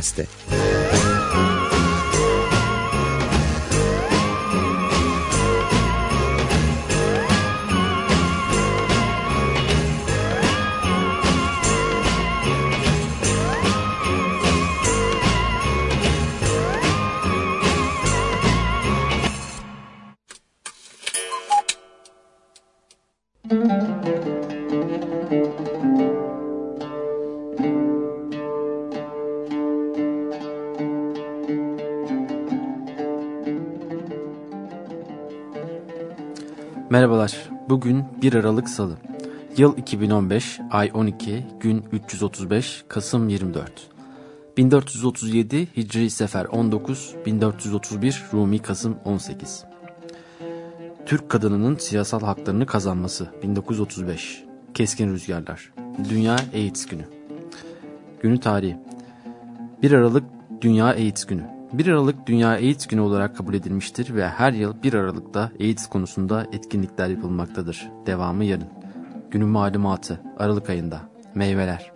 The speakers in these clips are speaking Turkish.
Açık bugün 1 Aralık Salı. Yıl 2015, ay 12, gün 335, Kasım 24. 1437 Hicri Sefer 19, 1431 Rumi Kasım 18. Türk kadınının siyasal haklarını kazanması 1935. Keskin Rüzgarlar. Dünya AIDS Günü. Günü tarihi. 1 Aralık Dünya AIDS Günü. 1 Aralık Dünya AIDS Günü olarak kabul edilmiştir ve her yıl 1 Aralık'ta AIDS konusunda etkinlikler yapılmaktadır. Devamı yarın. Günün malumatı Aralık ayında. Meyveler.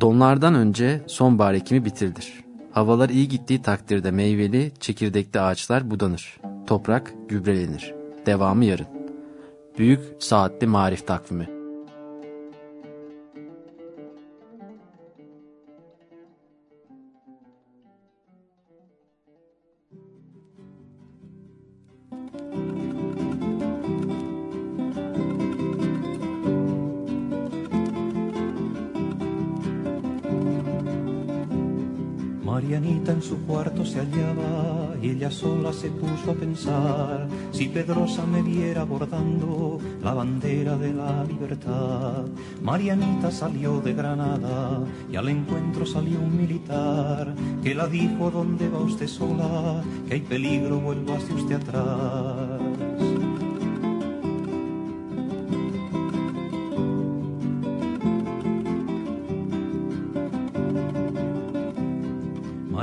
Donlardan önce sonbahar ekimi bitirdir. Havalar iyi gittiği takdirde meyveli, çekirdekli ağaçlar budanır. Toprak gübrelenir. Devamı yarın. Büyük Saatli Marif Takvimi Marianita en su cuarto se hallaba y ella sola se puso a pensar si Pedrosa me viera bordando la bandera de la libertad. Marianita salió de Granada y al encuentro salió un militar que la dijo ¿dónde va usted sola? Que hay peligro, hacia usted atrás.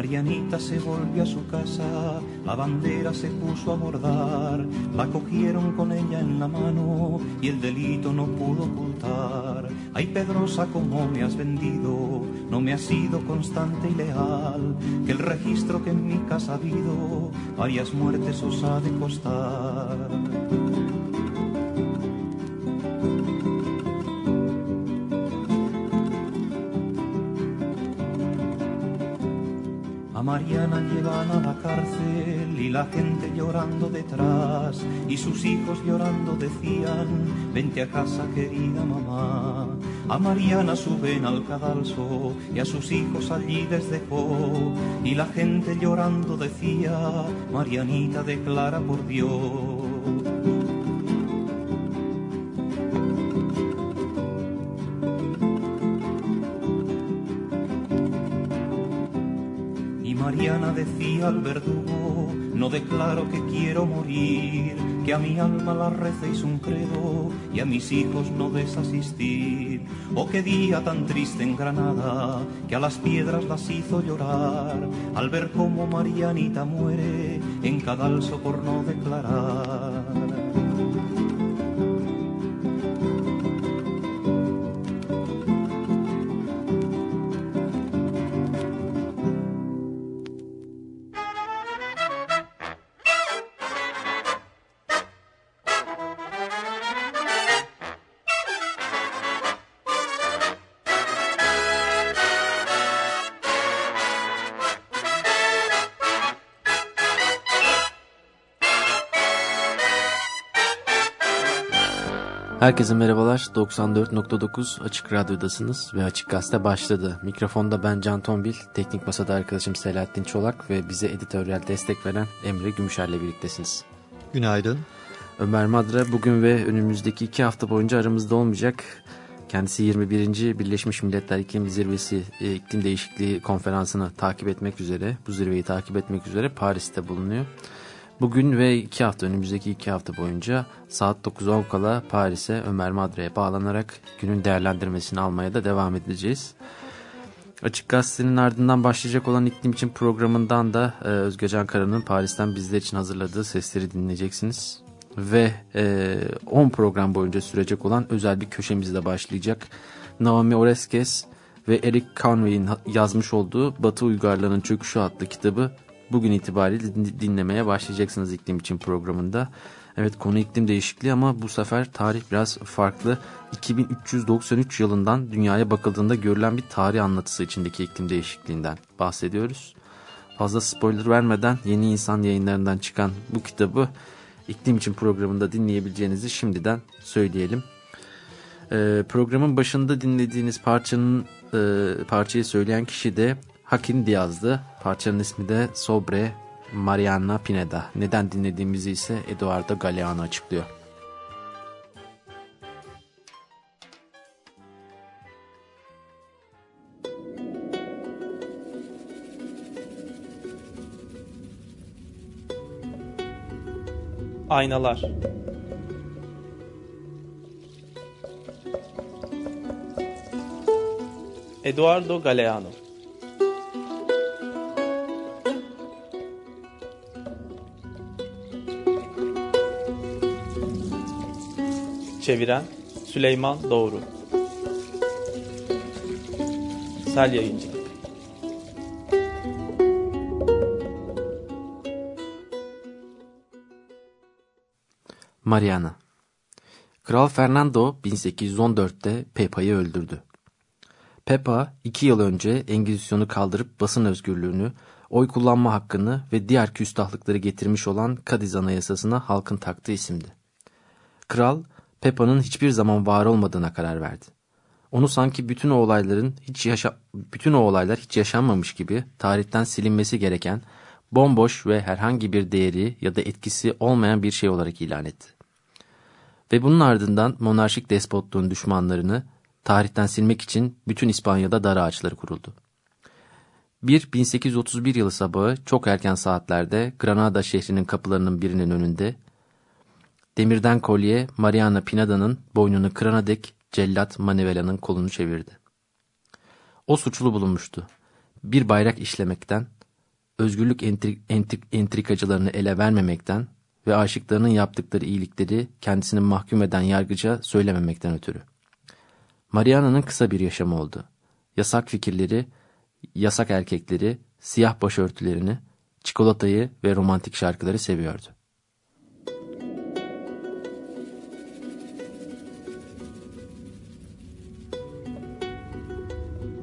Marianita se volvió a su casa, la bandera se puso a bordar, la cogieron con ella en la mano y el delito no pudo ocultar. Ay Pedrosa, como me has vendido, no me has sido constante y leal, que el registro que en mi casa ha habido, varias muertes os ha de costar. Mariana llevan a la cárcel y la gente llorando detrás y sus hijos llorando decían, vente a casa querida mamá. A Mariana suben al cadalso y a sus hijos allí les dejó y la gente llorando decía, Marianita declara por Dios. Decía al verdugo, no declaro que quiero morir, que a mi alma la recéis un credo y a mis hijos no desasistir. Oh, qué día tan triste en Granada, que a las piedras las hizo llorar, al ver cómo Marianita muere en cadalso por no declarar. Herkese merhabalar. 94.9 Açık Radyo'dasınız ve Açık Gazete başladı. Mikrofonda ben Can Tombil, teknik masada arkadaşım Selahattin Çolak ve bize editoryal destek veren Emre Gümüşer'le birliktesiniz. Günaydın. Ömer Madra bugün ve önümüzdeki iki hafta boyunca aramızda olmayacak. Kendisi 21. Birleşmiş Milletler İklim Zirvesi e, İklim Değişikliği Konferansı'nı takip etmek üzere, bu zirveyi takip etmek üzere Paris'te bulunuyor. Bugün ve iki hafta önümüzdeki iki hafta boyunca saat 9.10 kala Paris'e Ömer Madre'ye bağlanarak günün değerlendirmesini almaya da devam edeceğiz. Açık Gazete'nin ardından başlayacak olan iklim için programından da e, Özge Kara'nın Paris'ten bizler için hazırladığı sesleri dinleyeceksiniz. Ve e, 10 program boyunca sürecek olan özel bir köşemizle başlayacak. Naomi Oreskes ve Eric Conway'in yazmış olduğu Batı Uygarlığının Çöküşü adlı kitabı bugün itibariyle dinlemeye başlayacaksınız iklim için programında. Evet konu iklim değişikliği ama bu sefer tarih biraz farklı. 2393 yılından dünyaya bakıldığında görülen bir tarih anlatısı içindeki iklim değişikliğinden bahsediyoruz. Fazla spoiler vermeden yeni insan yayınlarından çıkan bu kitabı iklim için programında dinleyebileceğinizi şimdiden söyleyelim. Ee, programın başında dinlediğiniz parçanın e, parçayı söyleyen kişi de Hakin Diaz'dı. Parçanın ismi de Sobre Mariana Pineda. Neden dinlediğimizi ise Eduardo Galeano açıklıyor. Aynalar Eduardo Galeano Çeviren Süleyman Doğru Sel Yayıncı Mariana Kral Fernando 1814'te Pepa'yı öldürdü. Pepa iki yıl önce Engizisyonu kaldırıp basın özgürlüğünü, oy kullanma hakkını ve diğer küstahlıkları getirmiş olan Kadiz Anayasası'na halkın taktığı isimdi. Kral, Pepa'nın hiçbir zaman var olmadığına karar verdi. Onu sanki bütün o olayların hiç yaşa bütün o olaylar hiç yaşanmamış gibi tarihten silinmesi gereken bomboş ve herhangi bir değeri ya da etkisi olmayan bir şey olarak ilan etti. Ve bunun ardından monarşik despotluğun düşmanlarını tarihten silmek için bütün İspanya'da dar ağaçları kuruldu. Bir 1831 yılı sabahı çok erken saatlerde Granada şehrinin kapılarının birinin önünde demirden kolye Mariana Pinada'nın boynunu kırana dek cellat Manivela'nın kolunu çevirdi. O suçlu bulunmuştu. Bir bayrak işlemekten, özgürlük entrik, entrik, entrikacılarını ele vermemekten ve aşıklarının yaptıkları iyilikleri kendisini mahkum eden yargıca söylememekten ötürü. Mariana'nın kısa bir yaşamı oldu. Yasak fikirleri, yasak erkekleri, siyah başörtülerini, çikolatayı ve romantik şarkıları seviyordu.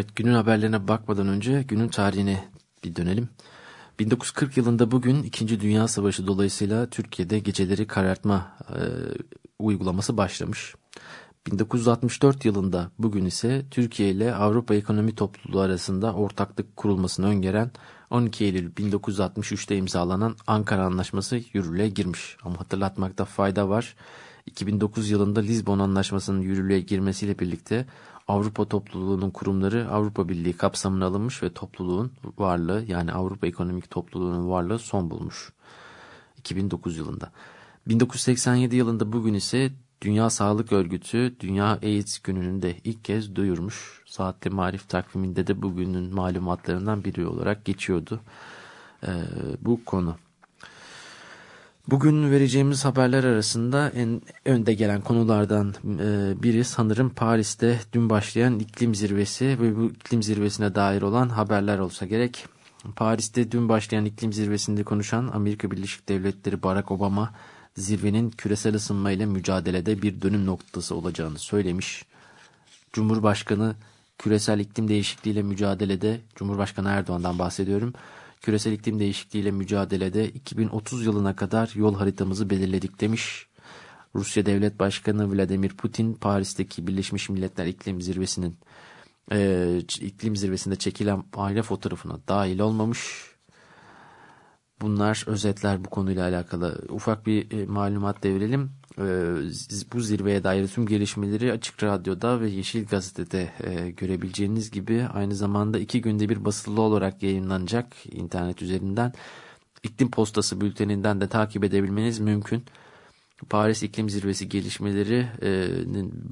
Evet günün haberlerine bakmadan önce günün tarihine bir dönelim. 1940 yılında bugün 2. Dünya Savaşı dolayısıyla Türkiye'de geceleri karartma e, uygulaması başlamış. 1964 yılında bugün ise Türkiye ile Avrupa Ekonomi Topluluğu arasında ortaklık kurulmasını öngören 12 Eylül 1963'te imzalanan Ankara Anlaşması yürürlüğe girmiş. Ama hatırlatmakta fayda var. 2009 yılında Lizbon Anlaşması'nın yürürlüğe girmesiyle birlikte Avrupa Topluluğu'nun kurumları Avrupa Birliği kapsamına alınmış ve topluluğun varlığı yani Avrupa Ekonomik Topluluğu'nun varlığı son bulmuş. 2009 yılında. 1987 yılında bugün ise Dünya Sağlık Örgütü Dünya AIDS gününü de ilk kez duyurmuş. Saatli Marif takviminde de bugünün malumatlarından biri olarak geçiyordu ee, bu konu. Bugün vereceğimiz haberler arasında en önde gelen konulardan e, biri sanırım Paris'te dün başlayan iklim zirvesi ve bu iklim zirvesine dair olan haberler olsa gerek. Paris'te dün başlayan iklim zirvesinde konuşan Amerika Birleşik Devletleri Barack Obama zirvenin küresel ısınma ile mücadelede bir dönüm noktası olacağını söylemiş. Cumhurbaşkanı küresel iklim değişikliğiyle mücadelede Cumhurbaşkanı Erdoğan'dan bahsediyorum küresel iklim değişikliğiyle mücadelede 2030 yılına kadar yol haritamızı belirledik demiş. Rusya Devlet Başkanı Vladimir Putin Paris'teki Birleşmiş Milletler İklim Zirvesi'nin e, iklim zirvesinde çekilen aile fotoğrafına dahil olmamış. Bunlar özetler bu konuyla alakalı. Ufak bir e, malumat devirelim. E, bu zirveye dair tüm gelişmeleri Açık Radyo'da ve Yeşil Gazete'de e, görebileceğiniz gibi aynı zamanda iki günde bir basılı olarak yayınlanacak internet üzerinden. İklim Postası bülteninden de takip edebilmeniz mümkün. Paris İklim Zirvesi gelişmeleri e,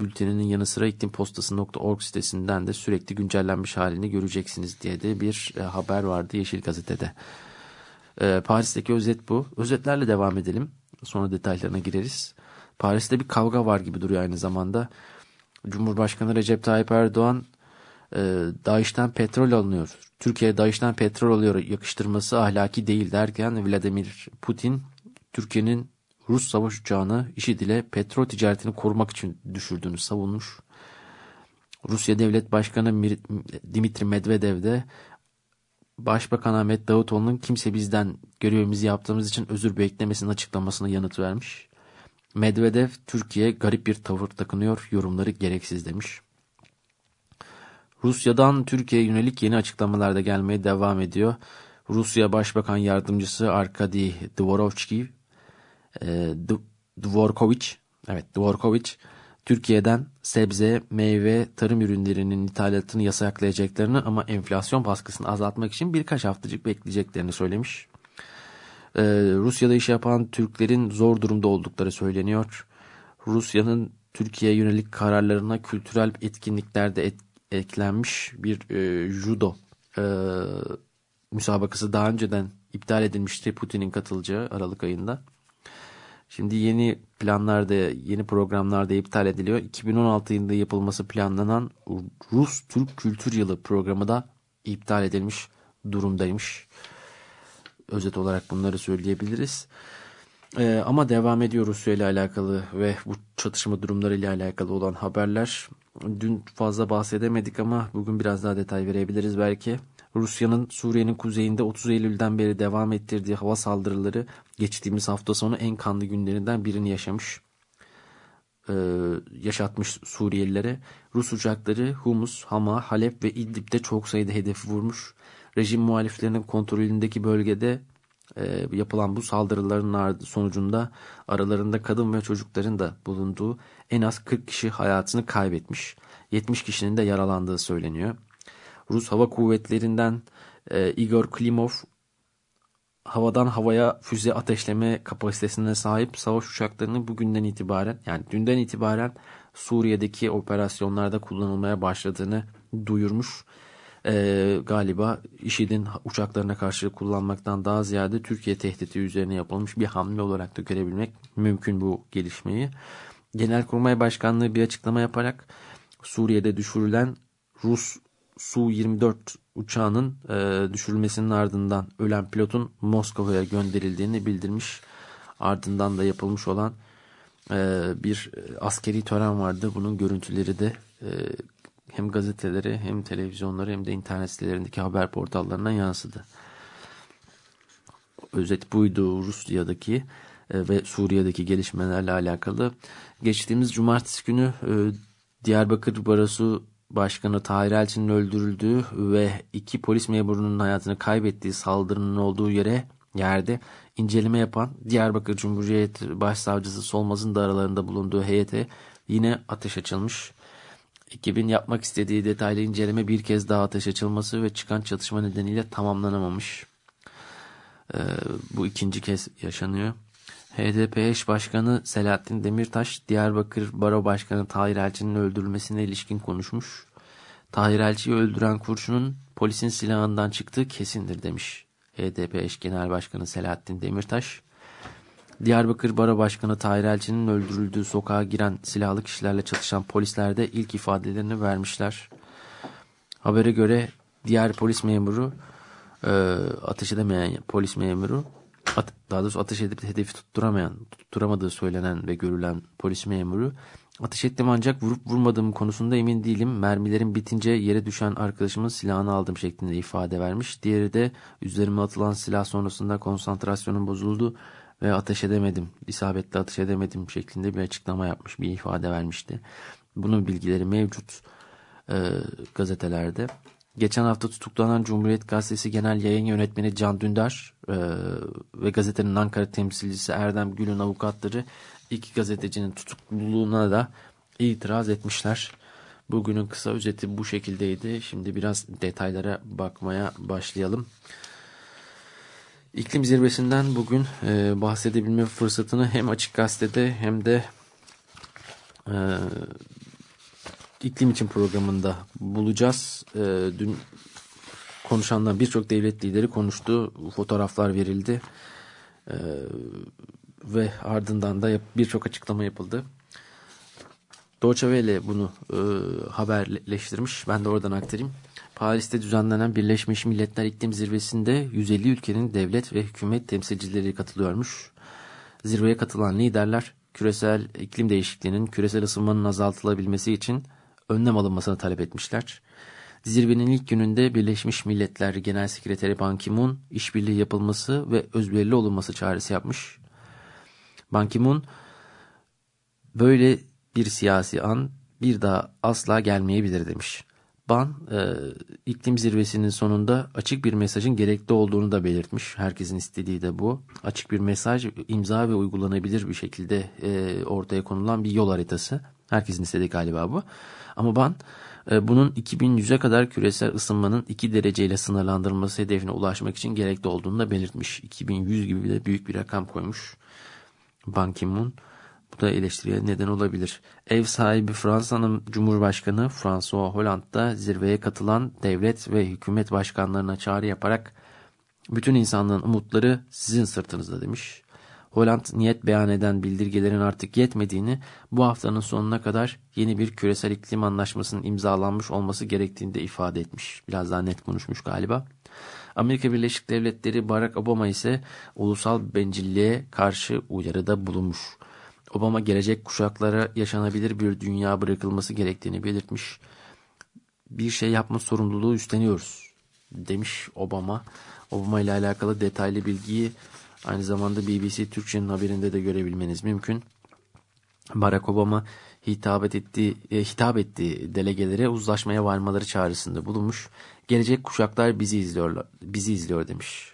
bülteninin yanı sıra iklimpostası.org sitesinden de sürekli güncellenmiş halini göreceksiniz diye de bir e, haber vardı Yeşil Gazete'de. Paris'teki özet bu. Özetlerle devam edelim. Sonra detaylarına gireriz. Paris'te bir kavga var gibi duruyor aynı zamanda. Cumhurbaşkanı Recep Tayyip Erdoğan e, DAEŞ'ten petrol alınıyor. Türkiye DAEŞ'ten petrol alıyor yakıştırması ahlaki değil derken Vladimir Putin Türkiye'nin Rus savaş uçağını IŞİD ile petrol ticaretini korumak için düşürdüğünü savunmuş. Rusya Devlet Başkanı Dimitri Medvedev de Başbakan Ahmet Davutoğlu'nun kimse bizden görevimizi yaptığımız için özür beklemesinin açıklamasına yanıt vermiş. Medvedev Türkiye garip bir tavır takınıyor yorumları gereksiz demiş. Rusya'dan Türkiye'ye yönelik yeni açıklamalar da gelmeye devam ediyor. Rusya Başbakan Yardımcısı Arkady Dvorovski e, Dvorkovic, evet Dvorkovic Türkiye'den sebze, meyve, tarım ürünlerinin ithalatını yasaklayacaklarını ama enflasyon baskısını azaltmak için birkaç haftacık bekleyeceklerini söylemiş. Ee, Rusya'da iş yapan Türklerin zor durumda oldukları söyleniyor. Rusya'nın Türkiye'ye yönelik kararlarına kültürel etkinliklerde et, eklenmiş bir e, judo e, müsabakası daha önceden iptal edilmişti Putin'in katılacağı Aralık ayında. Şimdi yeni planlarda, yeni programlarda iptal ediliyor. 2016 yılında yapılması planlanan Rus-Türk Kültür Yılı programı da iptal edilmiş durumdaymış. Özet olarak bunları söyleyebiliriz. Ee, ama devam ediyor Rusya ile alakalı ve bu çatışma durumları ile alakalı olan haberler. Dün fazla bahsedemedik ama bugün biraz daha detay verebiliriz belki. Rusya'nın Suriye'nin kuzeyinde 30 Eylül'den beri devam ettirdiği hava saldırıları geçtiğimiz hafta sonu en kanlı günlerinden birini yaşamış. Ee, yaşatmış Suriyelilere. Rus uçakları Humus, Hama, Halep ve İdlib'de çok sayıda hedefi vurmuş. Rejim muhaliflerinin kontrolündeki bölgede e, yapılan bu saldırıların sonucunda aralarında kadın ve çocukların da bulunduğu en az 40 kişi hayatını kaybetmiş. 70 kişinin de yaralandığı söyleniyor. Rus Hava Kuvvetleri'nden e, Igor Klimov havadan havaya füze ateşleme kapasitesine sahip savaş uçaklarının bugünden itibaren yani dünden itibaren Suriye'deki operasyonlarda kullanılmaya başladığını duyurmuş. Ee, galiba IŞİD'in uçaklarına karşı kullanmaktan daha ziyade Türkiye tehdidi üzerine yapılmış bir hamle olarak da görebilmek mümkün bu gelişmeyi. Genelkurmay Başkanlığı bir açıklama yaparak Suriye'de düşürülen Rus Su-24 uçağının e, düşürülmesinin ardından ölen pilotun Moskova'ya gönderildiğini bildirmiş. Ardından da yapılmış olan e, bir askeri tören vardı. Bunun görüntüleri de e, hem gazetelere hem televizyonlara hem de internet sitelerindeki haber portallarına yansıdı. Özet buydu Rusya'daki e, ve Suriye'deki gelişmelerle alakalı. Geçtiğimiz cumartesi günü e, Diyarbakır Barosu Başkanı Tahir Elçi'nin öldürüldüğü ve iki polis memurunun hayatını kaybettiği saldırının olduğu yere yerde inceleme yapan Diyarbakır Cumhuriyet Başsavcısı Solmaz'ın da aralarında bulunduğu heyete yine ateş açılmış. Ekibin yapmak istediği detaylı inceleme bir kez daha ateş açılması ve çıkan çatışma nedeniyle tamamlanamamış. Ee, bu ikinci kez yaşanıyor. HDP eş başkanı Selahattin Demirtaş, Diyarbakır Baro Başkanı Tahir Elçi'nin öldürülmesine ilişkin konuşmuş. Tahir Elçi'yi öldüren kurşunun polisin silahından çıktığı kesindir demiş HDP eş genel başkanı Selahattin Demirtaş. Diyarbakır Baro Başkanı Tahir Elçi'nin öldürüldüğü sokağa giren silahlı kişilerle çatışan polisler de ilk ifadelerini vermişler. Habere göre diğer polis memuru, e, ateş edemeyen polis memuru at, daha doğrusu ateş edip hedefi tutturamayan, tutturamadığı söylenen ve görülen polis memuru ateş ettim ancak vurup vurmadığım konusunda emin değilim. Mermilerin bitince yere düşen arkadaşımın silahını aldım şeklinde ifade vermiş. Diğeri de üzerime atılan silah sonrasında konsantrasyonum bozuldu ve ateş edemedim, isabetle ateş edemedim şeklinde bir açıklama yapmış, bir ifade vermişti. Bunun bilgileri mevcut e, gazetelerde. Geçen hafta tutuklanan Cumhuriyet Gazetesi Genel Yayın Yönetmeni Can Dündar e, ve gazetenin Ankara temsilcisi Erdem Gül'ün avukatları iki gazetecinin tutukluluğuna da itiraz etmişler. Bugünün kısa özeti bu şekildeydi. Şimdi biraz detaylara bakmaya başlayalım. İklim zirvesinden bugün e, bahsedebilme fırsatını hem Açık Gazete'de hem de e, iklim için programında bulacağız. E, dün konuşanlar birçok devlet lideri konuştu. Fotoğraflar verildi. E, ve ardından da birçok açıklama yapıldı. Deutsche bunu e, haberleştirmiş. Ben de oradan aktarayım. Paris'te düzenlenen Birleşmiş Milletler İklim Zirvesi'nde 150 ülkenin devlet ve hükümet temsilcileri katılıyormuş. Zirveye katılan liderler küresel iklim değişikliğinin küresel ısınmanın azaltılabilmesi için önlem alınmasını talep etmişler. Zirvenin ilk gününde Birleşmiş Milletler Genel Sekreteri Ban Ki-moon işbirliği yapılması ve özverili olunması çağrısı yapmış. Ban Ki-moon böyle bir siyasi an bir daha asla gelmeyebilir demiş. Ban e, iklim zirvesinin sonunda açık bir mesajın gerekli olduğunu da belirtmiş. Herkesin istediği de bu. Açık bir mesaj imza ve uygulanabilir bir şekilde e, ortaya konulan bir yol haritası. Herkesin istediği galiba bu. Ama Ban e, bunun 2100'e kadar küresel ısınmanın 2 dereceyle sınırlandırılması hedefine ulaşmak için gerekli olduğunu da belirtmiş. 2100 gibi de büyük bir rakam koymuş Ban Ki-moon. Bu da eleştiriye neden olabilir. Ev sahibi Fransa'nın Cumhurbaşkanı François Hollande da zirveye katılan devlet ve hükümet başkanlarına çağrı yaparak bütün insanlığın umutları sizin sırtınızda demiş. Hollande niyet beyan eden bildirgelerin artık yetmediğini bu haftanın sonuna kadar yeni bir küresel iklim anlaşmasının imzalanmış olması gerektiğini de ifade etmiş. Biraz daha net konuşmuş galiba. Amerika Birleşik Devletleri Barack Obama ise ulusal bencilliğe karşı uyarıda bulunmuş. Obama gelecek kuşaklara yaşanabilir bir dünya bırakılması gerektiğini belirtmiş. Bir şey yapma sorumluluğu üstleniyoruz demiş Obama. Obama ile alakalı detaylı bilgiyi aynı zamanda BBC Türkçe'nin haberinde de görebilmeniz mümkün. Barack Obama hitap ettiği, e, hitap ettiği delegelere uzlaşmaya varmaları çağrısında bulunmuş. Gelecek kuşaklar bizi izliyorlar, bizi izliyor demiş.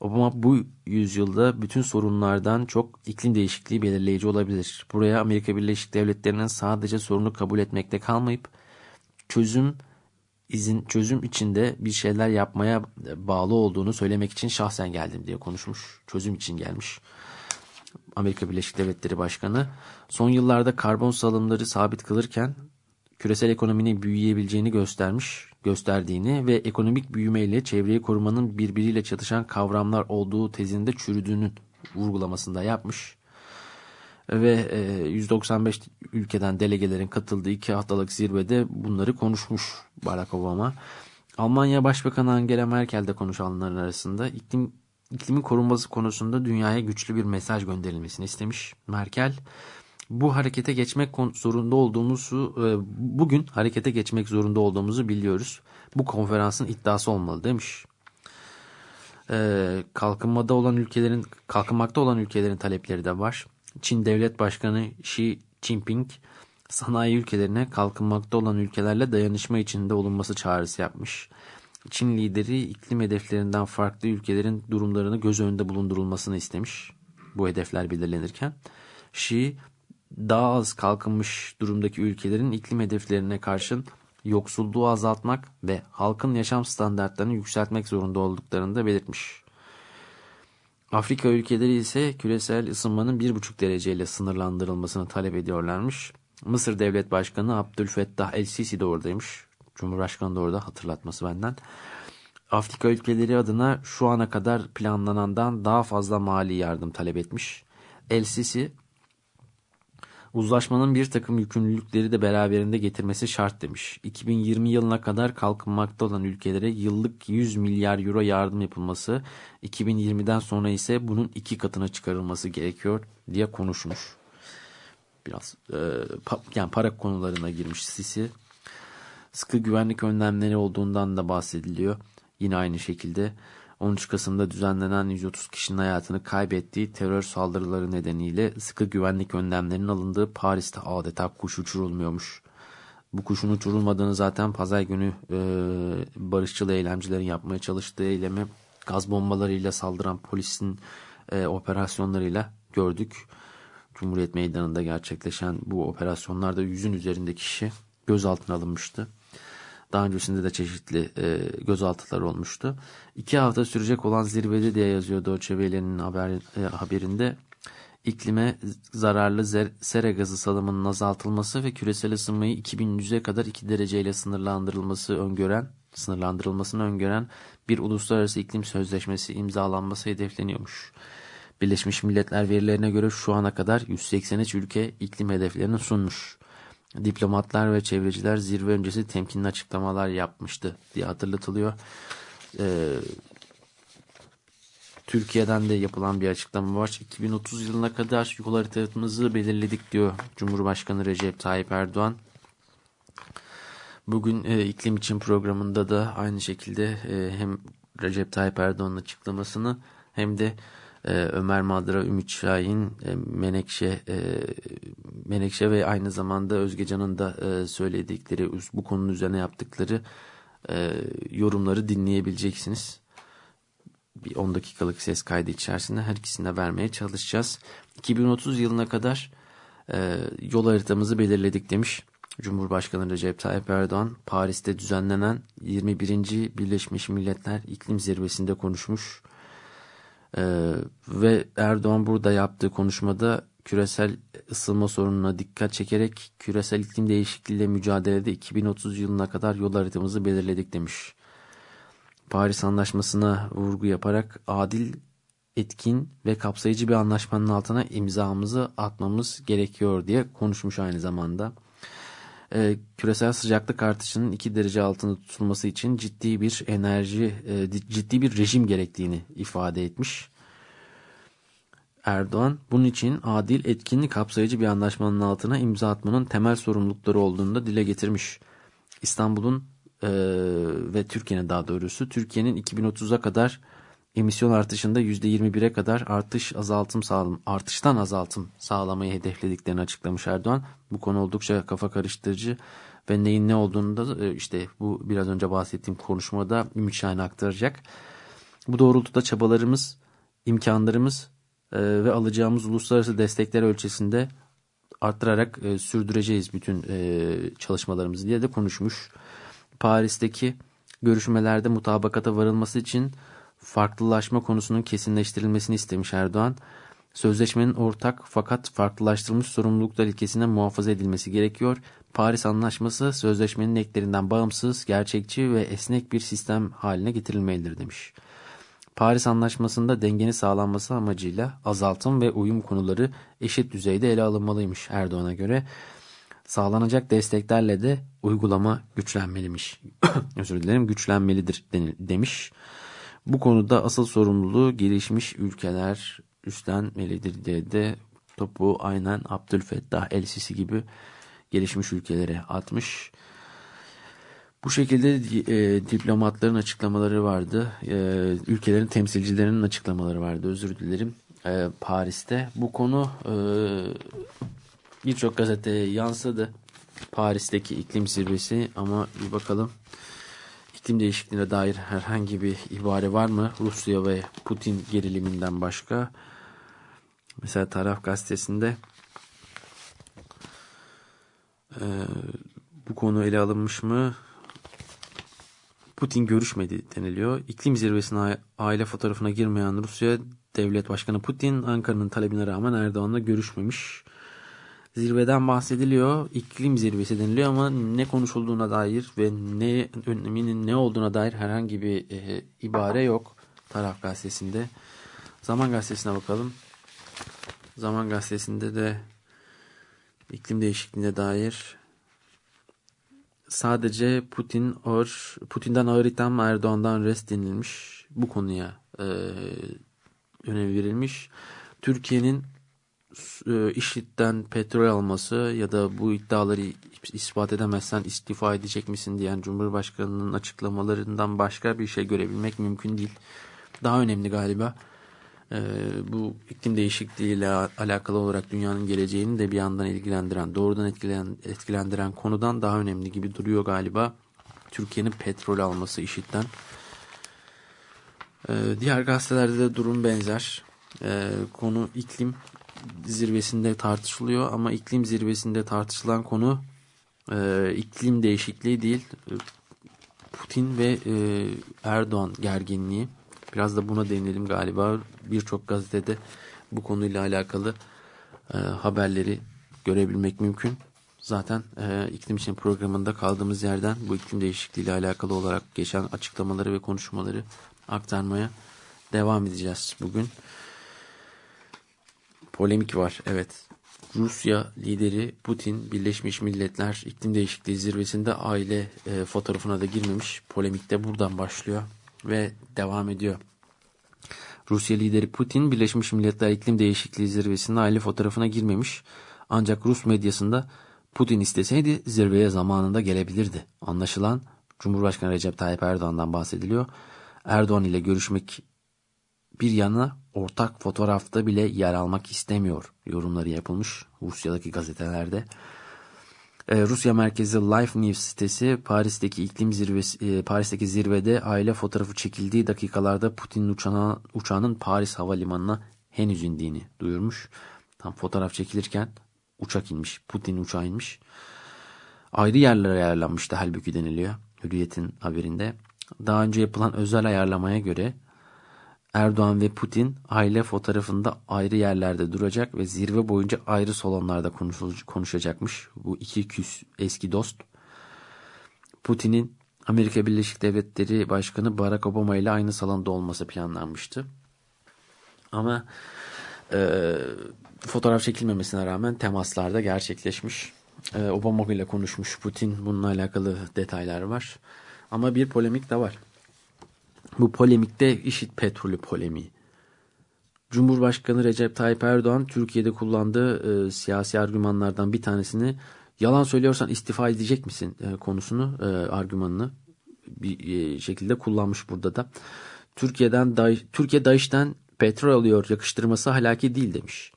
Obama bu yüzyılda bütün sorunlardan çok iklim değişikliği belirleyici olabilir. Buraya Amerika Birleşik Devletleri'nin sadece sorunu kabul etmekte kalmayıp çözüm izin çözüm içinde bir şeyler yapmaya bağlı olduğunu söylemek için şahsen geldim diye konuşmuş. Çözüm için gelmiş. Amerika Birleşik Devletleri Başkanı son yıllarda karbon salımları sabit kılırken küresel ekonominin büyüyebileceğini göstermiş, gösterdiğini ve ekonomik büyümeyle çevreyi korumanın birbiriyle çatışan kavramlar olduğu tezinde çürüdüğünün vurgulamasında yapmış. Ve 195 ülkeden delegelerin katıldığı iki haftalık zirvede bunları konuşmuş Barack Obama. Almanya Başbakanı Angela Merkel de konuşanların arasında iklim iklimin korunması konusunda dünyaya güçlü bir mesaj gönderilmesini istemiş. Merkel bu harekete geçmek zorunda olduğumuzu e, bugün harekete geçmek zorunda olduğumuzu biliyoruz. Bu konferansın iddiası olmalı demiş. Ee, kalkınmada olan ülkelerin kalkınmakta olan ülkelerin talepleri de var. Çin Devlet Başkanı Xi Jinping sanayi ülkelerine kalkınmakta olan ülkelerle dayanışma içinde olunması çağrısı yapmış. Çin lideri iklim hedeflerinden farklı ülkelerin durumlarını göz önünde bulundurulmasını istemiş. Bu hedefler belirlenirken. Xi daha az kalkınmış durumdaki ülkelerin iklim hedeflerine karşın yoksulluğu azaltmak ve halkın yaşam standartlarını yükseltmek zorunda olduklarını da belirtmiş. Afrika ülkeleri ise küresel ısınmanın 1,5 dereceyle sınırlandırılmasını talep ediyorlarmış. Mısır Devlet Başkanı Abdülfettah El-Sisi de oradaymış. Cumhurbaşkanı da orada hatırlatması benden. Afrika ülkeleri adına şu ana kadar planlanandan daha fazla mali yardım talep etmiş. El-Sisi Uzlaşmanın bir takım yükümlülükleri de beraberinde getirmesi şart demiş. 2020 yılına kadar kalkınmakta olan ülkelere yıllık 100 milyar euro yardım yapılması, 2020'den sonra ise bunun iki katına çıkarılması gerekiyor diye konuşmuş. Biraz e, pa, yani para konularına girmiş Sisi. Sıkı güvenlik önlemleri olduğundan da bahsediliyor. Yine aynı şekilde 13 Kasım'da düzenlenen 130 kişinin hayatını kaybettiği terör saldırıları nedeniyle sıkı güvenlik önlemlerinin alındığı Paris'te adeta kuş uçurulmuyormuş Bu kuşun uçurulmadığını zaten pazar günü e, barışçıl eylemcilerin yapmaya çalıştığı eylemi gaz bombalarıyla saldıran polisin e, operasyonlarıyla gördük. Cumhuriyet Meydanı'nda gerçekleşen bu operasyonlarda yüzün üzerinde kişi gözaltına alınmıştı. Daha öncesinde de çeşitli e, gözaltıları olmuştu. İki hafta sürecek olan zirvede diye yazıyor Deutsche Welle'nin haber, e, haberinde. İklime zararlı zer, sera gazı salımının azaltılması ve küresel ısınmayı 2100'e kadar 2 dereceyle sınırlandırılması öngören, sınırlandırılmasını öngören bir uluslararası iklim sözleşmesi imzalanması hedefleniyormuş. Birleşmiş Milletler verilerine göre şu ana kadar 183 ülke iklim hedeflerini sunmuş. Diplomatlar ve çevreciler zirve öncesi temkinli açıklamalar yapmıştı diye hatırlatılıyor. Ee, Türkiye'den de yapılan bir açıklama var. 2030 yılına kadar yol haritamızı belirledik diyor Cumhurbaşkanı Recep Tayyip Erdoğan. Bugün e, iklim için programında da aynı şekilde e, hem Recep Tayyip Erdoğan'ın açıklamasını hem de e, Ömer Madra, Ümit Şahin, e, Menekşe, e, Menekşe ve aynı zamanda Özgecan'ın da e, söyledikleri bu konunun üzerine yaptıkları e, yorumları dinleyebileceksiniz. Bir 10 dakikalık ses kaydı içerisinde her ikisine vermeye çalışacağız. 2030 yılına kadar yol haritamızı belirledik demiş. Cumhurbaşkanı Recep Tayyip Erdoğan Paris'te düzenlenen 21. Birleşmiş Milletler İklim Zirvesi'nde konuşmuş. Ee, ve Erdoğan burada yaptığı konuşmada küresel ısınma sorununa dikkat çekerek küresel iklim değişikliğiyle mücadelede 2030 yılına kadar yol haritamızı belirledik demiş. Paris Anlaşması'na vurgu yaparak adil, etkin ve kapsayıcı bir anlaşmanın altına imzamızı atmamız gerekiyor diye konuşmuş aynı zamanda. Ee, küresel sıcaklık artışının 2 derece altında tutulması için ciddi bir enerji, e, ciddi bir rejim gerektiğini ifade etmiş. Erdoğan bunun için adil, etkinlik kapsayıcı bir anlaşmanın altına imza atmanın temel sorumlulukları olduğunu da dile getirmiş. İstanbul'un e, ve Türkiye'nin daha doğrusu Türkiye'nin 2030'a kadar emisyon artışında %21'e kadar artış azaltım sağlam artıştan azaltım sağlamayı hedeflediklerini açıklamış Erdoğan. Bu konu oldukça kafa karıştırıcı ve neyin ne olduğunu da e, işte bu biraz önce bahsettiğim konuşmada Ümit Şahin aktaracak. Bu doğrultuda çabalarımız, imkanlarımız e, ve alacağımız uluslararası destekler ölçüsünde arttırarak e, sürdüreceğiz bütün çalışmalarımızı diye de konuşmuş. Paris'teki görüşmelerde mutabakata varılması için farklılaşma konusunun kesinleştirilmesini istemiş Erdoğan. Sözleşmenin ortak fakat farklılaştırılmış sorumluluklar ilkesine muhafaza edilmesi gerekiyor. Paris Anlaşması sözleşmenin eklerinden bağımsız, gerçekçi ve esnek bir sistem haline getirilmelidir demiş. Paris Anlaşması'nda dengenin sağlanması amacıyla azaltım ve uyum konuları eşit düzeyde ele alınmalıymış Erdoğan'a göre. Sağlanacak desteklerle de uygulama güçlenmeliymiş. Özür dilerim güçlenmelidir demiş. Bu konuda asıl sorumluluğu gelişmiş ülkeler üstlenmelidir diye de topu aynen Abdülfettah El-Sisi gibi gelişmiş ülkelere atmış. Bu şekilde e, diplomatların açıklamaları vardı. E, ülkelerin temsilcilerinin açıklamaları vardı. Özür dilerim. E, Paris'te. Bu konu e, birçok gazeteye yansıdı. Paris'teki iklim zirvesi ama bir bakalım iklim değişikliğine dair herhangi bir ibare var mı? Rusya ve Putin geriliminden başka. Mesela Taraf Gazetesi'nde e, bu konu ele alınmış mı? Putin görüşmedi deniliyor. İklim zirvesine aile fotoğrafına girmeyen Rusya Devlet Başkanı Putin Ankara'nın talebine rağmen Erdoğan'la görüşmemiş zirveden bahsediliyor. İklim zirvesi deniliyor ama ne konuşulduğuna dair ve ne öneminin ne olduğuna dair herhangi bir e, ibare yok taraf gazetesinde. Zaman gazetesine bakalım. Zaman gazetesinde de iklim değişikliğine dair sadece Putin ağır, Putin'den ağır itham Erdoğan'dan rest denilmiş. Bu konuya e, önem verilmiş. Türkiye'nin e, IŞİD'den petrol alması ya da bu iddiaları ispat edemezsen istifa edecek misin diyen Cumhurbaşkanı'nın açıklamalarından başka bir şey görebilmek mümkün değil. Daha önemli galiba e, bu iklim değişikliğiyle alakalı olarak dünyanın geleceğini de bir yandan ilgilendiren, doğrudan etkilen, etkilendiren konudan daha önemli gibi duruyor galiba. Türkiye'nin petrol alması işitten. E, diğer gazetelerde de durum benzer. E, konu iklim zirvesinde tartışılıyor ama iklim zirvesinde tartışılan konu e, iklim değişikliği değil Putin ve e, Erdoğan gerginliği. Biraz da buna değinelim galiba. Birçok gazetede bu konuyla alakalı e, haberleri görebilmek mümkün. Zaten e, iklim için programında kaldığımız yerden bu iklim değişikliği ile alakalı olarak geçen açıklamaları ve konuşmaları aktarmaya devam edeceğiz bugün. Polemik var evet. Rusya lideri Putin Birleşmiş Milletler İklim Değişikliği Zirvesi'nde aile e, fotoğrafına da girmemiş. Polemik de buradan başlıyor ve devam ediyor. Rusya lideri Putin Birleşmiş Milletler İklim Değişikliği Zirvesi'nde aile fotoğrafına girmemiş. Ancak Rus medyasında Putin isteseydi zirveye zamanında gelebilirdi. Anlaşılan Cumhurbaşkanı Recep Tayyip Erdoğan'dan bahsediliyor. Erdoğan ile görüşmek bir yana ortak fotoğrafta bile yer almak istemiyor yorumları yapılmış Rusya'daki gazetelerde. Ee, Rusya merkezi Life News sitesi Paris'teki iklim zirvesi e, Paris'teki zirvede aile fotoğrafı çekildiği dakikalarda Putin'in uçağına, uçağının Paris havalimanına henüz indiğini duyurmuş. Tam fotoğraf çekilirken uçak inmiş. Putin uçağı inmiş. Ayrı yerlere ayarlanmıştı halbuki deniliyor. Hürriyet'in haberinde. Daha önce yapılan özel ayarlamaya göre Erdoğan ve Putin aile fotoğrafında ayrı yerlerde duracak ve zirve boyunca ayrı salonlarda konuşacakmış. Bu iki küs eski dost. Putin'in Amerika Birleşik Devletleri Başkanı Barack Obama ile aynı salonda olması planlanmıştı. Ama e, fotoğraf çekilmemesine rağmen temaslarda gerçekleşmiş. E, Obama ile konuşmuş Putin. Bununla alakalı detaylar var. Ama bir polemik de var. Bu polemikte işit petrolü polemiği. Cumhurbaşkanı Recep Tayyip Erdoğan Türkiye'de kullandığı e, siyasi argümanlardan bir tanesini yalan söylüyorsan istifa edecek misin e, konusunu e, argümanını bir e, şekilde kullanmış burada da. Türkiye'den Türkiye DAEŞ'ten petrol alıyor yakıştırması halaki değil demiş.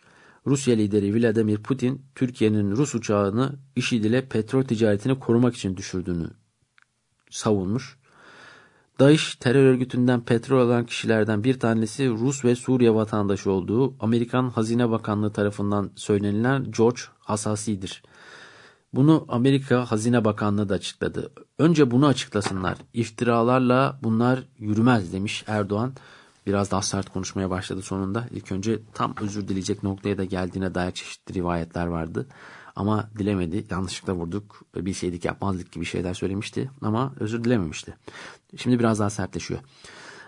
Rusya lideri Vladimir Putin Türkiye'nin Rus uçağını IŞİD ile petrol ticaretini korumak için düşürdüğünü savunmuş. DAEŞ terör örgütünden petrol alan kişilerden bir tanesi Rus ve Suriye vatandaşı olduğu Amerikan Hazine Bakanlığı tarafından söylenilen George Hasasi'dir. Bunu Amerika Hazine Bakanlığı da açıkladı. Önce bunu açıklasınlar. İftiralarla bunlar yürümez demiş Erdoğan. Biraz daha sert konuşmaya başladı sonunda. İlk önce tam özür dileyecek noktaya da geldiğine dair çeşitli rivayetler vardı. Ama dilemedi. Yanlışlıkla vurduk. Bir şeydik yapmazdık gibi şeyler söylemişti. Ama özür dilememişti. Şimdi biraz daha sertleşiyor.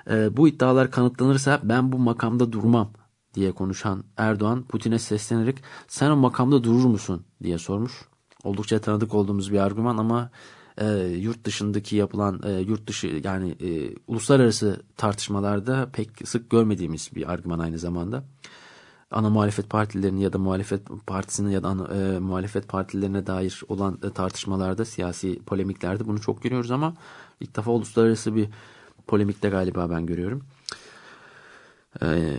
E, bu iddialar kanıtlanırsa ben bu makamda durmam diye konuşan Erdoğan Putin'e seslenerek sen o makamda durur musun diye sormuş. Oldukça tanıdık olduğumuz bir argüman ama e, yurt dışındaki yapılan e, yurt dışı yani e, uluslararası tartışmalarda pek sık görmediğimiz bir argüman aynı zamanda ana muhalefet partilerinin ya da muhalefet partisinin ya da ana, e, muhalefet partilerine dair olan e, tartışmalarda siyasi polemiklerde bunu çok görüyoruz ama ilk defa uluslararası bir polemikte galiba ben görüyorum. E,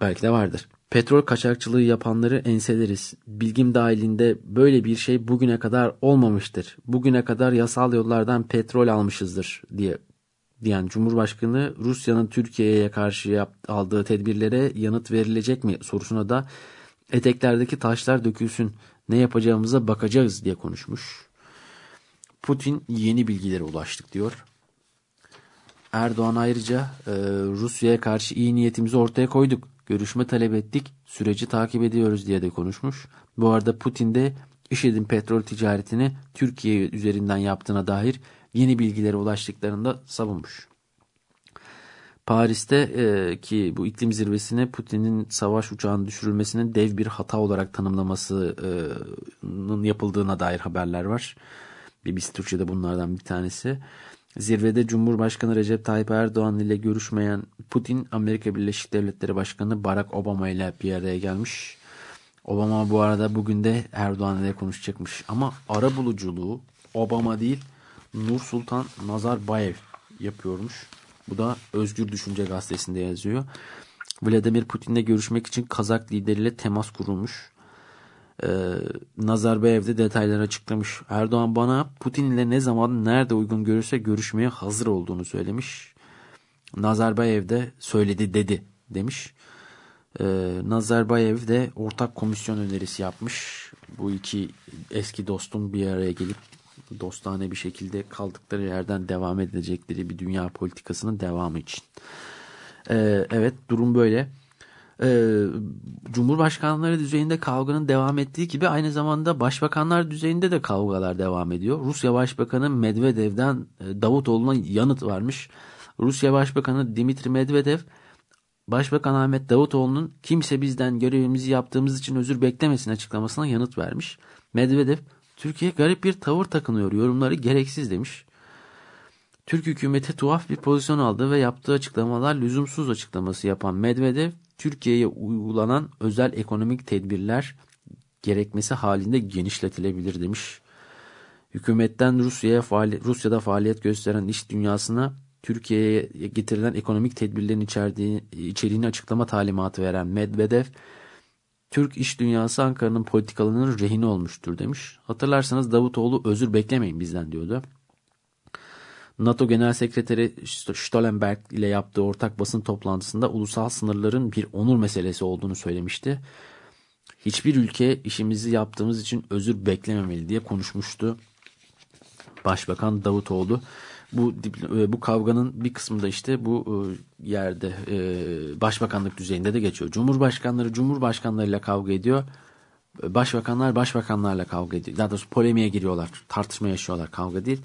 belki de vardır. Petrol kaçakçılığı yapanları enseleriz. Bilgim dahilinde böyle bir şey bugüne kadar olmamıştır. Bugüne kadar yasal yollardan petrol almışızdır diye diyen Cumhurbaşkanı Rusya'nın Türkiye'ye karşı aldığı tedbirlere yanıt verilecek mi sorusuna da eteklerdeki taşlar dökülsün ne yapacağımıza bakacağız diye konuşmuş. Putin yeni bilgilere ulaştık diyor. Erdoğan ayrıca e, Rusya'ya karşı iyi niyetimizi ortaya koyduk. Görüşme talep ettik. Süreci takip ediyoruz diye de konuşmuş. Bu arada Putin de IŞİD'in petrol ticaretini Türkiye üzerinden yaptığına dair yeni bilgilere ulaştıklarında savunmuş. Paris'te e, ki bu iklim zirvesine Putin'in savaş uçağının düşürülmesinin dev bir hata olarak tanımlamasının yapıldığına dair haberler var. BBC Türkçe'de bunlardan bir tanesi. Zirvede Cumhurbaşkanı Recep Tayyip Erdoğan ile görüşmeyen Putin, Amerika Birleşik Devletleri Başkanı Barack Obama ile bir araya gelmiş. Obama bu arada bugün de Erdoğan ile konuşacakmış. Ama ara buluculuğu Obama değil Nur Sultan Nazarbayev yapıyormuş. Bu da Özgür Düşünce gazetesinde yazıyor. Vladimir Putin'le görüşmek için Kazak lideriyle temas kurulmuş. Ee, Nazarbayev de detayları açıklamış. Erdoğan bana Putin ile ne zaman nerede uygun görürse görüşmeye hazır olduğunu söylemiş. Nazarbayev de söyledi dedi demiş. Ee, Nazarbayev de ortak komisyon önerisi yapmış. Bu iki eski dostun bir araya gelip dostane bir şekilde kaldıkları yerden devam edecekleri bir dünya politikasının devamı için. Ee, evet durum böyle. Ee, Cumhurbaşkanları düzeyinde kavganın devam ettiği gibi aynı zamanda başbakanlar düzeyinde de kavgalar devam ediyor. Rusya Başbakanı Medvedev'den e, Davutoğlu'na yanıt varmış. Rusya Başbakanı Dimitri Medvedev Başbakan Ahmet Davutoğlu'nun kimse bizden görevimizi yaptığımız için özür beklemesin açıklamasına yanıt vermiş. Medvedev Türkiye garip bir tavır takınıyor yorumları gereksiz demiş. Türk hükümeti tuhaf bir pozisyon aldı ve yaptığı açıklamalar lüzumsuz açıklaması yapan Medvedev Türkiye'ye uygulanan özel ekonomik tedbirler gerekmesi halinde genişletilebilir demiş. Hükümetten Rusya'ya faali Rusya'da faaliyet gösteren iş dünyasına Türkiye'ye getirilen ekonomik tedbirlerin içerdiği, içeriğini açıklama talimatı veren Medvedev, Türk iş dünyası Ankara'nın politikalarının rehini olmuştur demiş. Hatırlarsanız Davutoğlu özür beklemeyin bizden diyordu. NATO Genel Sekreteri Stoltenberg ile yaptığı ortak basın toplantısında ulusal sınırların bir onur meselesi olduğunu söylemişti. Hiçbir ülke işimizi yaptığımız için özür beklememeli diye konuşmuştu. Başbakan Davutoğlu bu e, bu kavganın bir kısmı da işte bu e, yerde e, başbakanlık düzeyinde de geçiyor. Cumhurbaşkanları cumhurbaşkanlarıyla kavga ediyor. Başbakanlar başbakanlarla kavga ediyor. Daha doğrusu polemiğe giriyorlar. Tartışma yaşıyorlar. Kavga değil.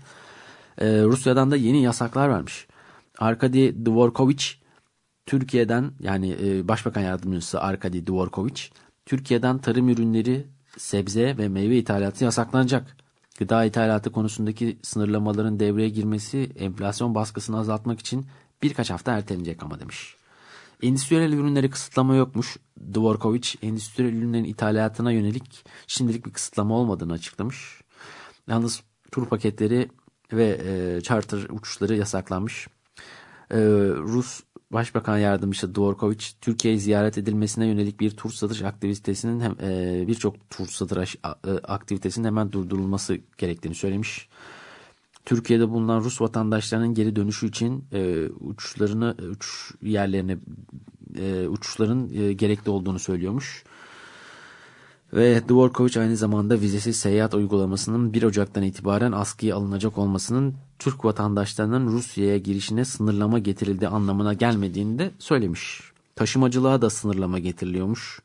Rusya'dan da yeni yasaklar varmış. Arkady Dvorkovich Türkiye'den yani başbakan yardımcısı Arkady Dvorkovich Türkiye'den tarım ürünleri, sebze ve meyve ithalatı yasaklanacak. Gıda ithalatı konusundaki sınırlamaların devreye girmesi enflasyon baskısını azaltmak için birkaç hafta ertelenecek ama demiş. Endüstriyel ürünleri kısıtlama yokmuş. Dvorkovic endüstriyel ürünlerin ithalatına yönelik şimdilik bir kısıtlama olmadığını açıklamış. Yalnız tur paketleri ve e, charter uçuşları yasaklanmış. E, Rus Başbakan Yardımcısı Dvorkovic Türkiye'yi ziyaret edilmesine yönelik bir tur satış aktivitesinin e, birçok tur satış e, aktivitesinin hemen durdurulması gerektiğini söylemiş. Türkiye'de bulunan Rus vatandaşlarının geri dönüşü için e, uçuşlarını uç yerlerine e, uçuşların e, gerekli olduğunu söylüyormuş. Ve Dvorkovic aynı zamanda vizesiz seyahat uygulamasının 1 Ocak'tan itibaren askıya alınacak olmasının Türk vatandaşlarının Rusya'ya girişine sınırlama getirildiği anlamına gelmediğini de söylemiş. Taşımacılığa da sınırlama getiriliyormuş.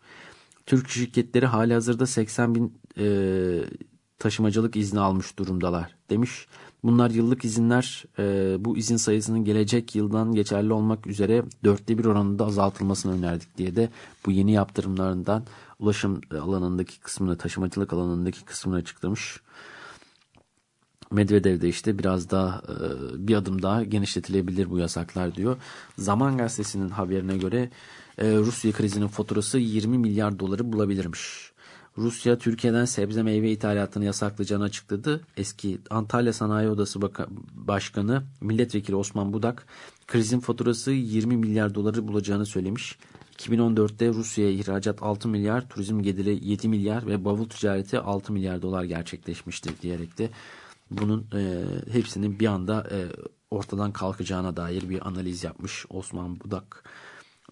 Türk şirketleri hali hazırda 80 bin e, taşımacılık izni almış durumdalar demiş. Bunlar yıllık izinler e, bu izin sayısının gelecek yıldan geçerli olmak üzere dörtte bir oranında azaltılmasını önerdik diye de bu yeni yaptırımlarından ulaşım alanındaki kısmını taşımacılık alanındaki kısmını açıklamış. Medvedev de işte biraz daha e, bir adım daha genişletilebilir bu yasaklar diyor. Zaman gazetesinin haberine göre e, Rusya krizinin faturası 20 milyar doları bulabilirmiş. Rusya Türkiye'den sebze meyve ithalatını yasaklayacağını açıkladı. Eski Antalya Sanayi Odası Başkanı Milletvekili Osman Budak krizin faturası 20 milyar doları bulacağını söylemiş. 2014'te Rusya'ya ihracat 6 milyar, turizm geliri 7 milyar ve bavul ticareti 6 milyar dolar gerçekleşmiştir diyerek de bunun e, hepsinin bir anda e, ortadan kalkacağına dair bir analiz yapmış Osman Budak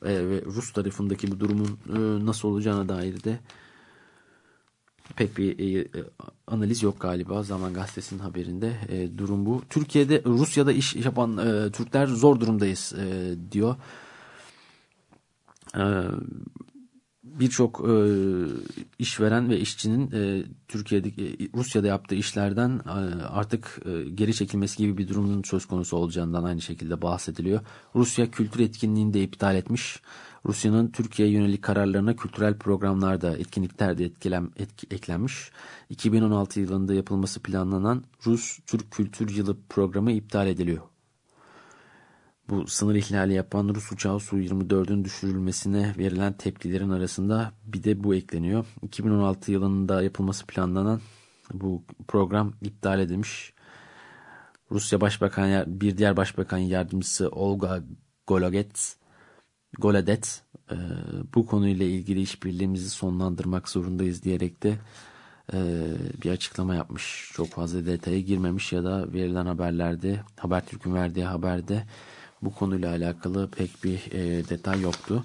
e, ve Rus tarafındaki bu durumun e, nasıl olacağına dair de pek bir e, e, analiz yok galiba Zaman Gazetesi'nin haberinde e, durum bu. Türkiye'de Rusya'da iş yapan e, Türkler zor durumdayız e, diyor. E, birçok e, işveren ve işçinin e, Türkiye'de e, Rusya'da yaptığı işlerden e, artık e, geri çekilmesi gibi bir durumun söz konusu olacağından aynı şekilde bahsediliyor. Rusya kültür etkinliğini de iptal etmiş. Rusya'nın Türkiye yönelik kararlarına kültürel programlarda etkinlikler de etkilen, etki, eklenmiş. 2016 yılında yapılması planlanan Rus Türk Kültür Yılı programı iptal ediliyor bu sınır ihlali yapan Rus uçağı Su-24'ün düşürülmesine verilen tepkilerin arasında bir de bu ekleniyor. 2016 yılında yapılması planlanan bu program iptal edilmiş. Rusya Başbakan bir diğer başbakan yardımcısı Olga Gologets Goladet e, bu konuyla ilgili işbirliğimizi sonlandırmak zorundayız diyerek de e, bir açıklama yapmış. Çok fazla detaya girmemiş ya da verilen haberlerde Habertürk'ün verdiği haberde bu konuyla alakalı pek bir e, detay yoktu.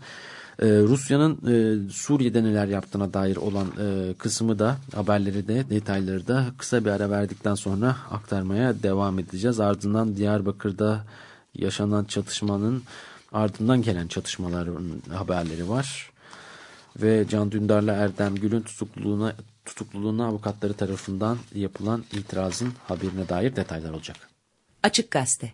Ee, Rusya'nın e, Suriye'de neler yaptığına dair olan e, kısmı da haberleri de detayları da kısa bir ara verdikten sonra aktarmaya devam edeceğiz. Ardından Diyarbakır'da yaşanan çatışmanın ardından gelen çatışmaların haberleri var. Ve Can Dündar'la Erdem Gül'ün tutukluluğuna, tutukluluğuna avukatları tarafından yapılan itirazın haberine dair detaylar olacak. Açık Gazete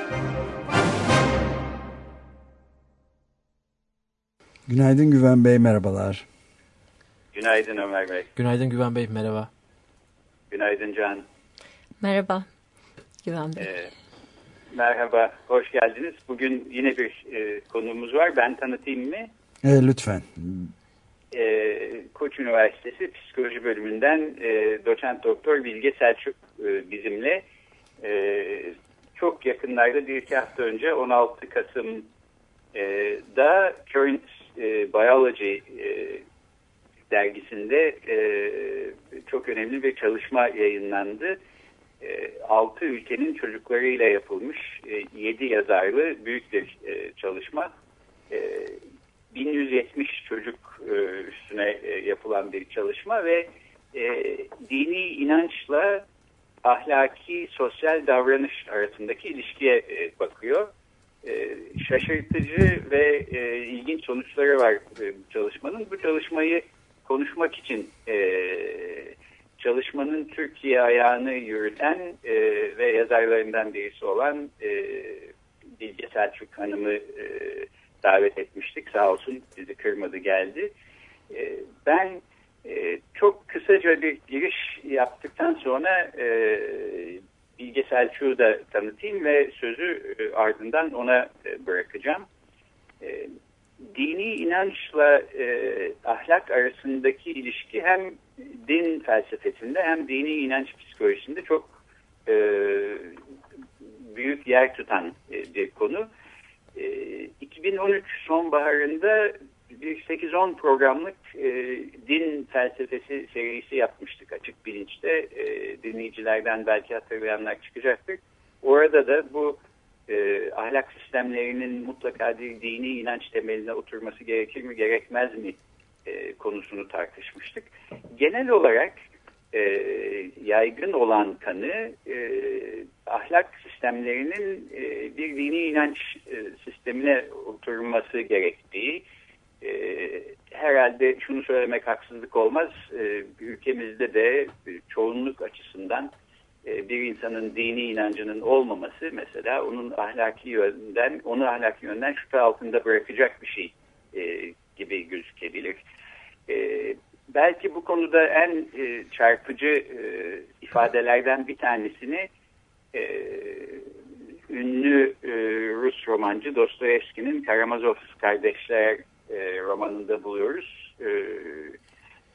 Günaydın Güven Bey, merhabalar. Günaydın Ömer Bey. Günaydın Güven Bey, merhaba. Günaydın Can. Merhaba Güven Bey. Ee, merhaba, hoş geldiniz. Bugün yine bir e, konuğumuz var. Ben tanıtayım mı? E, lütfen. Ee, Koç Üniversitesi Psikoloji Bölümünden e, doçent doktor Bilge Selçuk e, bizimle. E, çok yakınlarda bir iki hafta önce 16 Kasım'da Current e, Biology e, dergisinde e, çok önemli bir çalışma yayınlandı. E, 6 ülkenin çocuklarıyla yapılmış e, 7 yazarlı büyük bir e, çalışma. E, 1170 çocuk e, üstüne e, yapılan bir çalışma ve e, dini inançla ahlaki sosyal davranış arasındaki ilişkiye e, bakıyor e, şaşırtıcı ve e, ilginç sonuçları var e, çalışmanın. Bu çalışmayı konuşmak için e, çalışmanın Türkiye ayağını yürüten e, ve yazarlarından birisi olan e, Bilge Selçuk Hanım'ı e, davet etmiştik. Sağ olsun bizi kırmadı geldi. E, ben e, çok kısaca bir giriş yaptıktan sonra e, Bilge Selçuk'u da tanıtayım ve sözü e, ardından ona e, bırakacağım. E, dini inançla ahlak arasındaki ilişki hem din felsefesinde hem dini inanç psikolojisinde çok büyük yer tutan bir konu. 2013 sonbaharında bir 8-10 programlık e, din felsefesi serisi yapmıştık açık bilinçte. E, dinleyicilerden belki hatırlayanlar çıkacaktır. Orada da bu e, ahlak sistemlerinin mutlaka bir dini inanç temeline oturması gerekir mi gerekmez mi e, konusunu tartışmıştık. Genel olarak e, yaygın olan kanı e, ahlak sistemlerinin e, bir dini inanç e, sistemine oturması gerektiği, e, herhalde şunu söylemek haksızlık olmaz. E, ülkemizde de çoğunluk açısından e, bir insanın dini inancının olmaması mesela onun ahlaki yönden, onu ahlaki yönden şüphe altında bırakacak bir şey e, gibi gözükebilir. E, belki bu konuda en e, çarpıcı e, ifadelerden bir tanesini e, ünlü e, Rus romancı Dostoyevski'nin Karamazov kardeşler e, romanında buluyoruz. E,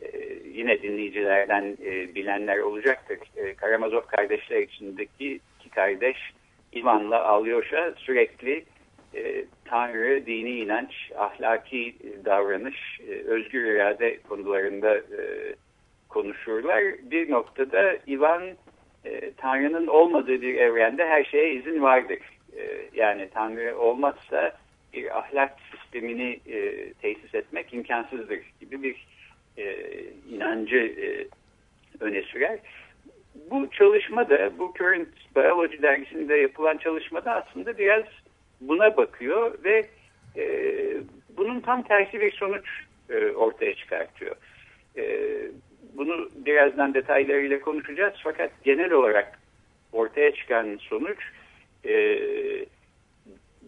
e, yine dinleyicilerden e, bilenler olacaktır. E, Karamazov kardeşler içindeki iki kardeş İvan'la Alyosha sürekli e, Tanrı, dini inanç, ahlaki davranış, e, özgür irade konularında e, konuşurlar. Bir noktada Ivan e, Tanrı'nın olmadığı bir evrende her şeye izin vardır. E, yani Tanrı olmazsa bir ahlak sistemini e, tesis etmek imkansızdır gibi bir e, inancı e, öne sürer. Bu çalışmada, bu Current Biology dergisinde yapılan çalışmada aslında biraz buna bakıyor ve e, bunun tam tersi bir sonuç e, ortaya çıkartıyor. E, bunu birazdan detaylarıyla konuşacağız. Fakat genel olarak ortaya çıkan sonuç e,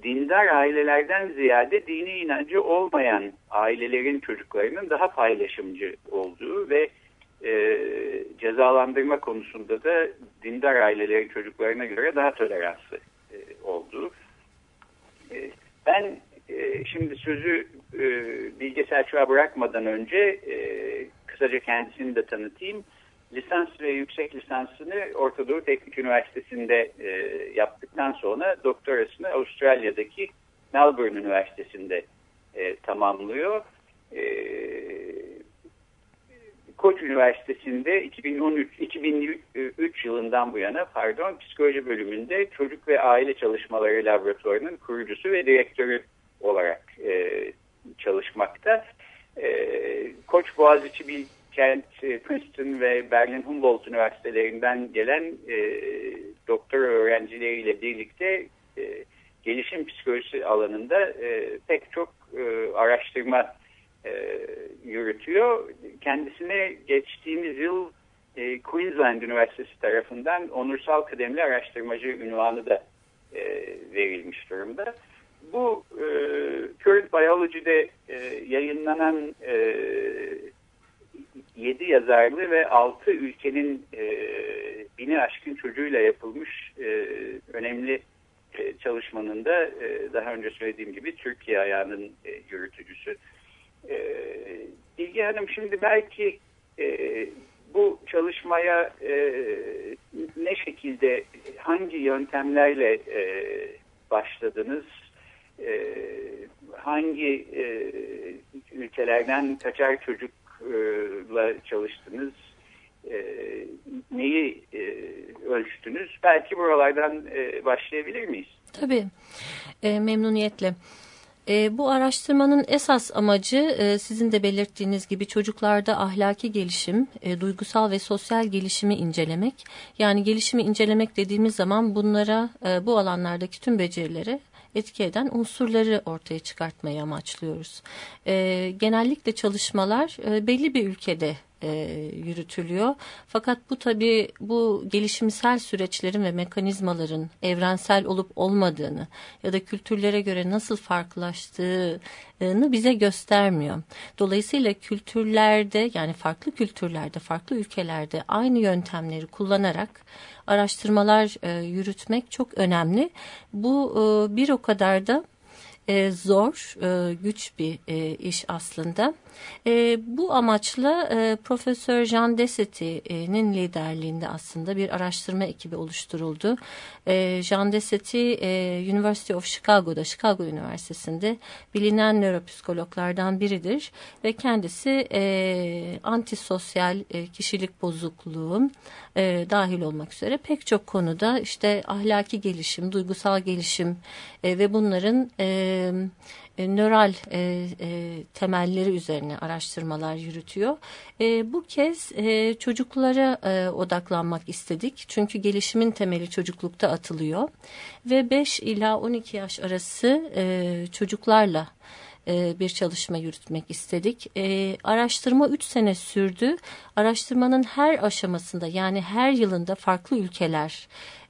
dindar ailelerden ziyade dini inancı olmayan ailelerin çocuklarının daha paylaşımcı olduğu ve e, cezalandırma konusunda da dindar ailelerin çocuklarına göre daha toleranslı e, olduğu. E, ben e, şimdi sözü e, Bilge Selçuk'a bırakmadan önce e, kısaca kendisini de tanıtayım. Lisans ve yüksek lisansını Orta Doğu Teknik Üniversitesi'nde e, yaptıktan sonra doktorasını Avustralya'daki Melbourne Üniversitesi'nde e, tamamlıyor. E, Koç Üniversitesi'nde 2013 2003 yılından bu yana pardon psikoloji bölümünde çocuk ve aile çalışmaları laboratuvarının kurucusu ve direktörü olarak e, çalışmakta. E, Koç Boğaziçi Bilkent, e, Princeton ve Berlin Humboldt Üniversitelerinden gelen e, doktor öğrencileriyle birlikte e, gelişim psikolojisi alanında e, pek çok e, araştırma e, yürütüyor. Kendisine geçtiğimiz yıl e, Queensland Üniversitesi tarafından onursal kıdemli araştırmacı ünvanı da e, verilmiş durumda. Bu e, Current Biology'de e, yayınlanan e, 7 yazarlı ve 6 ülkenin e, bini aşkın çocuğuyla yapılmış e, önemli e, çalışmanın da e, daha önce söylediğim gibi Türkiye ayağının e, yürütücüsü. E, Bilge Hanım şimdi belki e, bu çalışmaya e, ne şekilde hangi yöntemlerle e, başladınız? E, hangi e, ülkelerden kaçar çocukla çalıştınız? E, neyi e, ölçtünüz? Belki buralardan e, başlayabilir miyiz? Tabii, e, memnuniyetle. E, bu araştırmanın esas amacı e, sizin de belirttiğiniz gibi çocuklarda ahlaki gelişim, e, duygusal ve sosyal gelişimi incelemek. Yani gelişimi incelemek dediğimiz zaman bunlara e, bu alanlardaki tüm becerileri etki eden unsurları ortaya çıkartmayı amaçlıyoruz. E, genellikle çalışmalar e, belli bir ülkede e, yürütülüyor. Fakat bu tabi bu gelişimsel süreçlerin ve mekanizmaların evrensel olup olmadığını ya da kültürlere göre nasıl farklılaştığını bize göstermiyor. Dolayısıyla kültürlerde yani farklı kültürlerde, farklı ülkelerde aynı yöntemleri kullanarak araştırmalar e, yürütmek çok önemli. Bu e, bir o kadar da e, zor, e, güç bir e, iş aslında. E, bu amaçla e, Profesör Jean Desetti'nin liderliğinde aslında bir araştırma ekibi oluşturuldu. E, Jean Desetti e, University of Chicago'da, Chicago Üniversitesi'nde bilinen nöropsikologlardan biridir ve kendisi e, antisosyal e, kişilik bozukluğu e, dahil olmak üzere pek çok konuda işte ahlaki gelişim, duygusal gelişim e, ve bunların e, e, nöral e, e, temelleri üzerine araştırmalar yürütüyor. E, bu kez e, çocuklara e, odaklanmak istedik. Çünkü gelişimin temeli çocuklukta atılıyor. Ve 5 ila 12 yaş arası e, çocuklarla e, bir çalışma yürütmek istedik. E, araştırma 3 sene sürdü. Araştırmanın her aşamasında yani her yılında farklı ülkeler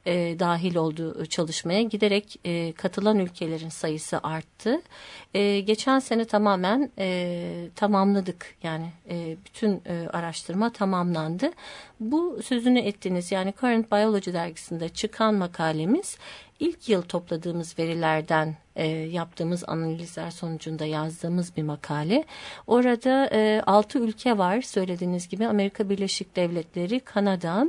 e, dahil olduğu çalışmaya giderek e, katılan ülkelerin sayısı arttı. E, geçen sene tamamen e, tamamladık yani e, bütün e, araştırma tamamlandı. Bu sözünü ettiğiniz yani Current Biology dergisinde çıkan makalemiz ilk yıl topladığımız verilerden e, yaptığımız analizler sonucunda yazdığımız bir makale. Orada e, 6 ülke var söylediğiniz gibi Amerika Birleşik Devletleri, Kanada,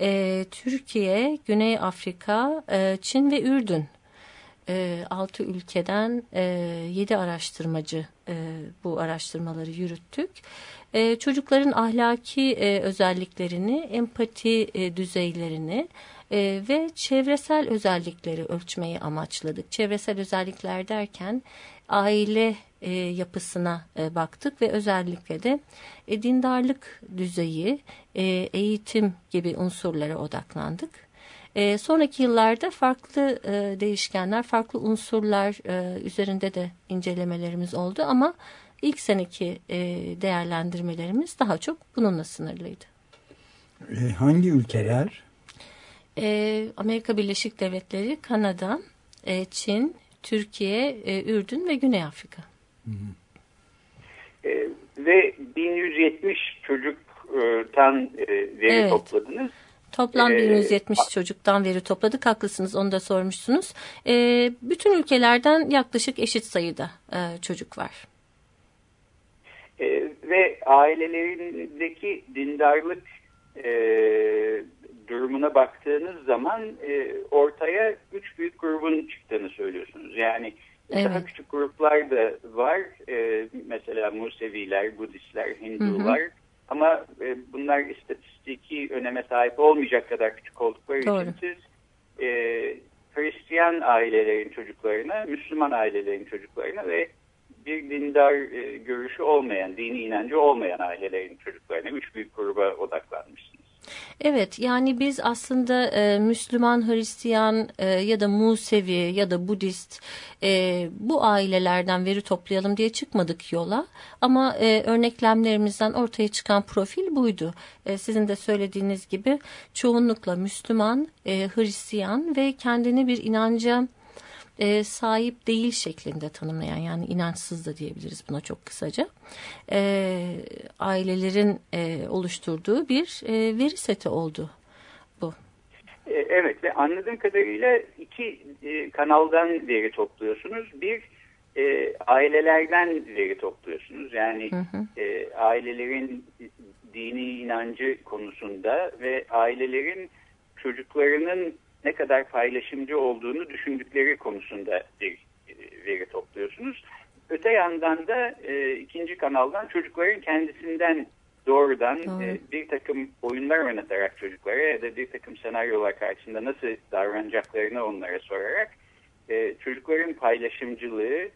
e, Türkiye, Güney Afrika, e, Çin ve Ürdün. E, 6 ülkeden e, 7 araştırmacı e, bu araştırmaları yürüttük. E, çocukların ahlaki e, özelliklerini, empati düzeylerini ve çevresel özellikleri ölçmeyi amaçladık. Çevresel özellikler derken aile e, yapısına e, baktık ve özellikle de e, dindarlık düzeyi, e, eğitim gibi unsurlara odaklandık. E, sonraki yıllarda farklı e, değişkenler, farklı unsurlar e, üzerinde de incelemelerimiz oldu ama ilk seneki e, değerlendirmelerimiz daha çok bununla sınırlıydı. E, hangi ülkeler? E, Amerika Birleşik Devletleri, Kanada, e, Çin, Türkiye, e, Ürdün ve Güney Afrika. Hı hı. E, ve 1170 çocuktan e, veri evet. topladınız. Toplam 1170 ee, çocuktan veri topladık. Haklısınız onu da sormuşsunuz. E, bütün ülkelerden yaklaşık eşit sayıda e, çocuk var. E, ve ailelerindeki dindarlık e, durumuna baktığınız zaman e, ortaya üç büyük grubun çıktığını söylüyorsunuz. Yani evet. daha küçük gruplar da var. E, mesela Museviler, Budistler, Hindular. Hı hı. Ama e, bunlar istatistiki öneme sahip olmayacak kadar küçük oldukları Doğru. için siz e, Hristiyan ailelerin çocuklarına, Müslüman ailelerin çocuklarına ve bir dindar e, görüşü olmayan, dini inancı olmayan ailelerin çocuklarına üç büyük gruba odaklanmışsınız. Evet yani biz aslında e, Müslüman, Hristiyan e, ya da Musevi ya da Budist e, bu ailelerden veri toplayalım diye çıkmadık yola. Ama e, örneklemlerimizden ortaya çıkan profil buydu. E, sizin de söylediğiniz gibi çoğunlukla Müslüman, e, Hristiyan ve kendini bir inanca e, sahip değil şeklinde tanımlayan yani inançsız da diyebiliriz buna çok kısaca e, ailelerin e, oluşturduğu bir e, veri seti oldu bu. E, evet ve anladığım kadarıyla iki e, kanaldan veri topluyorsunuz. Bir e, ailelerden veri topluyorsunuz. Yani hı hı. E, ailelerin dini inancı konusunda ve ailelerin çocuklarının ne kadar paylaşımcı olduğunu düşündükleri konusunda bir e, veri topluyorsunuz. Öte yandan da e, ikinci kanaldan çocukların kendisinden doğrudan e, bir takım oyunlar oynatarak çocuklara ya da bir takım senaryolar karşısında nasıl davranacaklarını onlara sorarak e, çocukların paylaşımcılığı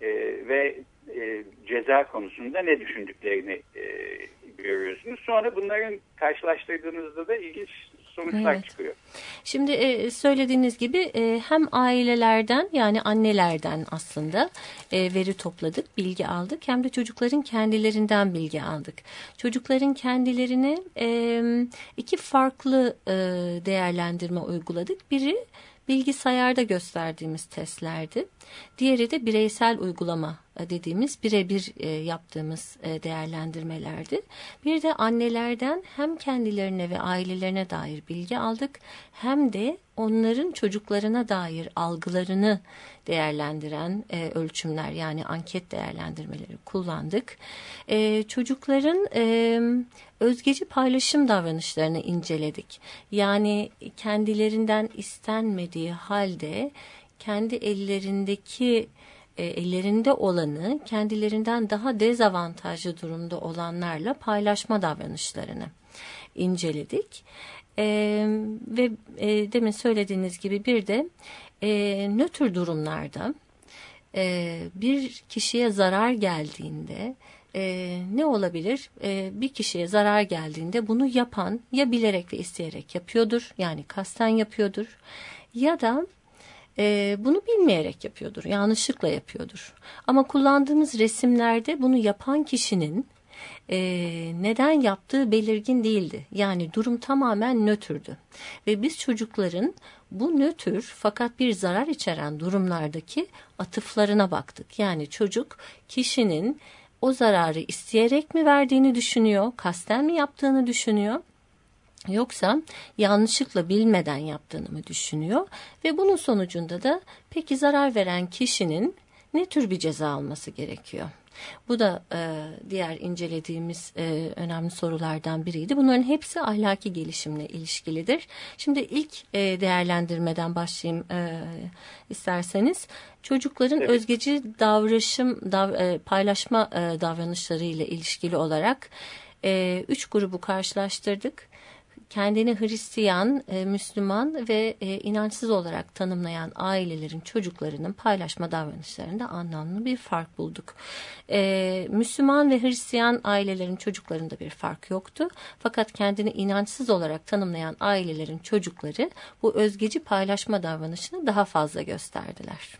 e, ve e, ceza konusunda ne düşündüklerini e, görüyorsunuz. Sonra bunların karşılaştırdığınızda da ilginç sonuçlar evet. çıkıyor. Şimdi e, söylediğiniz gibi e, hem ailelerden yani annelerden aslında e, veri topladık, bilgi aldık hem de çocukların kendilerinden bilgi aldık. Çocukların kendilerine iki farklı değerlendirme uyguladık. Biri bilgisayarda gösterdiğimiz testlerdi. Diğeri de bireysel uygulama e, dediğimiz birebir e, yaptığımız e, değerlendirmelerdi. Bir de annelerden hem kendilerine ve ailelerine dair bilgi aldık hem de onların çocuklarına dair algılarını değerlendiren e, ölçümler yani anket değerlendirmeleri kullandık. E, çocukların e, özgeci paylaşım davranışlarını inceledik. Yani kendilerinden istenmediği halde kendi ellerindeki e, ellerinde olanı kendilerinden daha dezavantajlı durumda olanlarla paylaşma davranışlarını inceledik. E, ve e, demin söylediğiniz gibi bir de e, nötr durumlarda e, bir kişiye zarar geldiğinde e, ne olabilir? E, bir kişiye zarar geldiğinde bunu yapan ya bilerek ve isteyerek yapıyordur yani kasten yapıyordur ya da e, bunu bilmeyerek yapıyordur, yanlışlıkla yapıyordur. Ama kullandığımız resimlerde bunu yapan kişinin e, neden yaptığı belirgin değildi. Yani durum tamamen nötrdü. Ve biz çocukların bu nötr fakat bir zarar içeren durumlardaki atıflarına baktık. Yani çocuk kişinin o zararı isteyerek mi verdiğini düşünüyor, kasten mi yaptığını düşünüyor Yoksa yanlışlıkla bilmeden yaptığını mı düşünüyor ve bunun sonucunda da peki zarar veren kişinin ne tür bir ceza alması gerekiyor? Bu da e, diğer incelediğimiz e, önemli sorulardan biriydi. Bunların hepsi ahlaki gelişimle ilişkilidir. Şimdi ilk e, değerlendirmeden başlayayım e, isterseniz. Çocukların evet. özgeci davranışım, dav, e, paylaşma e, davranışları ile ilişkili olarak e, üç grubu karşılaştırdık kendini Hristiyan, e, Müslüman ve e, inançsız olarak tanımlayan ailelerin çocuklarının paylaşma davranışlarında anlamlı bir fark bulduk. E, Müslüman ve Hristiyan ailelerin çocuklarında bir fark yoktu. Fakat kendini inançsız olarak tanımlayan ailelerin çocukları bu özgeci paylaşma davranışını daha fazla gösterdiler.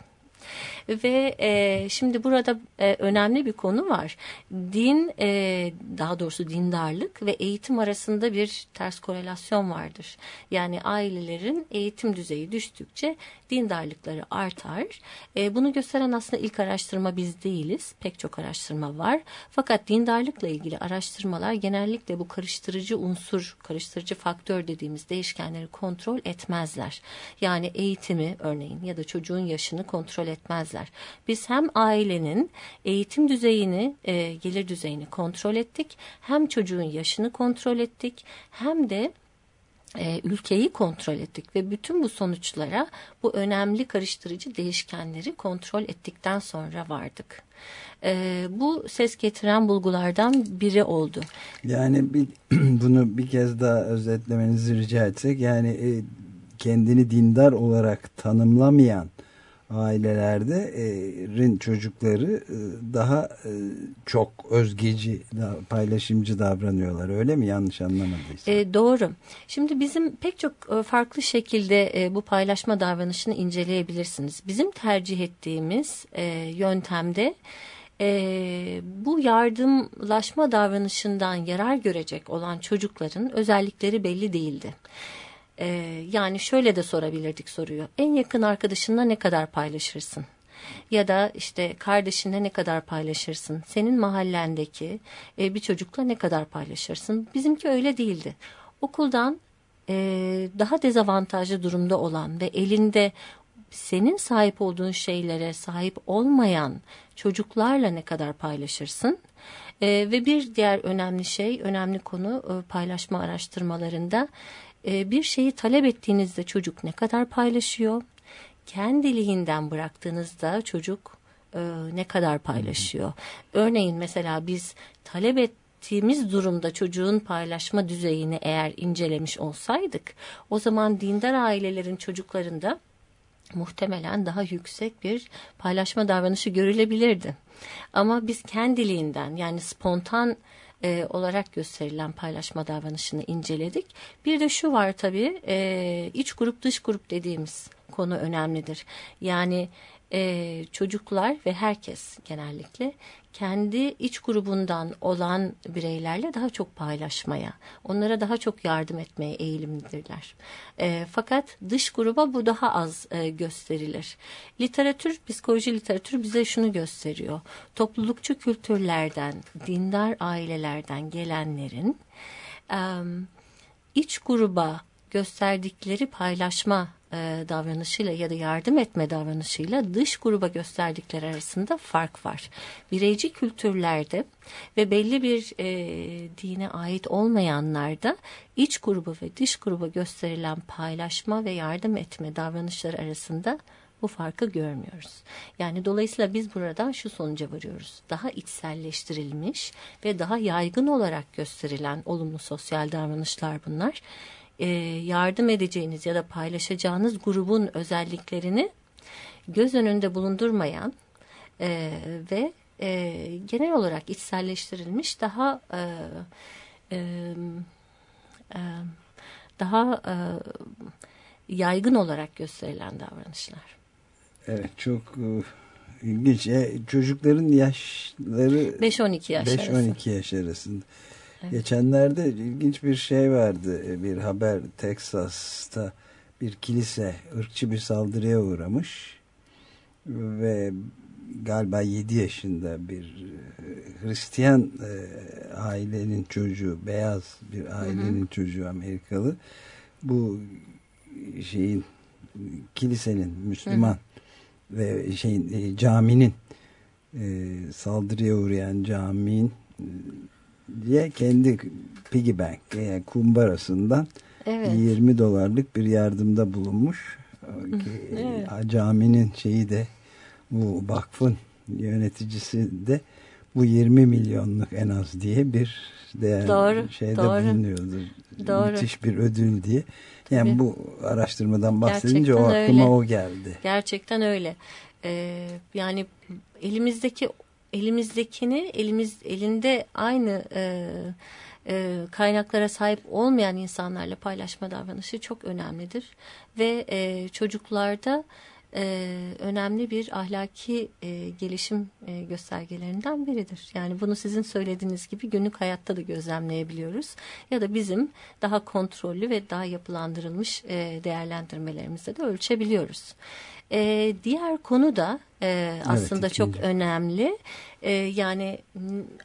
Ve e, şimdi burada e, önemli bir konu var. Din, e, daha doğrusu dindarlık ve eğitim arasında bir ters korelasyon vardır. Yani ailelerin eğitim düzeyi düştükçe dindarlıkları artar. E, bunu gösteren aslında ilk araştırma biz değiliz. Pek çok araştırma var. Fakat dindarlıkla ilgili araştırmalar genellikle bu karıştırıcı unsur, karıştırıcı faktör dediğimiz değişkenleri kontrol etmezler. Yani eğitimi örneğin ya da çocuğun yaşını kontrol etmezler. Biz hem ailenin eğitim düzeyini, e, gelir düzeyini kontrol ettik, hem çocuğun yaşını kontrol ettik, hem de e, ülkeyi kontrol ettik ve bütün bu sonuçlara bu önemli karıştırıcı değişkenleri kontrol ettikten sonra vardık. E, bu ses getiren bulgulardan biri oldu. Yani bir, bunu bir kez daha özetlemenizi rica etsek yani e, kendini dindar olarak tanımlamayan ailelerde rin çocukları e, daha e, çok özgeci, paylaşımcı davranıyorlar. Öyle mi? Yanlış anlamadıysam. E, doğru. Şimdi bizim pek çok e, farklı şekilde bu paylaşma davranışını inceleyebilirsiniz. Bizim tercih ettiğimiz yöntemde bu yardımlaşma davranışından yarar görecek olan çocukların özellikleri belli değildi. Ee, yani şöyle de sorabilirdik soruyu. En yakın arkadaşınla ne kadar paylaşırsın? Ya da işte kardeşinle ne kadar paylaşırsın? Senin mahallendeki e, bir çocukla ne kadar paylaşırsın? Bizimki öyle değildi. Okuldan e, daha dezavantajlı durumda olan ve elinde senin sahip olduğun şeylere sahip olmayan çocuklarla ne kadar paylaşırsın? E, ve bir diğer önemli şey, önemli konu e, paylaşma araştırmalarında e, bir şeyi talep ettiğinizde çocuk ne kadar paylaşıyor? Kendiliğinden bıraktığınızda çocuk e, ne kadar paylaşıyor? Örneğin mesela biz talep ettiğimiz durumda çocuğun paylaşma düzeyini eğer incelemiş olsaydık o zaman dindar ailelerin çocuklarında muhtemelen daha yüksek bir paylaşma davranışı görülebilirdi. Ama biz kendiliğinden yani spontan e, olarak gösterilen paylaşma davranışını inceledik. Bir de şu var tabii e, iç grup dış grup dediğimiz konu önemlidir. Yani e, çocuklar ve herkes genellikle kendi iç grubundan olan bireylerle daha çok paylaşmaya, onlara daha çok yardım etmeye eğilimlidirler. E, fakat dış gruba bu daha az e, gösterilir. Literatür, psikoloji literatürü bize şunu gösteriyor. Toplulukçu kültürlerden, dindar ailelerden gelenlerin e, iç gruba gösterdikleri paylaşma e, davranışıyla ya da yardım etme davranışıyla dış gruba gösterdikleri arasında fark var. Bireyci kültürlerde ve belli bir e, dine ait olmayanlarda iç gruba ve dış gruba gösterilen paylaşma ve yardım etme davranışları arasında bu farkı görmüyoruz. Yani dolayısıyla biz buradan şu sonuca varıyoruz. Daha içselleştirilmiş ve daha yaygın olarak gösterilen olumlu sosyal davranışlar bunlar e, yardım edeceğiniz ya da paylaşacağınız grubun özelliklerini göz önünde bulundurmayan e, ve e, genel olarak içselleştirilmiş daha e, e, e, daha e, yaygın olarak gösterilen davranışlar. Evet çok e, ilginç. E, çocukların yaşları 5-12 yaş 5-12 yaş arasında. Evet. Geçenlerde ilginç bir şey vardı. E, bir haber Teksas'ta bir kilise ırkçı bir saldırıya uğramış ve galiba 7 yaşında bir e, Hristiyan e, ailenin çocuğu, beyaz bir ailenin hı hı. çocuğu Amerikalı bu şeyin kilisenin Müslüman hı. ve şeyin caminin saldırıya uğrayan caminin diye kendi piggy bank yani kumbarasından evet. 20 dolarlık bir yardımda bulunmuş. evet. Caminin şeyi de bu vakfın yöneticisi de bu 20 milyonluk en az diye bir değer doğru, şeyde doğru. bulunuyordur. Doğru. Müthiş bir ödül diye. Yani Tabii. bu araştırmadan bahsedince Gerçekten o aklıma öyle. o geldi. Gerçekten öyle. Ee, yani elimizdeki elimizdekini elimiz elinde aynı e, e, kaynaklara sahip olmayan insanlarla paylaşma davranışı çok önemlidir ve e, çocuklarda e, önemli bir ahlaki e, gelişim e, göstergelerinden biridir. Yani bunu sizin söylediğiniz gibi günlük hayatta da gözlemleyebiliyoruz. Ya da bizim daha kontrollü ve daha yapılandırılmış e, değerlendirmelerimizde de ölçebiliyoruz. E, diğer konu da e, aslında evet, çok önemli. E, yani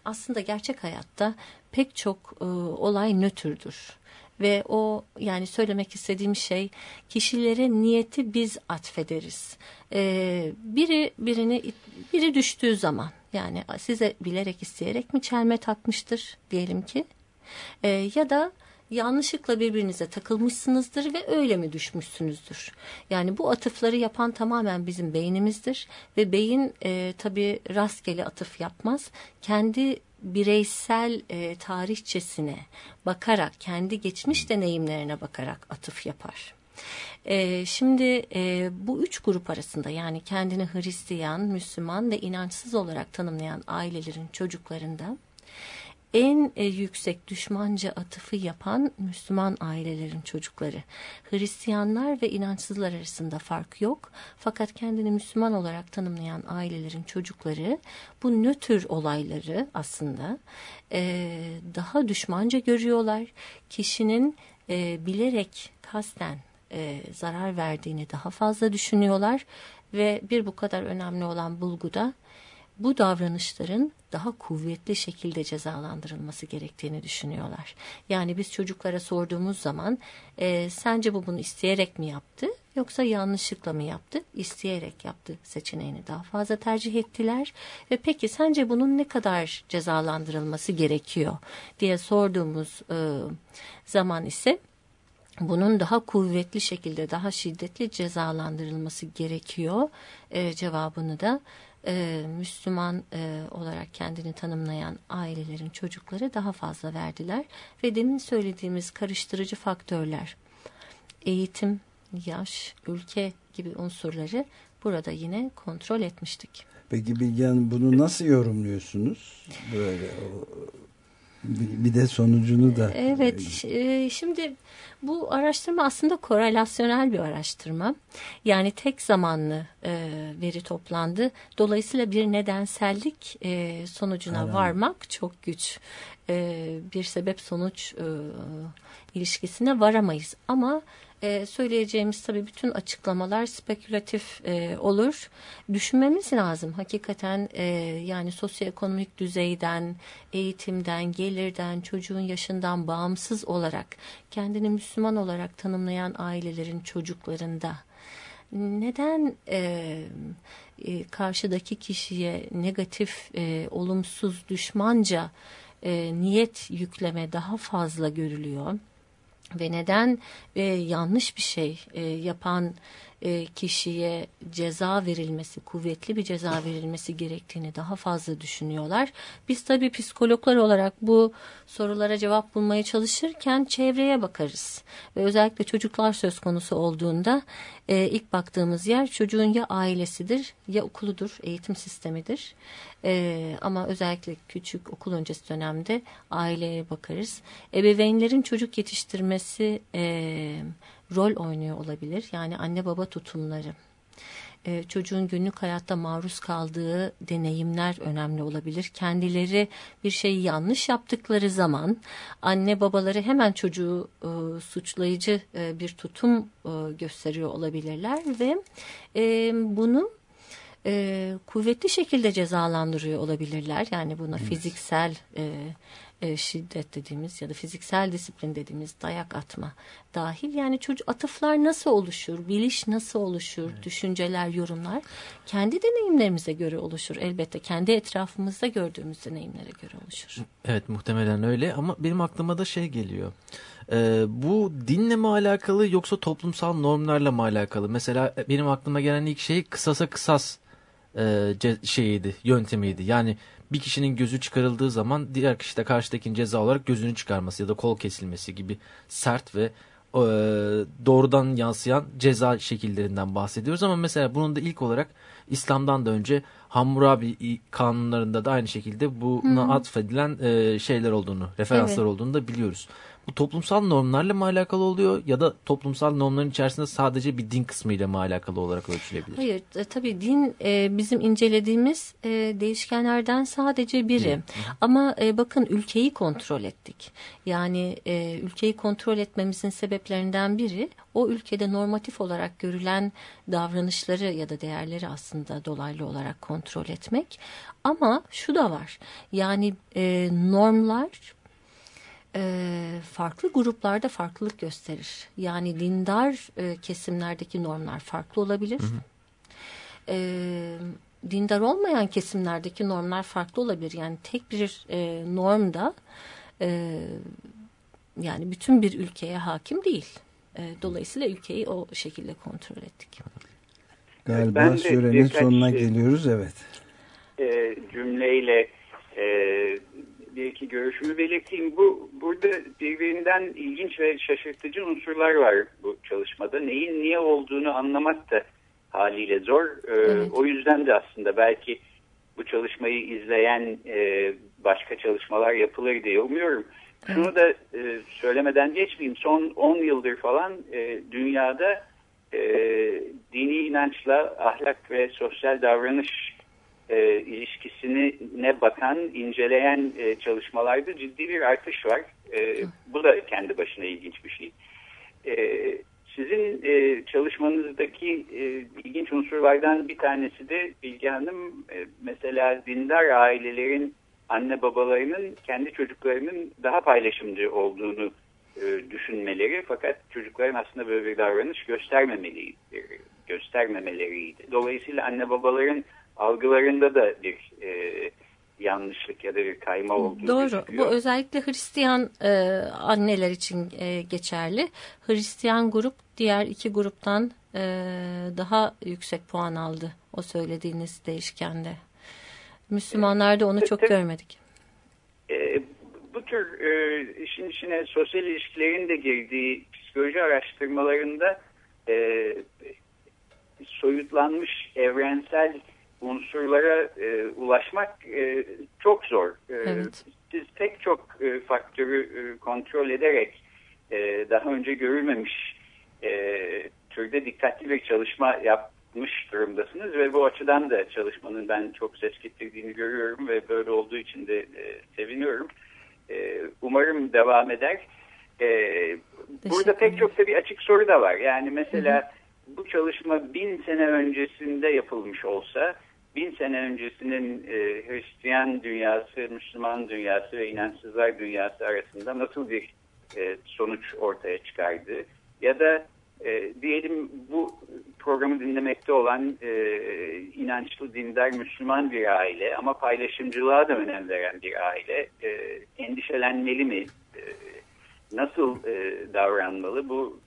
aslında gerçek hayatta pek çok e, olay nötrdür ve o yani söylemek istediğim şey kişilere niyeti biz atfederiz. Ee, biri birini biri düştüğü zaman yani size bilerek isteyerek mi çelme takmıştır diyelim ki ee, ya da yanlışlıkla birbirinize takılmışsınızdır ve öyle mi düşmüşsünüzdür? Yani bu atıfları yapan tamamen bizim beynimizdir ve beyin e, tabii rastgele atıf yapmaz. Kendi bireysel e, tarihçesine bakarak, kendi geçmiş deneyimlerine bakarak atıf yapar. E, şimdi e, bu üç grup arasında yani kendini Hristiyan, Müslüman ve inançsız olarak tanımlayan ailelerin çocuklarında en e, yüksek düşmanca atıfı yapan Müslüman ailelerin çocukları. Hristiyanlar ve inançsızlar arasında fark yok. Fakat kendini Müslüman olarak tanımlayan ailelerin çocukları bu nötr olayları aslında e, daha düşmanca görüyorlar. Kişinin e, bilerek kasten e, zarar verdiğini daha fazla düşünüyorlar ve bir bu kadar önemli olan bulguda bu davranışların daha kuvvetli şekilde cezalandırılması gerektiğini düşünüyorlar. Yani biz çocuklara sorduğumuz zaman e, sence bu bunu isteyerek mi yaptı yoksa yanlışlıkla mı yaptı? İsteyerek yaptı seçeneğini daha fazla tercih ettiler ve peki sence bunun ne kadar cezalandırılması gerekiyor diye sorduğumuz e, zaman ise bunun daha kuvvetli şekilde daha şiddetli cezalandırılması gerekiyor e, cevabını da e, Müslüman e, olarak kendini tanımlayan ailelerin çocukları daha fazla verdiler. Ve demin söylediğimiz karıştırıcı faktörler, eğitim, yaş, ülke gibi unsurları burada yine kontrol etmiştik. Peki Bilge Hanım bunu nasıl yorumluyorsunuz? Böyle bir de sonucunu da. Evet, e, şimdi bu araştırma aslında korelasyonel bir araştırma. Yani tek zamanlı e, veri toplandı. Dolayısıyla bir nedensellik e, sonucuna Aynen. varmak çok güç. bir sebep sonuç ilişkisine varamayız. Ama e, söyleyeceğimiz tabii bütün açıklamalar spekülatif e, olur. Düşünmemiz lazım hakikaten e, yani sosyoekonomik düzeyden, eğitimden, gelirden, çocuğun yaşından bağımsız olarak kendini Müslüman olarak tanımlayan ailelerin çocuklarında neden e, e, karşıdaki kişiye negatif, e, olumsuz, düşmanca e, niyet yükleme daha fazla görülüyor? Ve neden? E, yanlış bir şey e, yapan e, kişiye ceza verilmesi, kuvvetli bir ceza verilmesi gerektiğini daha fazla düşünüyorlar. Biz tabii psikologlar olarak bu sorulara cevap bulmaya çalışırken çevreye bakarız. Ve özellikle çocuklar söz konusu olduğunda e, ilk baktığımız yer çocuğun ya ailesidir ya okuludur, eğitim sistemidir. E, ama özellikle küçük okul öncesi dönemde aileye bakarız. Ebeveynlerin çocuk yetiştirmesi e, rol oynuyor olabilir. Yani anne baba tutumları. Ee, çocuğun günlük hayatta maruz kaldığı deneyimler önemli olabilir. Kendileri bir şeyi yanlış yaptıkları zaman anne babaları hemen çocuğu e, suçlayıcı e, bir tutum e, gösteriyor olabilirler ve e, bunu e, kuvvetli şekilde cezalandırıyor olabilirler. Yani buna evet. fiziksel e, e, şiddet dediğimiz ya da fiziksel disiplin dediğimiz dayak atma dahil. Yani çocuk atıflar nasıl oluşur, biliş nasıl oluşur, evet. düşünceler, yorumlar kendi deneyimlerimize göre oluşur. Elbette kendi etrafımızda gördüğümüz deneyimlere göre oluşur. Evet muhtemelen öyle ama benim aklıma da şey geliyor. Ee, bu dinle mi alakalı yoksa toplumsal normlarla mı alakalı? Mesela benim aklıma gelen ilk şey kısasa kısas e, şeyiydi, yöntemiydi. Yani bir kişinin gözü çıkarıldığı zaman diğer kişi de karşıdakinin ceza olarak gözünü çıkarması ya da kol kesilmesi gibi sert ve e, doğrudan yansıyan ceza şekillerinden bahsediyoruz. Ama mesela bunun da ilk olarak İslam'dan da önce Hammurabi kanunlarında da aynı şekilde buna Hı. atfedilen e, şeyler olduğunu, referanslar evet. olduğunu da biliyoruz. Bu toplumsal normlarla mı alakalı oluyor ya da toplumsal normların içerisinde sadece bir din kısmıyla mı alakalı olarak ölçülebilir? Hayır e, tabii din e, bizim incelediğimiz e, değişkenlerden sadece biri. Hı. Ama e, bakın ülkeyi kontrol ettik. Yani e, ülkeyi kontrol etmemizin sebeplerinden biri o ülkede normatif olarak görülen davranışları ya da değerleri aslında dolaylı olarak kontrol etmek. Ama şu da var yani e, normlar e, farklı gruplarda farklılık gösterir. Yani dindar e, kesimlerdeki normlar farklı olabilir. Hı hı. E, dindar olmayan kesimlerdeki normlar farklı olabilir. Yani tek bir e, norm da e, yani bütün bir ülkeye hakim değil. E, dolayısıyla ülkeyi o şekilde kontrol ettik. Galiba ben sürenin sonuna şey, geliyoruz evet. E, cümleyle e, bir iki görüşümü belirteyim. Bu burada birbirinden ilginç ve şaşırtıcı unsurlar var bu çalışmada. Neyin niye olduğunu anlamak da haliyle zor. Ee, evet. O yüzden de aslında belki bu çalışmayı izleyen e, başka çalışmalar yapılır diye umuyorum. Şunu da e, söylemeden geçmeyeyim. Son 10 yıldır falan e, dünyada e, dini inançla ahlak ve sosyal davranış e, ilişkisini ne bakan, inceleyen e, çalışmalarda ciddi bir artış var. E, bu da kendi başına ilginç bir şey. E, sizin e, çalışmanızdaki e, ilginç unsurlardan bir tanesi de Bilge Hanım e, mesela dindar ailelerin anne babalarının kendi çocuklarının daha paylaşımcı olduğunu e, düşünmeleri fakat çocukların aslında böyle bir davranış göstermemeli, e, göstermemeleriydi. Dolayısıyla anne babaların algılarında da bir e, yanlışlık ya da bir kayma olduğu Doğru. Gözüküyor. Bu özellikle Hristiyan e, anneler için e, geçerli. Hristiyan grup diğer iki gruptan e, daha yüksek puan aldı o söylediğiniz değişkende. Müslümanlarda onu çok görmedik. E, bu tür e, işin içine sosyal ilişkilerin de girdiği psikoloji araştırmalarında e, soyutlanmış evrensel unsurlara e, ulaşmak e, çok zor. E, evet. Siz pek çok e, faktörü e, kontrol ederek e, daha önce görülmemiş e, türde dikkatli bir çalışma yapmış durumdasınız ve bu açıdan da çalışmanın ben çok ses getirdiğini görüyorum ve böyle olduğu için de e, seviniyorum. E, umarım devam eder. E, burada pek çok da bir açık soru da var. Yani mesela hı hı. bu çalışma bin sene öncesinde yapılmış olsa bin sene öncesinin e, Hristiyan dünyası, Müslüman dünyası ve inançsızlar dünyası arasında nasıl bir e, sonuç ortaya çıkardı? Ya da e, diyelim bu programı dinlemekte olan e, inançlı, dindar, Müslüman bir aile ama paylaşımcılığa da önem veren bir aile e, endişelenmeli mi? E, nasıl e, davranmalı? Bu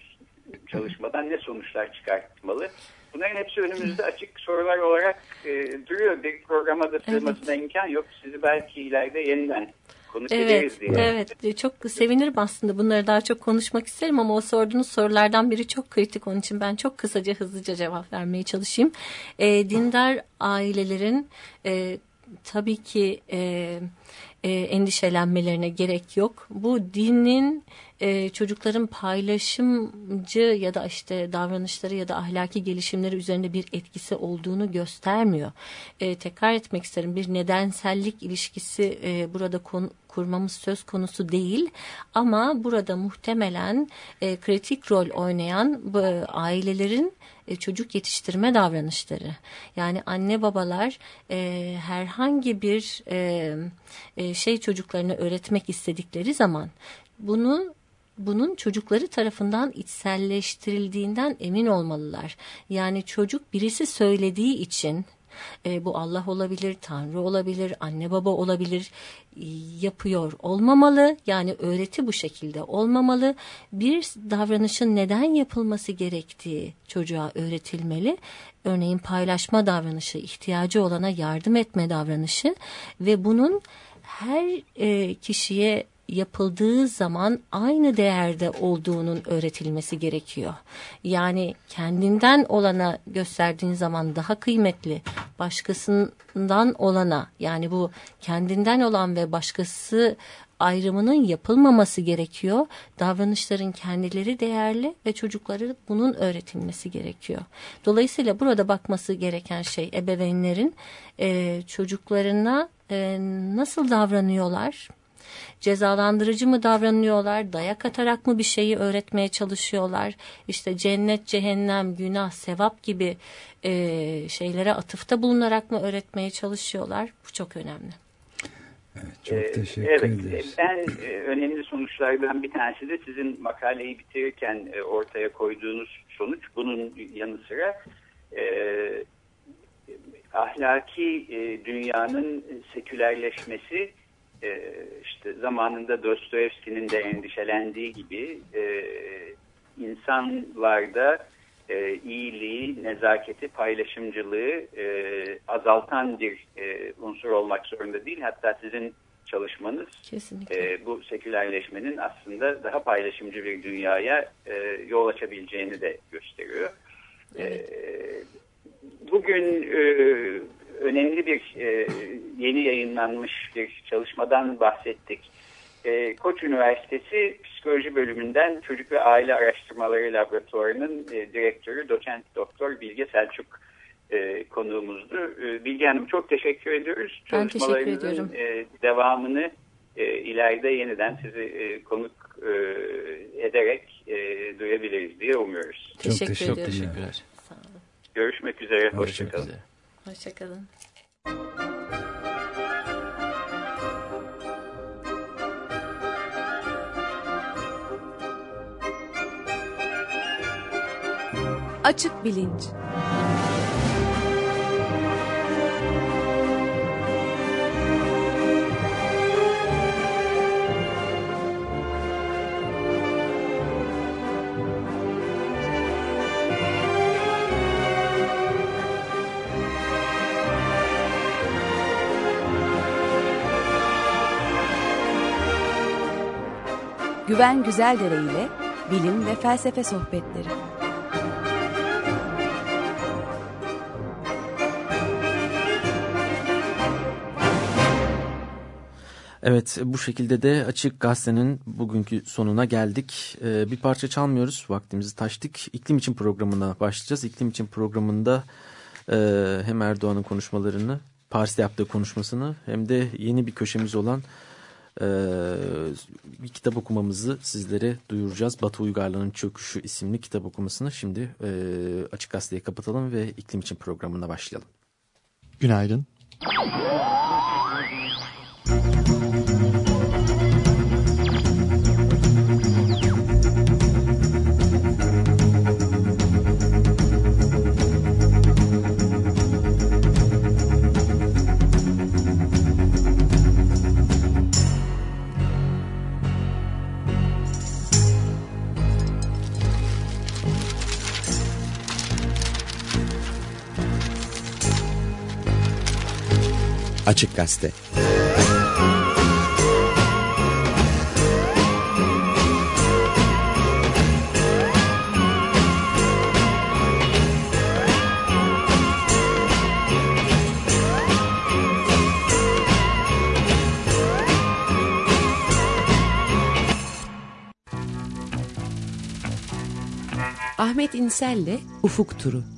çalışmadan ne sonuçlar çıkartmalı? Bunların hepsi önümüzde açık sorular olarak e, duruyor. Bir programa da sığmasına evet. imkan yok. Sizi belki ileride yeniden konuk evet, ederiz diye. Evet, çok sevinirim aslında. Bunları daha çok konuşmak isterim ama o sorduğunuz sorulardan biri çok kritik. Onun için ben çok kısaca, hızlıca cevap vermeye çalışayım. E, dindar ailelerin e, tabii ki... E, e, endişelenmelerine gerek yok. Bu dinin e, çocukların paylaşımcı ya da işte davranışları ya da ahlaki gelişimleri üzerinde bir etkisi olduğunu göstermiyor. E, tekrar etmek isterim bir nedensellik ilişkisi e, burada konu, kurmamız söz konusu değil ama burada muhtemelen e, kritik rol oynayan bu, ailelerin e, çocuk yetiştirme davranışları. Yani anne babalar e, herhangi bir e, e, şey çocuklarına öğretmek istedikleri zaman bunu bunun çocukları tarafından içselleştirildiğinden emin olmalılar. Yani çocuk birisi söylediği için e, bu Allah olabilir, Tanrı olabilir, anne baba olabilir yapıyor olmamalı. Yani öğreti bu şekilde olmamalı. Bir davranışın neden yapılması gerektiği çocuğa öğretilmeli. Örneğin paylaşma davranışı, ihtiyacı olana yardım etme davranışı ve bunun her e, kişiye yapıldığı zaman aynı değerde olduğunun öğretilmesi gerekiyor. Yani kendinden olana gösterdiğin zaman daha kıymetli, başkasından olana yani bu kendinden olan ve başkası ayrımının yapılmaması gerekiyor. Davranışların kendileri değerli ve çocukları bunun öğretilmesi gerekiyor. Dolayısıyla burada bakması gereken şey ebeveynlerin e, çocuklarına e, nasıl davranıyorlar? Cezalandırıcı mı davranıyorlar? Dayak atarak mı bir şeyi öğretmeye çalışıyorlar? İşte cennet, cehennem, günah, sevap gibi e, şeylere atıfta bulunarak mı öğretmeye çalışıyorlar? Bu çok önemli. Evet, çok Ee, teşekkür evet, ederiz. Ben e, önemli sonuçlardan bir tanesi de sizin makaleyi bitirirken e, ortaya koyduğunuz sonuç. Bunun yanı sıra e, ahlaki e, dünyanın sekülerleşmesi e, işte zamanında Dostoyevski'nin de endişelendiği gibi e, insanlarda e, iyiliği, nezaketi, paylaşımcılığı e, azaltan bir e, unsur olmak zorunda değil. Hatta sizin çalışmanız Kesinlikle. e, bu sekülerleşmenin aslında daha paylaşımcı bir dünyaya e, yol açabileceğini de gösteriyor. E, bugün e, önemli bir e, yeni yayınlanmış bir çalışmadan bahsettik. E, Koç Üniversitesi Psikoloji Bölümünden Çocuk ve Aile Araştırmaları Laboratuvarı'nın e, direktörü doçent doktor Bilge Selçuk e, konuğumuzdu. E, Bilge Hanım çok teşekkür ediyoruz. Ben teşekkür Çalışmalarınızın, ediyorum. e, devamını e, ileride yeniden sizi e, konuk e, ederek e, duyabiliriz diye umuyoruz. Çok Teşekkür teşekkür ediyorum. Teşekkürler. Görüşmek üzere. Hoşçakalın. üzere. Hoşçakalın. Açık bilinç. Güven Güzeldere ile bilim ve felsefe sohbetleri. Evet bu şekilde de Açık Gazete'nin bugünkü sonuna geldik. Ee, bir parça çalmıyoruz vaktimizi taştık. İklim için programına başlayacağız. İklim için programında e, hem Erdoğan'ın konuşmalarını, Paris'te yaptığı konuşmasını hem de yeni bir köşemiz olan bir kitap okumamızı sizlere duyuracağız. Batı Uygarlığı'nın Çöküşü isimli kitap okumasını şimdi e, Açık Gazete'yi kapatalım ve iklim için programına başlayalım. Günaydın. Açık Gazete. Ahmet İnsel'le Ufuk Turu.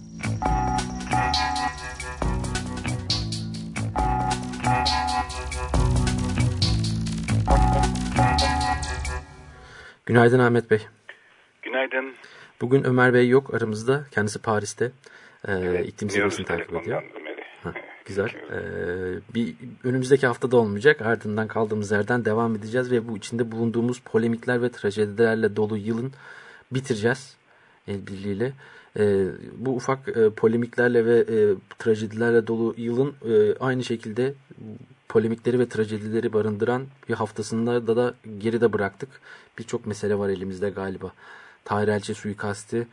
Günaydın Ahmet Bey. Günaydın. Bugün Ömer Bey yok aramızda. Kendisi Paris'te. Ee, iklim zirvesini takip ediyor. Ha, güzel. Ee, bir önümüzdeki haftada olmayacak. Ardından kaldığımız yerden devam edeceğiz ve bu içinde bulunduğumuz polemikler ve trajedilerle dolu yılın bitireceğiz el birliğiyle. Ee, bu ufak e, polemiklerle ve e, trajedilerle dolu yılın e, aynı şekilde polemikleri ve trajedileri barındıran bir haftasında da, da geride bıraktık. Birçok mesele var elimizde galiba. Tahir Elçi suikasti,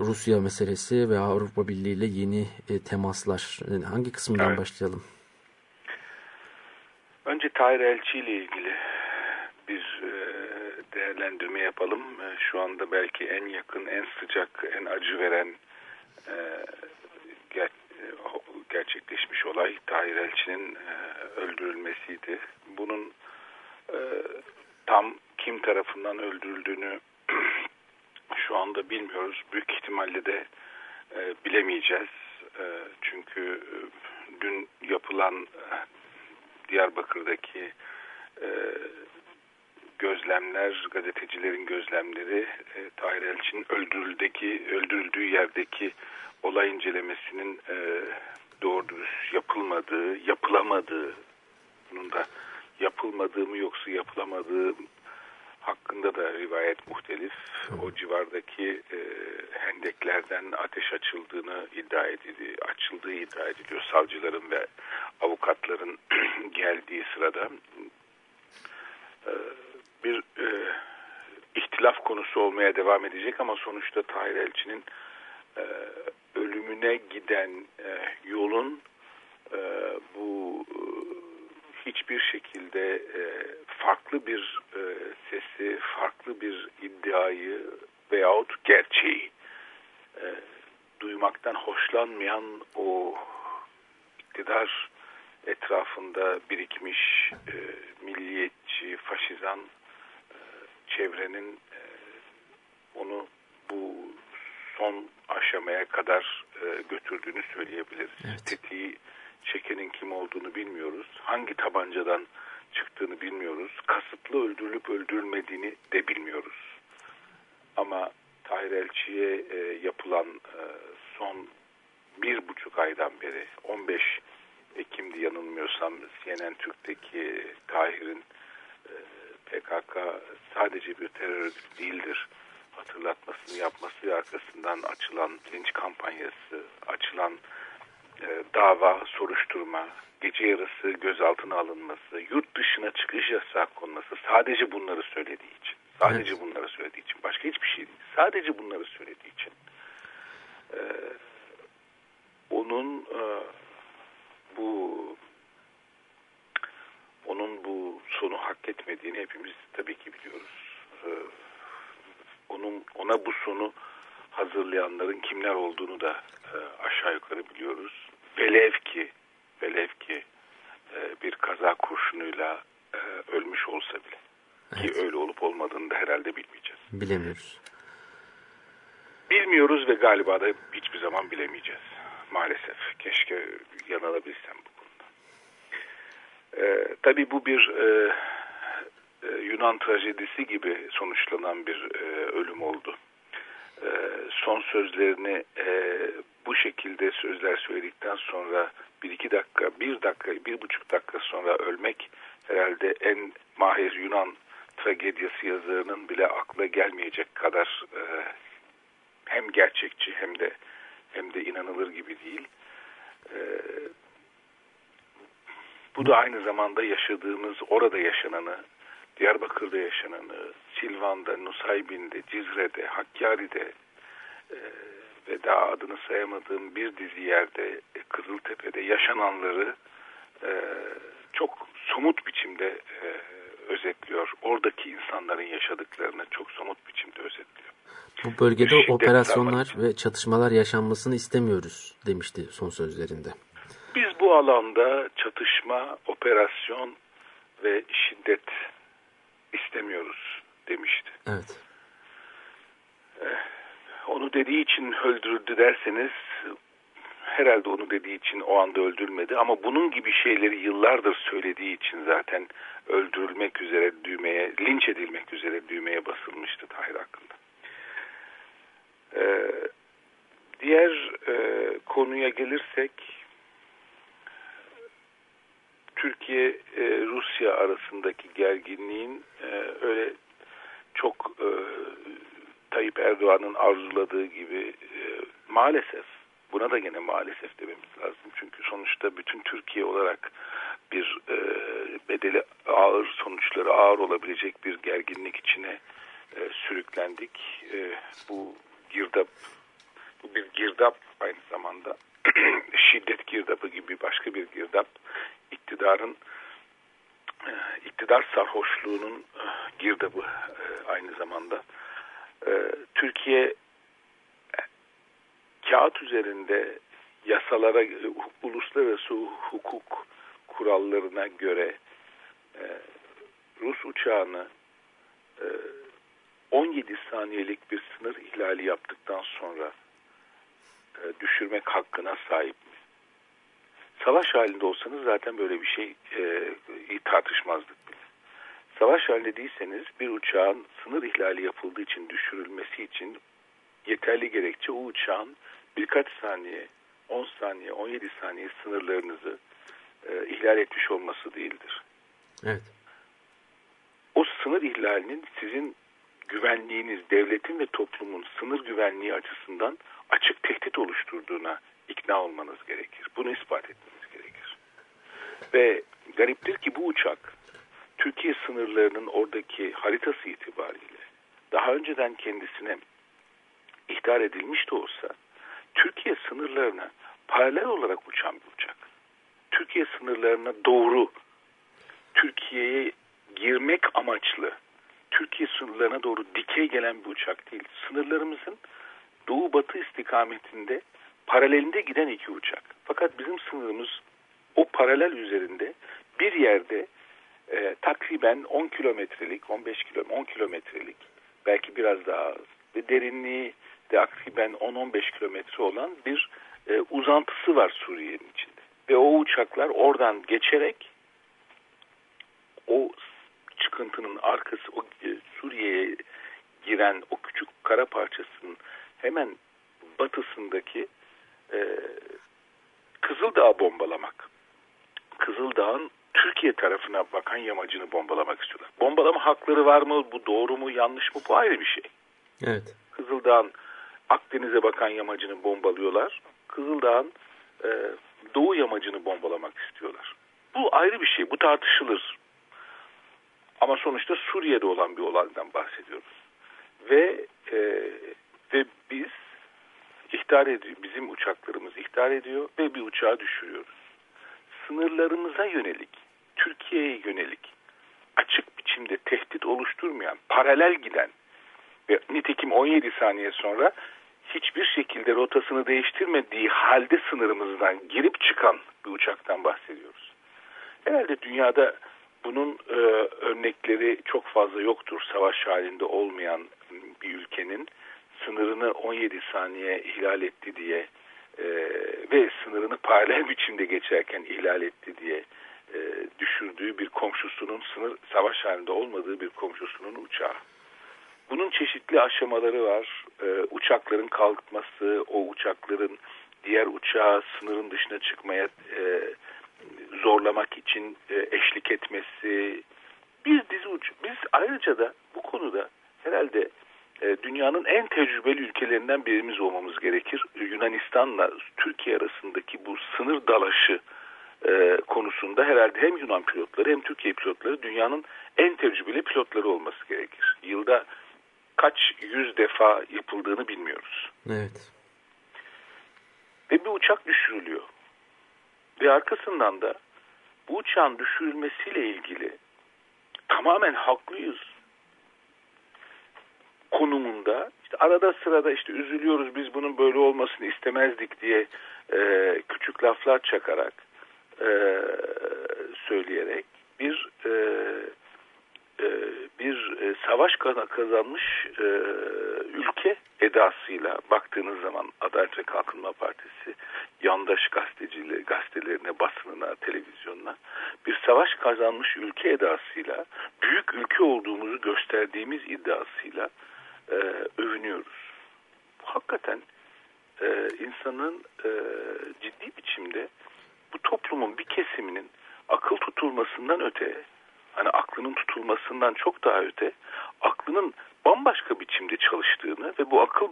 Rusya meselesi ve Avrupa Birliği ile yeni e, temaslar. Yani hangi kısmından Evet. başlayalım? Önce Tahir Elçi ile ilgili bir e, değerlendirme yapalım. E, şu anda belki en yakın, en sıcak, en acı veren e, e, gerçekleşmiş olay Tahir Elçi'nin e, öldürülmesiydi. Bunun e, tam kim tarafından öldürüldüğünü şu anda bilmiyoruz. Büyük ihtimalle de e, bilemeyeceğiz. E, çünkü e, dün yapılan e, Diyarbakır'daki e, gözlemler, gazetecilerin gözlemleri e, Tahir Elçi'nin öldürüldeki, öldürüldüğü yerdeki olay incelemesinin e, doğru dürüst yapılmadığı, yapılamadığı, bunun da yapılmadığı mı yoksa yapılamadığı hakkında da rivayet muhtelif. O civardaki e, hendeklerden ateş açıldığını iddia edildi, açıldığı iddia ediliyor savcıların ve avukatların geldiği sırada. E, bir e, ihtilaf konusu olmaya devam edecek ama sonuçta Tahir Elçi'nin e, ölümüne giden e, yolun e, bu e, hiçbir şekilde e, farklı bir e, sesi, farklı bir iddiayı veyahut gerçeği e, duymaktan hoşlanmayan o iktidar etrafında birikmiş e, milliyetçi, faşizan e, çevrenin e, onu bu son aşamaya kadar e, götürdüğünü söyleyebiliriz. Evet. Tetiği çekenin kim olduğunu bilmiyoruz. Hangi tabancadan çıktığını bilmiyoruz. Kasıtlı öldürülüp öldürülmediğini de bilmiyoruz. Ama Tahir Elçi'ye e, yapılan e, son bir buçuk aydan beri 15 Ekim'di yanılmıyorsam CNN Türk'teki Tahir'in e, PKK sadece bir terör örgütü değildir hatırlatmasını yapması ve arkasından açılan linç kampanyası, açılan e, dava, soruşturma, gece yarısı gözaltına alınması, yurt dışına çıkış yasak konması sadece bunları söylediği için. Sadece Evet. bunları söylediği için. Başka hiçbir şey değil. Sadece bunları söylediği için. E, onun e, bu onun bu sonu hak etmediğini hepimiz tabii ki biliyoruz. E, onun ona bu sonu hazırlayanların kimler olduğunu da e, aşağı yukarı biliyoruz. Velev ki velev ki e, bir kaza kurşunuyla e, ölmüş olsa bile. Evet. Ki öyle olup olmadığını da herhalde bilmeyeceğiz. Bilemiyoruz. Bilmiyoruz ve galiba da hiçbir zaman bilemeyeceğiz. Maalesef. Keşke yanılabilsem bu konuda. Ee, tabii bu bir e, e, Yunan trajedisi gibi sonuçlanan bir e, ölüm oldu. E, son sözlerini e, bu şekilde sözler söyledikten sonra bir iki dakika, bir dakika, bir buçuk dakika sonra ölmek herhalde en mahir Yunan tragediyası yazarının bile akla gelmeyecek kadar e, hem gerçekçi hem de hem de inanılır gibi değil. E, bu da aynı zamanda yaşadığımız, orada yaşananı, Diyarbakır'da yaşananı, Silvan'da, Nusaybin'de, Cizre'de, Hakkari'de e, ve daha adını sayamadığım bir dizi yerde e, Kızıltepe'de yaşananları e, çok somut biçimde e, özetliyor. Oradaki insanların yaşadıklarını çok somut biçimde özetliyor. Bu bölgede Şiddet operasyonlar ve çatışmalar yaşanmasını istemiyoruz demişti son sözlerinde. Biz bu alanda çatışma, operasyon ve şiddet istemiyoruz demişti. Evet. Onu dediği için öldürüldü derseniz herhalde onu dediği için o anda öldürülmedi ama bunun gibi şeyleri yıllardır söylediği için zaten öldürülmek üzere düğmeye, linç edilmek üzere düğmeye basılmıştı Tahir hakkında. Ee, diğer e, konuya gelirsek Türkiye-Rusya arasındaki gerginliğin e, öyle çok e, Tayyip Erdoğan'ın arzuladığı gibi e, maalesef buna da gene maalesef dememiz lazım. Çünkü sonuçta bütün Türkiye olarak bir e, bedeli ağır sonuçları ağır olabilecek bir gerginlik içine e, sürüklendik. E, bu girdap bu bir girdap aynı zamanda şiddet girdabı gibi başka bir girdap iktidarın e, iktidar sarhoşluğunun e, girdabı e, aynı zamanda. Türkiye kağıt üzerinde yasalara, uluslararası hukuk kurallarına göre Rus uçağını e, 17 saniyelik bir sınır ihlali yaptıktan sonra düşürmek hakkına sahip mi? Savaş halinde olsanız zaten böyle bir şey e, tartışmazdık bile. Savaş halinde değilseniz bir uçağın sınır ihlali yapıldığı için düşürülmesi için yeterli gerekçe o uçağın birkaç saniye, 10 saniye, 17 saniye sınırlarınızı e, ihlal etmiş olması değildir. Evet. O sınır ihlalinin sizin güvenliğiniz, devletin ve toplumun sınır güvenliği açısından açık tehdit oluşturduğuna ikna olmanız gerekir. Bunu ispat etmeniz gerekir. Ve gariptir ki bu uçak Türkiye sınırlarının oradaki haritası itibariyle daha önceden kendisine ihtar edilmiş de olsa Türkiye sınırlarına paralel olarak uçan bir uçak. Türkiye sınırlarına doğru Türkiye'ye girmek amaçlı Türkiye sınırlarına doğru dikey gelen bir uçak değil. Sınırlarımızın doğu batı istikametinde paralelinde giden iki uçak. Fakat bizim sınırımız o paralel üzerinde bir yerde e, takriben 10 kilometrelik, 15 kilometre, 10 kilometrelik belki biraz daha az ve derinliği de takriben 10-15 kilometre olan bir e, uzantısı var Suriye'nin içinde. Ve o uçaklar oradan geçerek o çıkıntının arkası, o e, Suriye'ye giren o küçük kara parçasının hemen batısındaki e, Kızıldağ'ı bombalamak. Kızıldağ'ın Türkiye tarafına bakan yamacını bombalamak istiyorlar. Bombalama hakları var mı? Bu doğru mu? Yanlış mı? Bu ayrı bir şey. Evet. Kızıldağ'ın Akdeniz'e bakan yamacını bombalıyorlar. Kızıldağ'ın e, doğu yamacını bombalamak istiyorlar. Bu ayrı bir şey. Bu tartışılır. Ama sonuçta Suriye'de olan bir olaydan bahsediyoruz. Ve e, ve biz ihtar ediyor, bizim uçaklarımız ihtar ediyor ve bir uçağı düşürüyoruz. Sınırlarımıza yönelik, Türkiye'ye yönelik açık biçimde tehdit oluşturmayan, paralel giden ve nitekim 17 saniye sonra hiçbir şekilde rotasını değiştirmediği halde sınırımızdan girip çıkan bir uçaktan bahsediyoruz. Herhalde dünyada bunun e, örnekleri çok fazla yoktur. Savaş halinde olmayan bir ülkenin sınırını 17 saniye ihlal etti diye e, ve sınırını paralel biçimde geçerken ihlal etti diye e, düşürdüğü bir komşusunun sınır savaş halinde olmadığı bir komşusunun uçağı. Bunun çeşitli aşamaları var. E, uçakların kalkması, o uçakların diğer uçağa sınırın dışına çıkmaya e, zorlamak için e, eşlik etmesi. Biz dizi uç biz ayrıca da bu konuda herhalde dünyanın en tecrübeli ülkelerinden birimiz olmamız gerekir. Yunanistan'la Türkiye arasındaki bu sınır dalaşı e, konusunda herhalde hem Yunan pilotları hem Türkiye pilotları dünyanın en tecrübeli pilotları olması gerekir. Yılda kaç yüz defa yapıldığını bilmiyoruz. Evet. Ve bir uçak düşürülüyor. Ve arkasından da bu uçağın düşürülmesiyle ilgili tamamen haklıyız konumunda işte arada sırada işte üzülüyoruz biz bunun böyle olmasını istemezdik diye e, küçük laflar çakarak e, söyleyerek bir e, e, bir e, savaş kazanmış e, ülke edasıyla baktığınız zaman Adalet ve Kalkınma Partisi yandaş gazetecileri, gazetelerine, basınına, televizyonuna bir savaş kazanmış ülke edasıyla büyük ülke olduğumuzu gösterdiğimiz iddiasıyla e, övünüyoruz. Hakikaten e, insanın e, ciddi biçimde bu toplumun bir kesiminin akıl tutulmasından öte hani aklının tutulmasından çok daha öte aklının bambaşka biçimde çalıştığını ve bu akıl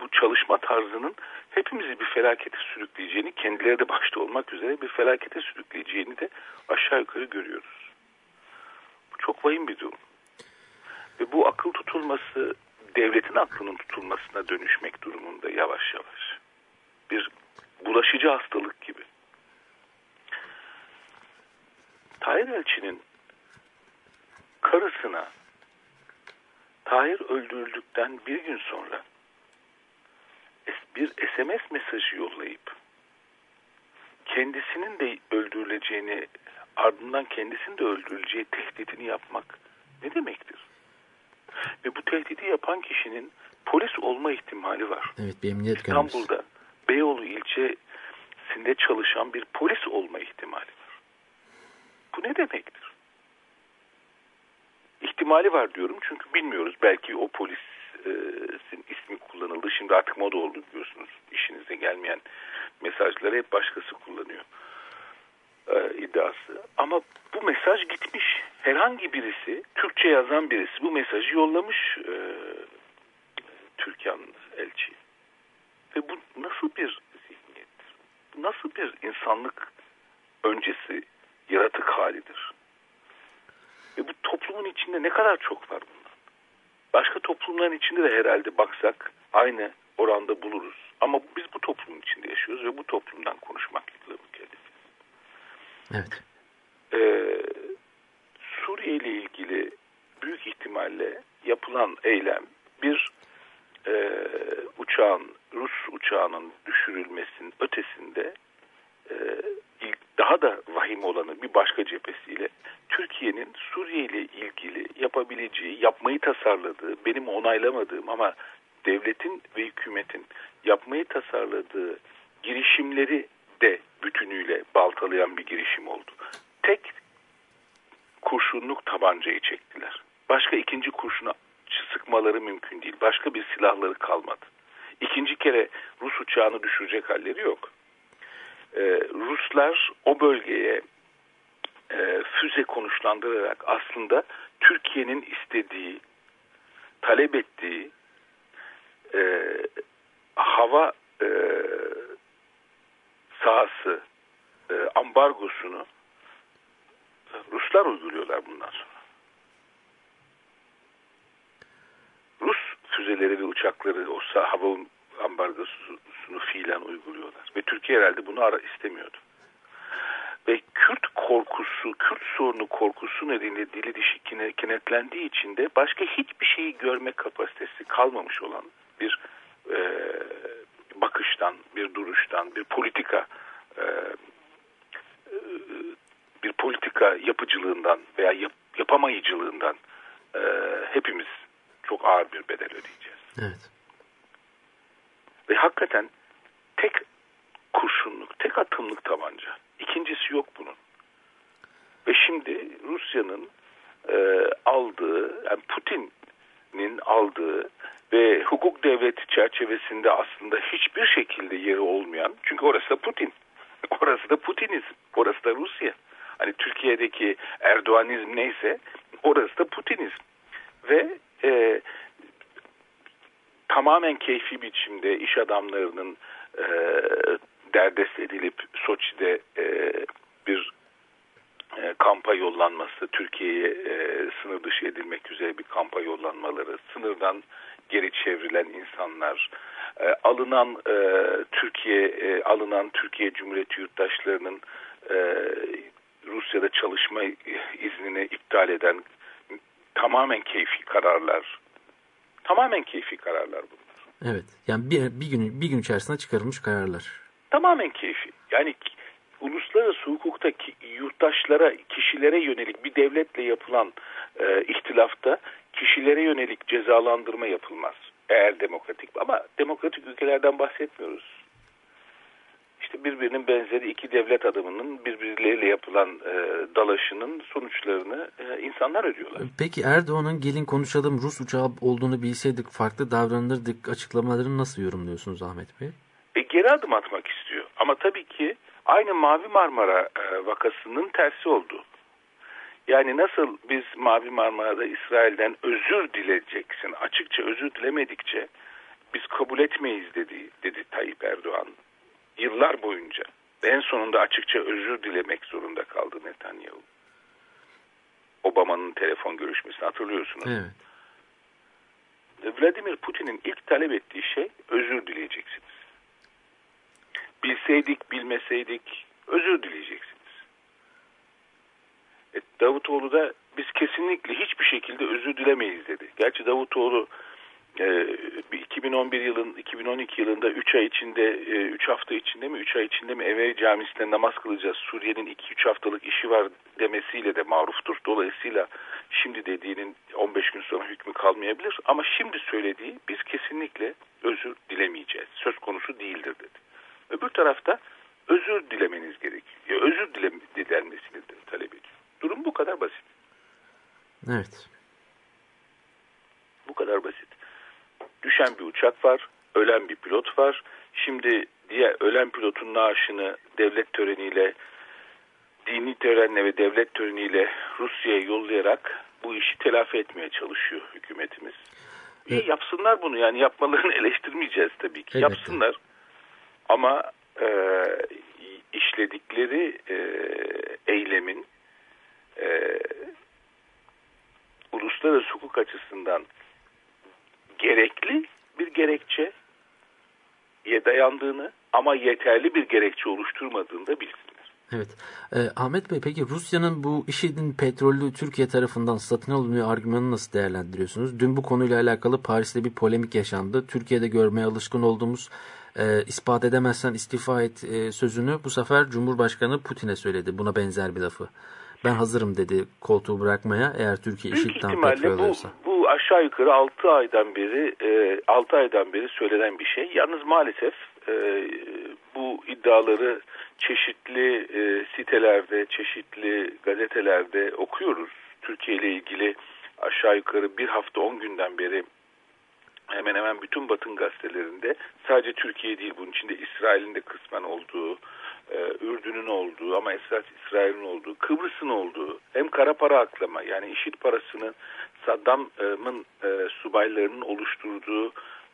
bu çalışma tarzının hepimizi bir felakete sürükleyeceğini kendileri de başta olmak üzere bir felakete sürükleyeceğini de aşağı yukarı görüyoruz. Bu çok vahim bir durum. Ve bu akıl tutulması devletin aklının tutulmasına dönüşmek durumunda yavaş yavaş. Bir bulaşıcı hastalık gibi. Tahir Elçi'nin karısına Tahir öldürüldükten bir gün sonra bir SMS mesajı yollayıp kendisinin de öldürüleceğini ardından kendisinin de öldürüleceği tehditini yapmak ne demektir? Ve bu tehdidi yapan kişinin polis olma ihtimali var. Evet bir emniyet İstanbul'da görmüş. Beyoğlu ilçesinde çalışan bir polis olma ihtimali var. Bu ne demektir? İhtimali var diyorum çünkü bilmiyoruz. Belki o polisin ismi kullanıldı. Şimdi artık moda oldu biliyorsunuz. İşinize gelmeyen mesajları hep başkası kullanıyor e, iddiası. Ama bu mesaj gitmiş. Herhangi birisi, Türkçe yazan birisi bu mesajı yollamış e, Türkan elçi. Ve bu nasıl bir zihniyettir? Bu nasıl bir insanlık öncesi yaratık halidir? Ve bu toplumun içinde ne kadar çok var bundan? Başka toplumların içinde de herhalde baksak aynı oranda buluruz. Ama biz bu toplumun içinde yaşıyoruz ve bu toplumdan mükellefiz. Evet. Ee, Suriye ile ilgili büyük ihtimalle yapılan eylem bir e, uçağın, Rus uçağının düşürülmesinin ötesinde e, daha da vahim olanı bir başka cephesiyle Türkiye'nin Suriye ile ilgili yapabileceği, yapmayı tasarladığı, benim onaylamadığım ama devletin ve hükümetin yapmayı tasarladığı girişimleri de bütünüyle baltalayan bir girişim oldu. Tek kurşunluk tabancayı çektiler. Başka ikinci kurşunu sıkmaları mümkün değil. Başka bir silahları kalmadı. İkinci kere Rus uçağını düşürecek halleri yok. Ee, Ruslar o bölgeye e, füze konuşlandırarak aslında Türkiye'nin istediği, talep ettiği e, hava e, sahası e, ambargosunu Ruslar uyguluyorlar bundan sonra. Rus füzeleri ve uçakları o hava ambargosunu fiilen uyguluyorlar. Ve Türkiye herhalde bunu ara istemiyordu. Ve Kürt korkusu, Kürt sorunu korkusu nedeniyle dili dişi kenetlendiği için de başka hiçbir şeyi görme kapasitesi kalmamış olan bir e, bakıştan, bir duruştan, bir politika e, bir politika yapıcılığından veya yap, yapamayıcılığından e, hepimiz çok ağır bir bedel ödeyeceğiz. Evet. Ve hakikaten tek kurşunluk, tek atımlık tabanca. İkincisi yok bunun. Ve şimdi Rusya'nın e, aldığı, yani Putin'in aldığı ve hukuk devleti çerçevesinde aslında hiçbir şekilde yeri olmayan, çünkü orası da Putin, orası da Putinizm, orası da Rusya. Hani Türkiye'deki Erdoğanizm neyse orası da Putinizm. Ve e, tamamen keyfi biçimde iş adamlarının e, derdest edilip Soçi'de e, bir kampa yollanması, Türkiye'ye e, sınır dışı edilmek üzere bir kampa yollanmaları, sınırdan geri çevrilen insanlar, e, alınan e, Türkiye e, alınan Türkiye Cumhuriyeti yurttaşlarının e, Rusya'da çalışma iznini iptal eden tamamen keyfi kararlar. Tamamen keyfi kararlar bunlar. Evet. Yani bir, bir gün bir gün içerisinde çıkarılmış kararlar. Tamamen keyfi. Yani uluslararası hukukta yurttaşlara, kişilere yönelik bir devletle yapılan e, ihtilafta kişilere yönelik cezalandırma yapılmaz. Eğer demokratik ama demokratik ülkelerden bahsetmiyoruz. İşte birbirinin benzeri iki devlet adamının birbirleriyle yapılan e, dalaşının sonuçlarını e, insanlar ödüyorlar. Peki Erdoğan'ın gelin konuşalım Rus uçağı olduğunu bilseydik farklı davranırdık açıklamalarını nasıl yorumluyorsunuz Ahmet Bey? E, geri adım atmak istiyor. Ama tabii ki aynı Mavi Marmara e, vakasının tersi oldu. Yani nasıl biz Mavi Marmara'da İsrail'den özür dileyeceksin, açıkça özür dilemedikçe biz kabul etmeyiz dedi, dedi Tayyip Erdoğan yıllar boyunca. En sonunda açıkça özür dilemek zorunda kaldı Netanyahu. Obama'nın telefon görüşmesini hatırlıyorsunuz. Evet. Vladimir Putin'in ilk talep ettiği şey özür dileyeceksiniz. Bilseydik, bilmeseydik özür dileyeceksiniz. E, Davutoğlu da biz kesinlikle hiçbir şekilde özür dilemeyiz dedi. Gerçi Davutoğlu e, 2011 yılın 2012 yılında 3 ay içinde 3 hafta içinde mi 3 ay içinde mi eve camisinde namaz kılacağız Suriye'nin 2-3 haftalık işi var demesiyle de maruftur. Dolayısıyla şimdi dediğinin 15 gün sonra hükmü kalmayabilir ama şimdi söylediği biz kesinlikle özür dilemeyeceğiz. Söz konusu değildir dedi. Öbür tarafta özür dilemeniz gerekiyor. Özür dilenmesini talep ediyor. Durum bu kadar basit. Evet. Bu kadar basit. Düşen bir uçak var, ölen bir pilot var. Şimdi diye ölen pilotun naaşını devlet töreniyle, dini törenle ve devlet töreniyle Rusya'ya yollayarak bu işi telafi etmeye çalışıyor hükümetimiz. Evet. yapsınlar bunu yani yapmalarını eleştirmeyeceğiz tabii ki. Elbette. Yapsınlar. Ama e, işledikleri e, eylemin e, uluslararası hukuk açısından gerekli bir gerekçeye dayandığını ama yeterli bir gerekçe oluşturmadığını da bilsinler. Evet. E, Ahmet Bey peki Rusya'nın bu IŞİD'in petrolü Türkiye tarafından satın alınıyor argümanını nasıl değerlendiriyorsunuz? Dün bu konuyla alakalı Paris'te bir polemik yaşandı. Türkiye'de görmeye alışkın olduğumuz e, ispat edemezsen istifa et e, sözünü bu sefer Cumhurbaşkanı Putin'e söyledi. Buna benzer bir lafı. Ben hazırım dedi koltuğu bırakmaya eğer Türkiye IŞİD'den petrol alırsa. Bu, bu aşağı yukarı 6 aydan beri e, 6 aydan beri söylenen bir şey. Yalnız maalesef e, bu iddiaları çeşitli e, sitelerde, çeşitli gazetelerde okuyoruz. Türkiye ile ilgili aşağı yukarı bir hafta 10 günden beri hemen hemen bütün Batın gazetelerinde sadece Türkiye değil bunun içinde İsrail'in de kısmen olduğu, e, Ürdün'ün olduğu ama esas İsrail'in olduğu, Kıbrıs'ın olduğu hem kara para aklama yani işit parasını Saddam'ın e, subaylarının oluşturduğu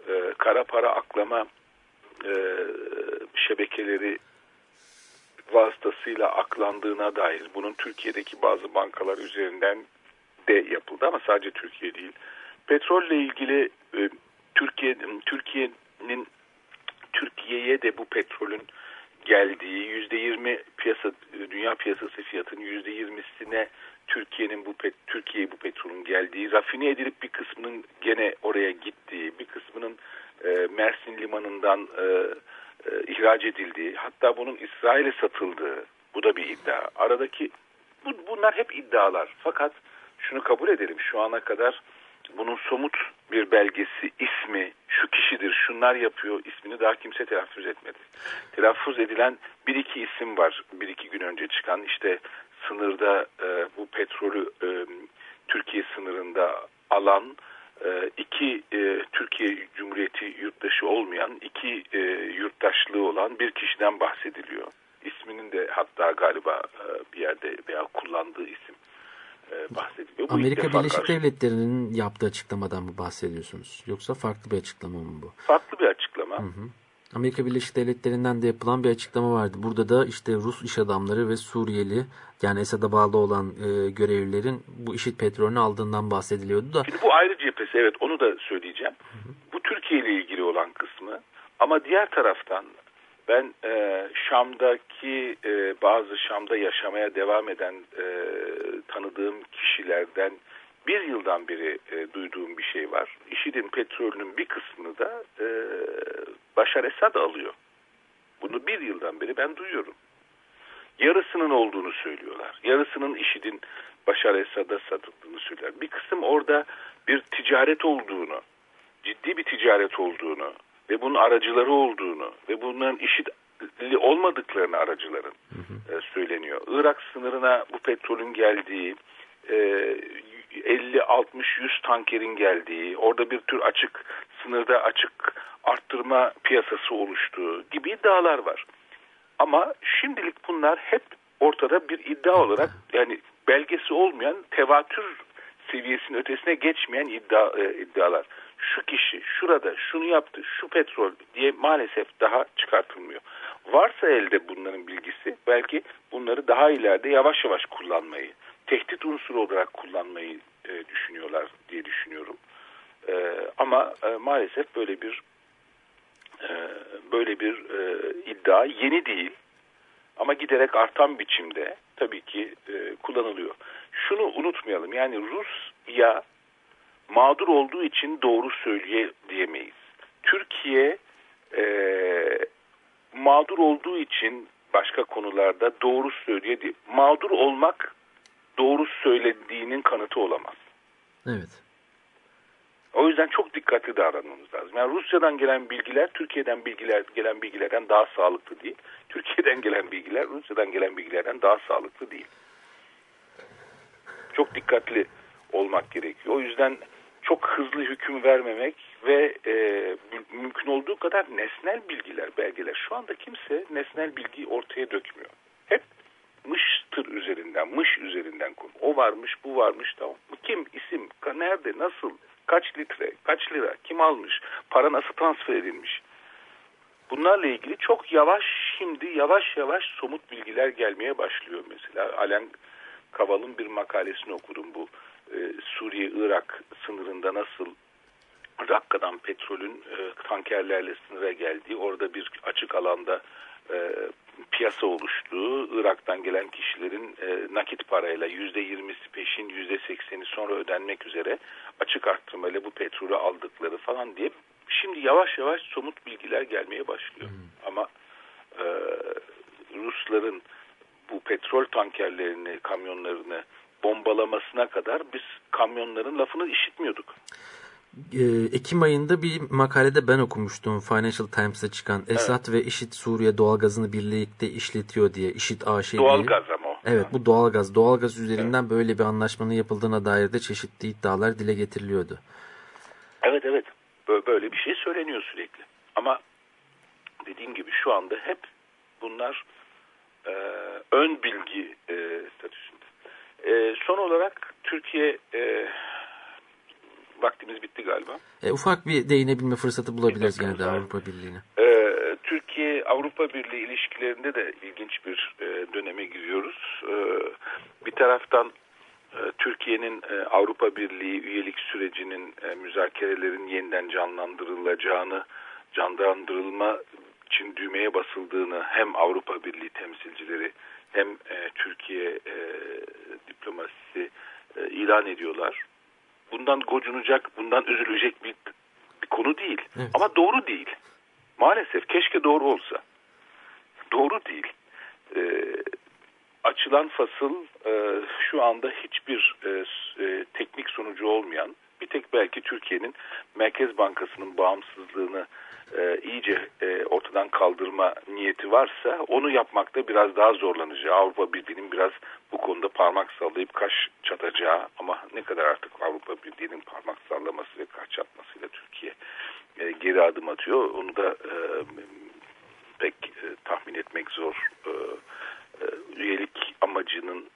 e, kara para aklama e, şebekeleri vasıtasıyla aklandığına dair bunun Türkiye'deki bazı bankalar üzerinden de yapıldı ama sadece Türkiye değil. Petrolle ilgili e, Türkiye Türkiye'nin Türkiye'ye de bu petrolün geldiği yüzde yirmi piyasa dünya piyasası fiyatının yüzde yirmisine Türkiye'nin bu pet, Türkiye bu petrolün geldiği rafine edilip bir kısmının gene oraya gittiği bir kısmının e, Mersin limanından e, e, ihraç edildiği hatta bunun İsrail'e satıldığı bu da bir iddia. Aradaki bu, bunlar hep iddialar fakat şunu kabul edelim şu ana kadar bunun somut bir belgesi, ismi, şu kişidir, şunlar yapıyor ismini daha kimse telaffuz etmedi. Telaffuz edilen bir iki isim var bir iki gün önce çıkan işte sınırda e, bu petrolü e, Türkiye sınırında alan e, iki e, Türkiye Cumhuriyeti yurttaşı olmayan iki e, yurttaşlığı olan bir kişiden bahsediliyor. İsminin de hatta galiba e, bir yerde veya kullandığı isim bahsediliyor. Bu Amerika Birleşik. Devletleri'nin yaptığı açıklamadan mı bahsediyorsunuz? Yoksa farklı bir açıklama mı bu? Farklı bir açıklama. Hı hı. Amerika Birleşik Devletleri'nden de yapılan bir açıklama vardı. Burada da işte Rus iş adamları ve Suriyeli yani Esad'a bağlı olan e, görevlilerin bu işit petrolünü aldığından bahsediliyordu da. Şimdi bu ayrı cephesi evet onu da söyleyeceğim. Hı hı. Bu Türkiye ile ilgili olan kısmı ama diğer taraftan ben e, Şam'daki e, bazı Şam'da yaşamaya devam eden e, tanıdığım kişilerden bir yıldan beri e, duyduğum bir şey var. İşidin petrolünün bir kısmını da e, Başar Esad alıyor. Bunu bir yıldan beri ben duyuyorum. Yarısının olduğunu söylüyorlar. Yarısının işidin Başar Esad'a satıldığını söylüyorlar. Bir kısım orada bir ticaret olduğunu, ciddi bir ticaret olduğunu ve bunun aracıları olduğunu ve bunların işitli olmadıklarını aracıların hı hı. E, söyleniyor. Irak sınırına bu petrolün geldiği, e, 50, 60, 100 tankerin geldiği, orada bir tür açık, sınırda açık arttırma piyasası oluştuğu gibi iddialar var. Ama şimdilik bunlar hep ortada bir iddia olarak yani belgesi olmayan tevatür seviyesinin ötesine geçmeyen iddia, e, iddialar. Şu kişi şurada şunu yaptı, şu petrol diye maalesef daha çıkartılmıyor. Varsa elde bunların bilgisi belki bunları daha ileride yavaş yavaş kullanmayı, tehdit unsuru olarak kullanmayı e, düşünüyorlar diye düşünüyorum. E, ama e, maalesef böyle bir e, böyle bir e, iddia yeni değil ama giderek artan biçimde tabii ki e, kullanılıyor. şunu unutmayalım. Yani Rusya mağdur olduğu için doğru söyleye diyemeyiz. Türkiye e, mağdur olduğu için başka konularda doğru söylüyor. Mağdur olmak doğru söylediğinin kanıtı olamaz. Evet. O yüzden çok dikkatli davranmamız lazım. Yani Rusya'dan gelen bilgiler Türkiye'den bilgiler gelen bilgilerden daha sağlıklı değil. Türkiye'den gelen bilgiler Rusya'dan gelen bilgilerden daha sağlıklı değil. Çok dikkatli olmak gerekiyor. O yüzden çok hızlı hüküm vermemek ve e, mümkün olduğu kadar nesnel bilgiler, belgeler. Şu anda kimse nesnel bilgi ortaya dökmüyor. Hep mıştır üzerinden, mış üzerinden konu. O varmış, bu varmış, tamam. Kim, isim, nerede, nasıl, kaç litre, kaç lira, kim almış, para nasıl transfer edilmiş. Bunlarla ilgili çok yavaş şimdi yavaş yavaş somut bilgiler gelmeye başlıyor. Mesela Alen Kaval'ın bir makalesini okudum bu e, Suriye-Irak sınırında nasıl Rakka'dan petrolün e, tankerlerle sınıra geldiği, orada bir açık alanda e, piyasa oluştuğu, Irak'tan gelen kişilerin e, nakit parayla yüzde yirmisi peşin, yüzde sekseni sonra ödenmek üzere açık arttırmayla bu petrolü aldıkları falan diye şimdi yavaş yavaş somut bilgiler gelmeye başlıyor. Hmm. Ama e, Rusların bu petrol tankerlerini, kamyonlarını bombalamasına kadar biz kamyonların lafını işitmiyorduk. Ee, Ekim ayında bir makalede ben okumuştum Financial Times'ta çıkan Esad evet. ve IŞİD Suriye doğalgazını birlikte işletiyor diye IŞİD AŞ Doğalgaz ama o. Evet bu doğalgaz. Doğalgaz üzerinden evet. böyle bir anlaşmanın yapıldığına dair de çeşitli iddialar dile getiriliyordu. Evet evet böyle bir şey söyleniyor sürekli. Ama dediğim gibi şu anda hep bunlar e, ön bilgi e, statüsünde. E, son olarak Türkiye e, vaktimiz bitti galiba. E, ufak bir değinebilme fırsatı bulabiliriz gene de Avrupa Birliği'ne. E, Türkiye Avrupa Birliği ilişkilerinde de ilginç bir e, döneme giriyoruz. E, bir taraftan e, Türkiye'nin e, Avrupa Birliği üyelik sürecinin e, müzakerelerin yeniden canlandırılacağını, canlandırılma için düğmeye basıldığını hem Avrupa Birliği temsilcileri hem e, Türkiye e, diplomasisi e, ilan ediyorlar. Bundan gocunacak, bundan üzülecek bir, bir konu değil. Evet. Ama doğru değil. Maalesef keşke doğru olsa. Doğru değil. E, açılan fasıl e, şu anda hiçbir e, e, teknik sonucu olmayan bir tek belki Türkiye'nin Merkez Bankası'nın bağımsızlığını e, iyice e, ortadan kaldırma niyeti varsa onu yapmakta biraz daha zorlanacağı, Avrupa Birliği'nin biraz parmak sallayıp kaş çatacağı ama ne kadar artık Avrupa Birliği'nin parmak sallaması ve kaş çatmasıyla Türkiye e, geri adım atıyor onu da e, pek e, tahmin etmek zor. E, e, üyelik amacının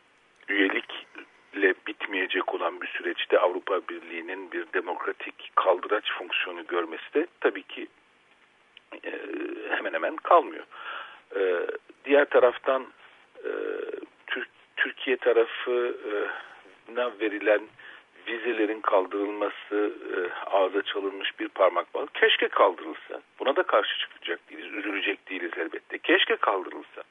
üyelikle bitmeyecek olan bir süreçte Avrupa Birliği'nin bir demokratik kaldıraç fonksiyonu görmesi de tabii ki e, hemen hemen kalmıyor. E, diğer taraftan tarafına verilen vizelerin kaldırılması e, ağza çalınmış bir parmak var. Keşke kaldırılsa. Buna da karşı çıkacak değiliz, üzülecek değiliz elbette. Keşke kaldırılsa.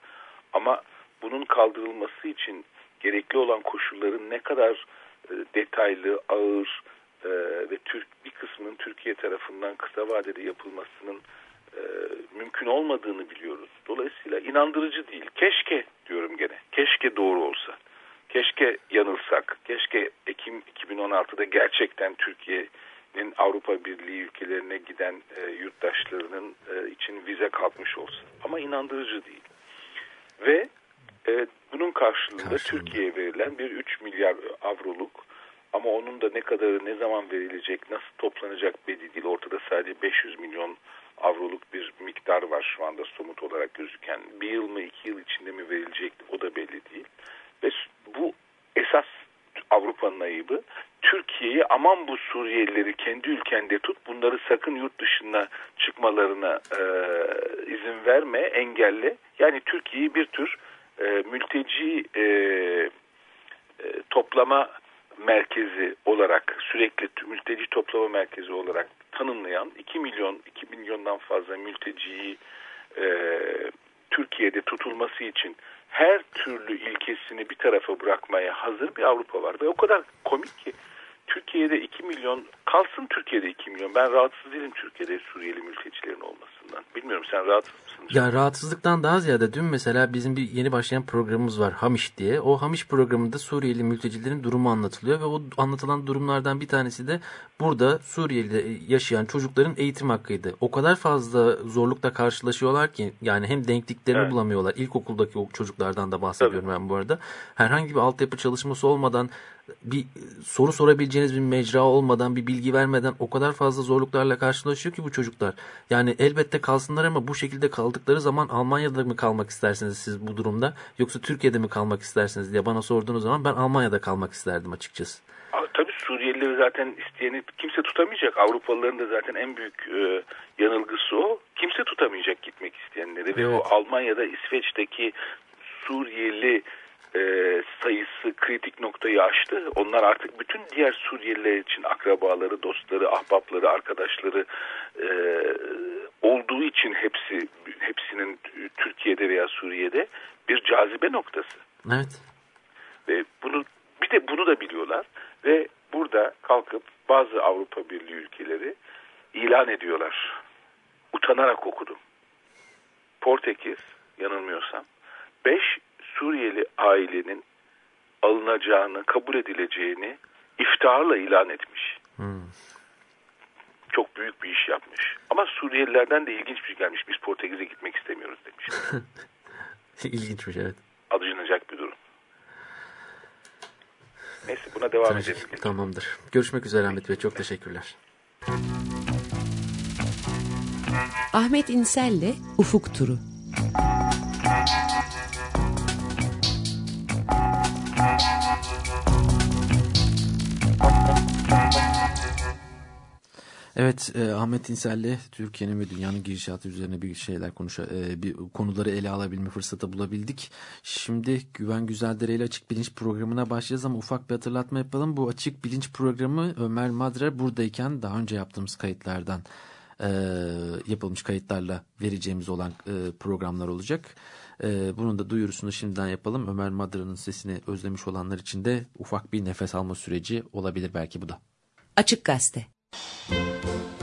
Ama bunun kaldırılması için gerekli olan koşulların ne kadar e, detaylı, ağır e, ve Türk bir kısmının Türkiye tarafından kısa vadede yapılmasının e, mümkün olmadığını biliyoruz. Dolayısıyla inandırıcı değil. Keşke diyorum gene. Keşke doğru olsa. Keşke yanılsak. Keşke Ekim 2016'da gerçekten Türkiye'nin Avrupa Birliği ülkelerine giden e, yurttaşlarının e, için vize kalkmış olsa. Ama inandırıcı değil. Ve e, bunun karşılığında, karşılığında. Türkiye'ye verilen bir 3 milyar avroluk ama onun da ne kadarı ne zaman verilecek, nasıl toplanacak belli değil. Ortada sadece 500 milyon avroluk bir miktar var şu anda somut olarak gözüken. Bir yıl mı iki yıl içinde mi verilecek o da belli değil. Ve bu esas Ayıbı. Türkiye'yi aman bu Suriyelileri kendi ülkende tut bunları sakın yurt dışına çıkmalarına e, izin verme engelle. Yani Türkiye'yi bir tür e, mülteci e, e, toplama merkezi olarak sürekli mülteci toplama merkezi olarak tanımlayan 2 milyon 2 milyondan fazla mülteciyi e, Türkiye'de tutulması için her türlü ilkesini bir tarafa bırakmaya hazır bir Avrupa var. Ve o kadar komik ki Türkiye'de 2 milyon kalsın Türkiye'de 2 milyon. Ben rahatsız değilim Türkiye'de Suriyeli mültecilerin olmasından. Bilmiyorum sen rahatsız mısın? Ya rahatsızlıktan daha ziyade dün mesela bizim bir yeni başlayan programımız var Hamiş diye. O Hamiş programında Suriyeli mültecilerin durumu anlatılıyor ve o anlatılan durumlardan bir tanesi de burada Suriyeli'de yaşayan çocukların eğitim hakkıydı. O kadar fazla zorlukla karşılaşıyorlar ki yani hem denkliklerini evet. bulamıyorlar. İlkokuldaki o çocuklardan da bahsediyorum Tabii. ben bu arada. Herhangi bir altyapı çalışması olmadan bir soru sorabileceğiniz bir mecra olmadan bir bilgi vermeden o kadar fazla zorluklarla karşılaşıyor ki bu çocuklar. Yani elbette kalsınlar ama bu şekilde kaldıkları zaman Almanya'da mı kalmak istersiniz siz bu durumda yoksa Türkiye'de mi kalmak istersiniz diye bana sorduğunuz zaman ben Almanya'da kalmak isterdim açıkçası. Tabii Suriyelileri zaten isteyeni kimse tutamayacak. Avrupalıların da zaten en büyük e, yanılgısı o. Kimse tutamayacak gitmek isteyenleri evet. ve o Almanya'da İsveç'teki Suriyeli e, sayısı kritik noktayı aştı. Onlar artık bütün diğer Suriyeliler için akrabaları, dostları, ahbapları, arkadaşları e, olduğu için hepsi hepsinin Türkiye'de veya Suriye'de bir cazibe noktası. Evet. Ve bunu bir de bunu da biliyorlar ve burada kalkıp bazı Avrupa Birliği ülkeleri ilan ediyorlar. Utanarak okudum. Portekiz yanılmıyorsam 5 Suriyeli ailenin alınacağını, kabul edileceğini iftiharla ilan etmiş. Hmm. Çok büyük bir iş yapmış. Ama Suriyelilerden de ilginç bir şey gelmiş. Biz Portekiz'e gitmek istemiyoruz demiş. İlginçmiş evet. Acınacak bir durum. Neyse buna devam Trajik. edelim. Tamamdır. Görüşmek üzere Ahmet Bey. Çok teşekkürler. Ahmet İnsel'le Ufuk Turu. Evet e, Ahmet İnsel'le Türkiye'nin ve dünyanın gidişatı üzerine bir şeyler konuşa, e, bir konuları ele alabilme fırsatı bulabildik. Şimdi Güven Güzeldere ile Açık Bilinç programına başlayacağız ama ufak bir hatırlatma yapalım. Bu Açık Bilinç programı Ömer Madre buradayken daha önce yaptığımız kayıtlardan e, yapılmış kayıtlarla vereceğimiz olan e, programlar olacak. E, bunun da duyurusunu şimdiden yapalım. Ömer Madra'nın sesini özlemiş olanlar için de ufak bir nefes alma süreci olabilir belki bu da. Açık Gazete Música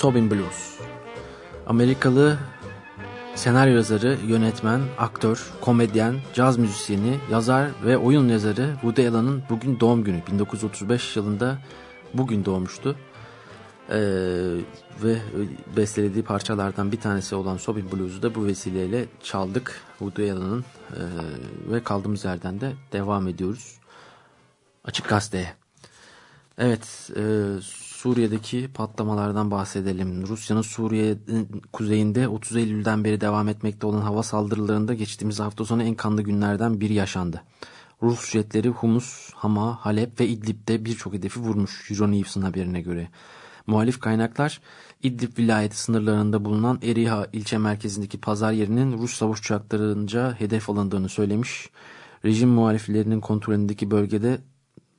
Sobin Blues. Amerikalı Senaryo yazarı, yönetmen, aktör, komedyen, caz müzisyeni, yazar ve oyun yazarı Woody Allen'ın bugün doğum günü. 1935 yılında bugün doğmuştu. Ee, ve bestelediği parçalardan bir tanesi olan Sobin Blues'u da bu vesileyle çaldık. Woody Allen'ın e, ve kaldığımız yerden de devam ediyoruz. Açık Gazete'ye. Evet, e, Suriye'deki patlamalardan bahsedelim. Rusya'nın Suriye'nin kuzeyinde 30 Eylül'den beri devam etmekte olan hava saldırılarında geçtiğimiz hafta sonu en kanlı günlerden biri yaşandı. Rus jetleri Humus, Hama, Halep ve İdlib'de birçok hedefi vurmuş Euronews'un haberine göre. Muhalif kaynaklar İdlib vilayeti sınırlarında bulunan Eriha ilçe merkezindeki pazar yerinin Rus savaş uçaklarınca hedef alındığını söylemiş. Rejim muhaliflerinin kontrolündeki bölgede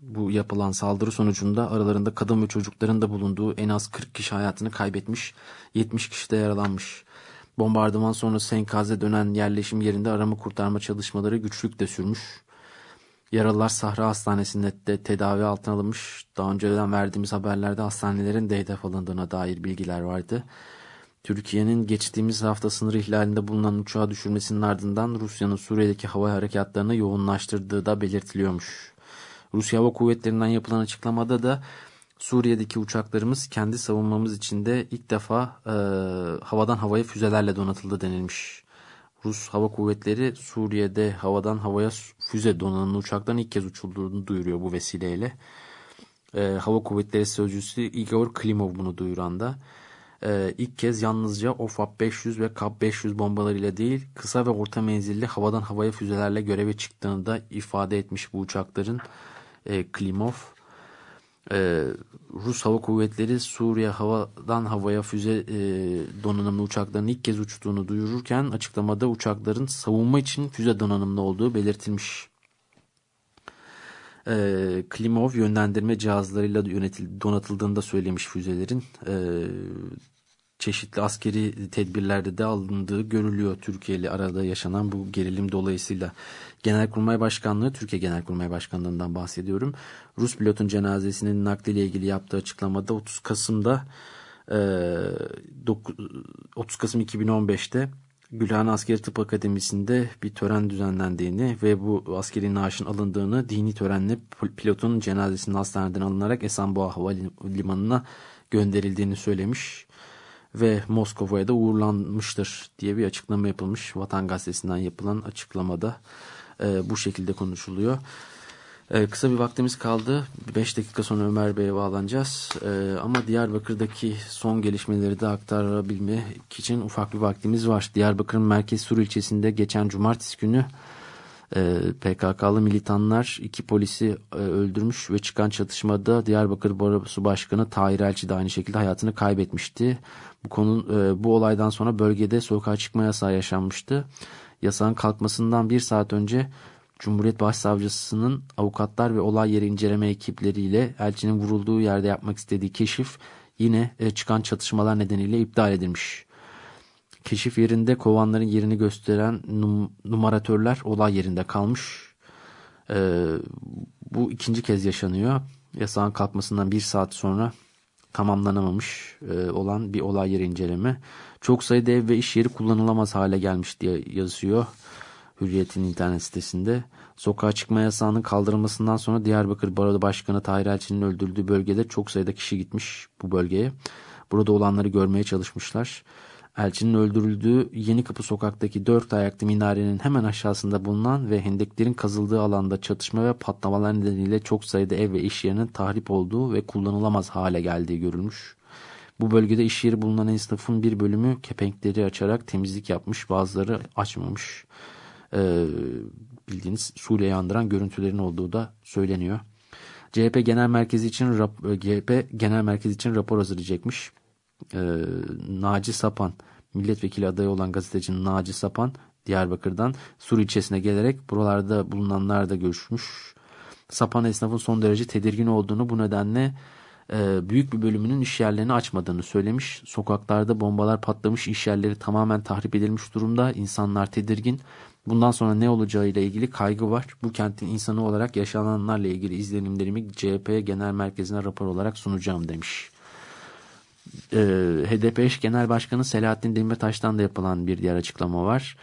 bu yapılan saldırı sonucunda aralarında kadın ve çocukların da bulunduğu en az 40 kişi hayatını kaybetmiş, 70 kişi de yaralanmış. Bombardıman sonrası enkaze dönen yerleşim yerinde arama kurtarma çalışmaları güçlükle sürmüş. Yaralılar Sahra Hastanesi'nde de tedavi altına alınmış. Daha önceden verdiğimiz haberlerde hastanelerin de hedef alındığına dair bilgiler vardı. Türkiye'nin geçtiğimiz hafta sınır ihlalinde bulunan uçağı düşürmesinin ardından Rusya'nın Suriye'deki hava harekatlarını yoğunlaştırdığı da belirtiliyormuş. Rusya Hava Kuvvetleri'nden yapılan açıklamada da Suriye'deki uçaklarımız kendi savunmamız için de ilk defa e, havadan havaya füzelerle donatıldı denilmiş. Rus Hava Kuvvetleri Suriye'de havadan havaya füze donanımlı uçakların ilk kez uçulduğunu duyuruyor bu vesileyle. E, Hava Kuvvetleri Sözcüsü Igor Klimov bunu duyuranda e, ilk kez yalnızca OFAP 500 ve KAP 500 bombalarıyla değil kısa ve orta menzilli havadan havaya füzelerle göreve çıktığını da ifade etmiş bu uçakların e, Klimov. E, Rus Hava Kuvvetleri Suriye havadan havaya füze e, donanımlı uçakların ilk kez uçtuğunu duyururken açıklamada uçakların savunma için füze donanımlı olduğu belirtilmiş. E, Klimov yönlendirme cihazlarıyla donatıldığını da söylemiş füzelerin. E, çeşitli askeri tedbirlerde de alındığı görülüyor Türkiye ile arada yaşanan bu gerilim dolayısıyla. Genelkurmay Başkanlığı, Türkiye Genelkurmay Başkanlığı'ndan bahsediyorum. Rus pilotun cenazesinin nakliyle ilgili yaptığı açıklamada 30 Kasım'da 30 Kasım 2015'te Gülhane Askeri Tıp Akademisi'nde bir tören düzenlendiğini ve bu askeri naaşın alındığını dini törenle pilotun cenazesinin hastaneden alınarak Esenboğa Havalimanı'na gönderildiğini söylemiş ve Moskova'ya da uğurlanmıştır diye bir açıklama yapılmış. Vatan Gazetesi'nden yapılan açıklamada e, bu şekilde konuşuluyor. E, kısa bir vaktimiz kaldı. 5 dakika sonra Ömer Bey'e bağlanacağız. E, ama Diyarbakır'daki son gelişmeleri de aktarabilmek için ufak bir vaktimiz var. Diyarbakır'ın Merkez Sur ilçesinde geçen cumartesi günü e, PKK'lı militanlar iki polisi e, öldürmüş ve çıkan çatışmada Diyarbakır Barosu Başkanı Tahir Elçi de aynı şekilde hayatını kaybetmişti. Bu konu e, bu olaydan sonra bölgede sokağa çıkma yasağı yaşanmıştı. Yasağın kalkmasından bir saat önce Cumhuriyet Başsavcısının avukatlar ve olay yeri inceleme ekipleriyle elçinin vurulduğu yerde yapmak istediği keşif yine e, çıkan çatışmalar nedeniyle iptal edilmiş. Keşif yerinde kovanların yerini gösteren num numaratörler olay yerinde kalmış. Ee, bu ikinci kez yaşanıyor. Yasağın kalkmasından bir saat sonra tamamlanamamış e, olan bir olay yeri inceleme. Çok sayıda ev ve iş yeri kullanılamaz hale gelmiş diye yazıyor Hürriyet'in internet sitesinde. Sokağa çıkma yasağının kaldırılmasından sonra Diyarbakır Baroda Başkanı Tahir Elçi'nin öldürüldüğü bölgede çok sayıda kişi gitmiş bu bölgeye. Burada olanları görmeye çalışmışlar. Elçinin öldürüldüğü Yeni Kapı sokaktaki dört ayaklı minarenin hemen aşağısında bulunan ve hendeklerin kazıldığı alanda çatışma ve patlamalar nedeniyle çok sayıda ev ve iş yerinin tahrip olduğu ve kullanılamaz hale geldiği görülmüş. Bu bölgede iş yeri bulunan esnafın bir bölümü kepenkleri açarak temizlik yapmış bazıları açmamış. Ee, bildiğiniz Suriye'yi andıran görüntülerin olduğu da söyleniyor. CHP Genel Merkezi için CHP Genel Merkezi için rapor hazırlayacakmış e, Naci Sapan milletvekili adayı olan gazeteci Naci Sapan Diyarbakır'dan Sur ilçesine gelerek buralarda bulunanlar da görüşmüş. Sapan esnafın son derece tedirgin olduğunu bu nedenle e, büyük bir bölümünün iş yerlerini açmadığını söylemiş. Sokaklarda bombalar patlamış, iş yerleri tamamen tahrip edilmiş durumda. İnsanlar tedirgin. Bundan sonra ne olacağı ile ilgili kaygı var. Bu kentin insanı olarak yaşananlarla ilgili izlenimlerimi CHP Genel Merkezi'ne rapor olarak sunacağım demiş. e, HDP eş genel başkanı Selahattin Demirtaş'tan da yapılan bir diğer açıklama var.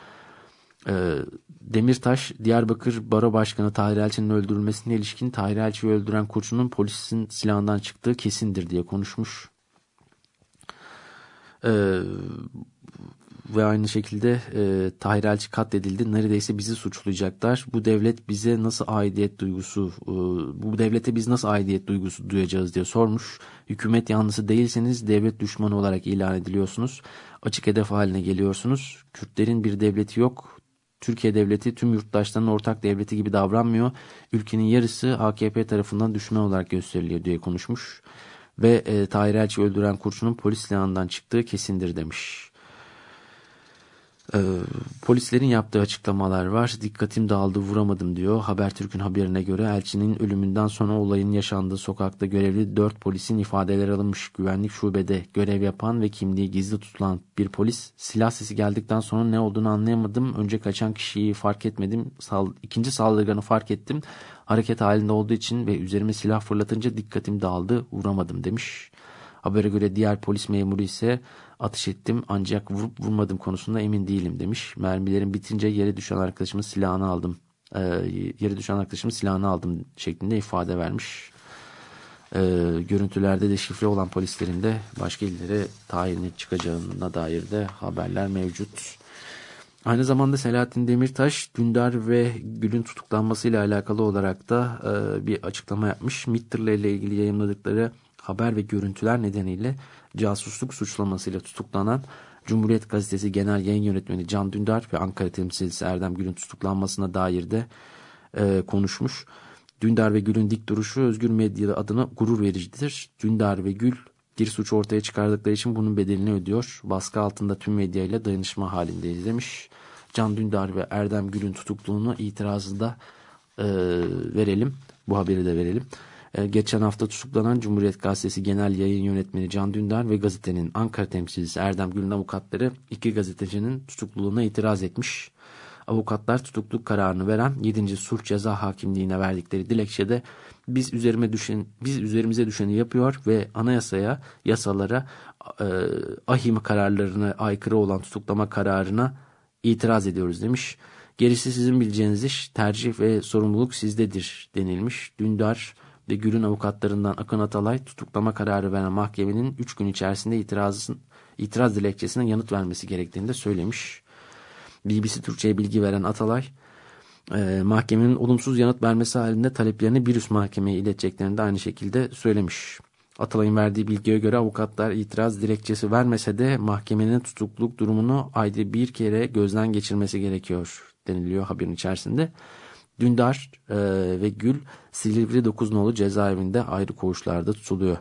E, Demirtaş, Diyarbakır Baro Başkanı Tahir Elçi'nin öldürülmesine ilişkin Tahir Elçi'yi öldüren kurşunun polisin silahından çıktığı kesindir diye konuşmuş. Ee, ve aynı şekilde e, Tahir Elçi katledildi. Neredeyse bizi suçlayacaklar. Bu devlet bize nasıl aidiyet duygusu, e, bu devlete biz nasıl aidiyet duygusu duyacağız diye sormuş. Hükümet yanlısı değilseniz devlet düşmanı olarak ilan ediliyorsunuz. Açık hedef haline geliyorsunuz. Kürtlerin bir devleti yok. Türkiye devleti tüm yurttaşlarının ortak devleti gibi davranmıyor. Ülkenin yarısı AKP tarafından düşman olarak gösteriliyor diye konuşmuş. Ve e, Tahir Elçi öldüren kurşunun polis silahından çıktığı kesindir demiş. Ee, polislerin yaptığı açıklamalar var. Dikkatim dağıldı vuramadım diyor. Habertürk'ün haberine göre elçinin ölümünden sonra olayın yaşandığı sokakta görevli 4 polisin ifadeleri alınmış. Güvenlik şubede görev yapan ve kimliği gizli tutulan bir polis silah sesi geldikten sonra ne olduğunu anlayamadım. Önce kaçan kişiyi fark etmedim. Sal ikinci saldırganı fark ettim. Hareket halinde olduğu için ve üzerime silah fırlatınca dikkatim dağıldı vuramadım demiş. Habere göre diğer polis memuru ise atış ettim ancak vurup vurmadım konusunda emin değilim demiş. Mermilerin bitince yere düşen arkadaşımın silahını aldım. E, yere düşen arkadaşımın silahını aldım şeklinde ifade vermiş. E, görüntülerde de şifre olan polislerin de başka illere tayini çıkacağına dair de haberler mevcut. Aynı zamanda Selahattin Demirtaş, Dündar ve Gül'ün tutuklanmasıyla alakalı olarak da e, bir açıklama yapmış. Mitter'la ile ilgili yayınladıkları haber ve görüntüler nedeniyle casusluk suçlamasıyla tutuklanan Cumhuriyet Gazetesi Genel Yayın Yönetmeni Can Dündar ve Ankara temsilcisi Erdem Gül'ün tutuklanmasına dair de e, konuşmuş. Dündar ve Gül'ün dik duruşu özgür medya adına gurur vericidir. Dündar ve Gül bir suç ortaya çıkardıkları için bunun bedelini ödüyor. Baskı altında tüm medyayla dayanışma halindeyiz demiş. Can Dündar ve Erdem Gül'ün tutukluğunu itirazında e, verelim. Bu haberi de verelim. E, geçen hafta tutuklanan Cumhuriyet Gazetesi Genel Yayın Yönetmeni Can Dündar ve gazetenin Ankara temsilcisi Erdem Gül'ün avukatları iki gazetecinin tutukluluğuna itiraz etmiş. Avukatlar tutukluk kararını veren 7. Sulh Ceza Hakimliğine verdikleri dilekçede biz üzerime düşen biz üzerimize düşeni yapıyor ve anayasaya, yasalara, e, ahim kararlarına aykırı olan tutuklama kararına itiraz ediyoruz demiş. Gerisi sizin bileceğiniz iş, tercih ve sorumluluk sizdedir denilmiş. Dündar ve Gül'ün avukatlarından Akın Atalay tutuklama kararı veren mahkemenin 3 gün içerisinde itirazın, itiraz dilekçesine yanıt vermesi gerektiğini de söylemiş. BBC Türkçe'ye bilgi veren Atalay, e, mahkemenin olumsuz yanıt vermesi halinde taleplerini bir üst mahkemeye ileteceklerini de aynı şekilde söylemiş. Atalay'ın verdiği bilgiye göre avukatlar itiraz dilekçesi vermese de mahkemenin tutukluluk durumunu ayda bir kere gözden geçirmesi gerekiyor deniliyor haberin içerisinde. Dündar e, ve Gül Silivri 9 nolu cezaevinde ayrı koğuşlarda tutuluyor.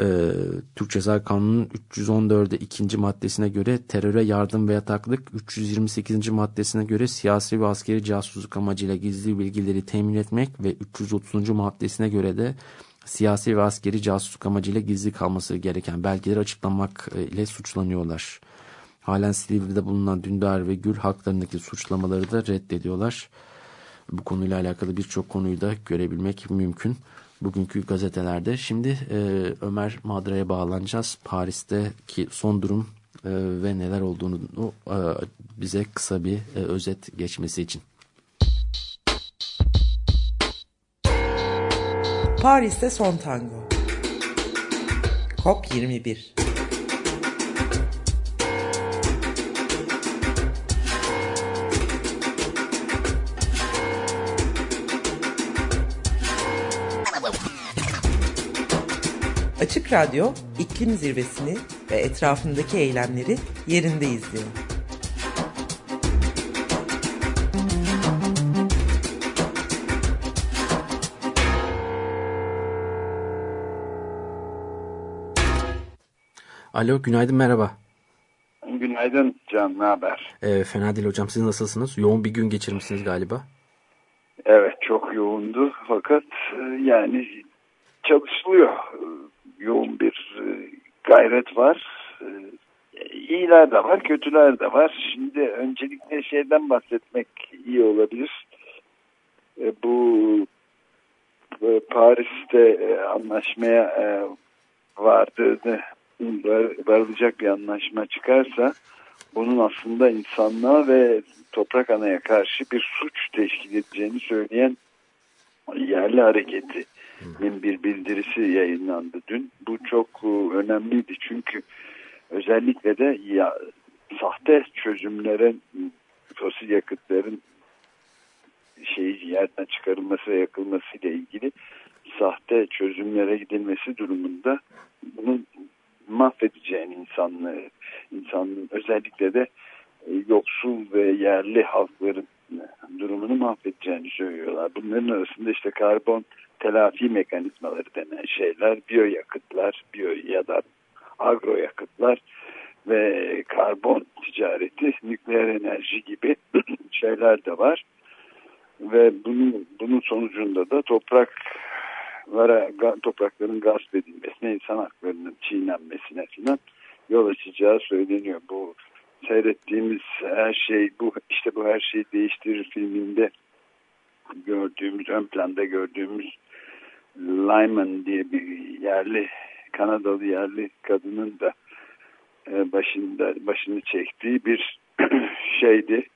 E, Türk Ceza Kanunu'nun 314'e ikinci maddesine göre teröre yardım ve yataklık, 328. maddesine göre siyasi ve askeri casusluk amacıyla gizli bilgileri temin etmek ve 330. maddesine göre de siyasi ve askeri casusluk amacıyla gizli kalması gereken belgeleri açıklamak e, ile suçlanıyorlar. Halen Silivri'de bulunan Dündar ve Gül haklarındaki suçlamaları da reddediyorlar. Bu konuyla alakalı birçok konuyu da görebilmek mümkün. Bugünkü gazetelerde. Şimdi e, Ömer Madra'ya bağlanacağız. Paris'teki son durum e, ve neler olduğunu e, bize kısa bir e, özet geçmesi için. Paris'te son tango. COP 21 Açık Radyo iklim zirvesini ve etrafındaki eylemleri yerinde izliyor. Alo günaydın merhaba. Günaydın Can ne haber? E, fena değil hocam siz nasılsınız? Yoğun bir gün geçirmişsiniz galiba. Evet çok yoğundu fakat e, yani çalışılıyor. Yoğun bir e, gayret var. E, iyiler de var kötüler de var. Şimdi öncelikle şeyden bahsetmek iyi olabilir. Bu Paris'te anlaşmaya vardığını varılacak bir anlaşma çıkarsa bunun aslında insanlığa ve toprak anaya karşı bir suç teşkil edeceğini söyleyen yerli hareketinin bir bildirisi yayınlandı dün. Bu çok önemliydi çünkü özellikle de ya, sahte çözümlere fosil yakıtların şeyi yerden çıkarılması ve yakılması ile ilgili sahte çözümlere gidilmesi durumunda bunun mahvedeceğini insanlığı, insanın özellikle de e, yoksul ve yerli halkların durumunu mahvedeceğini söylüyorlar. Bunların arasında işte karbon telafi mekanizmaları denen şeyler, biyoyakıtlar, biyo ya da agroyakıtlar ve karbon ticareti, nükleer enerji gibi şeyler de var. Ve bunun, bunun sonucunda da topraklara, toprakların gasp edilmesine, insan haklarının çiğnenmesine filan yol açacağı söyleniyor. Bu seyrettiğimiz her şey, bu işte bu her şeyi değiştirir filminde gördüğümüz, ön planda gördüğümüz Lyman diye bir yerli, Kanadalı yerli kadının da e, başında başını çektiği bir şeydi,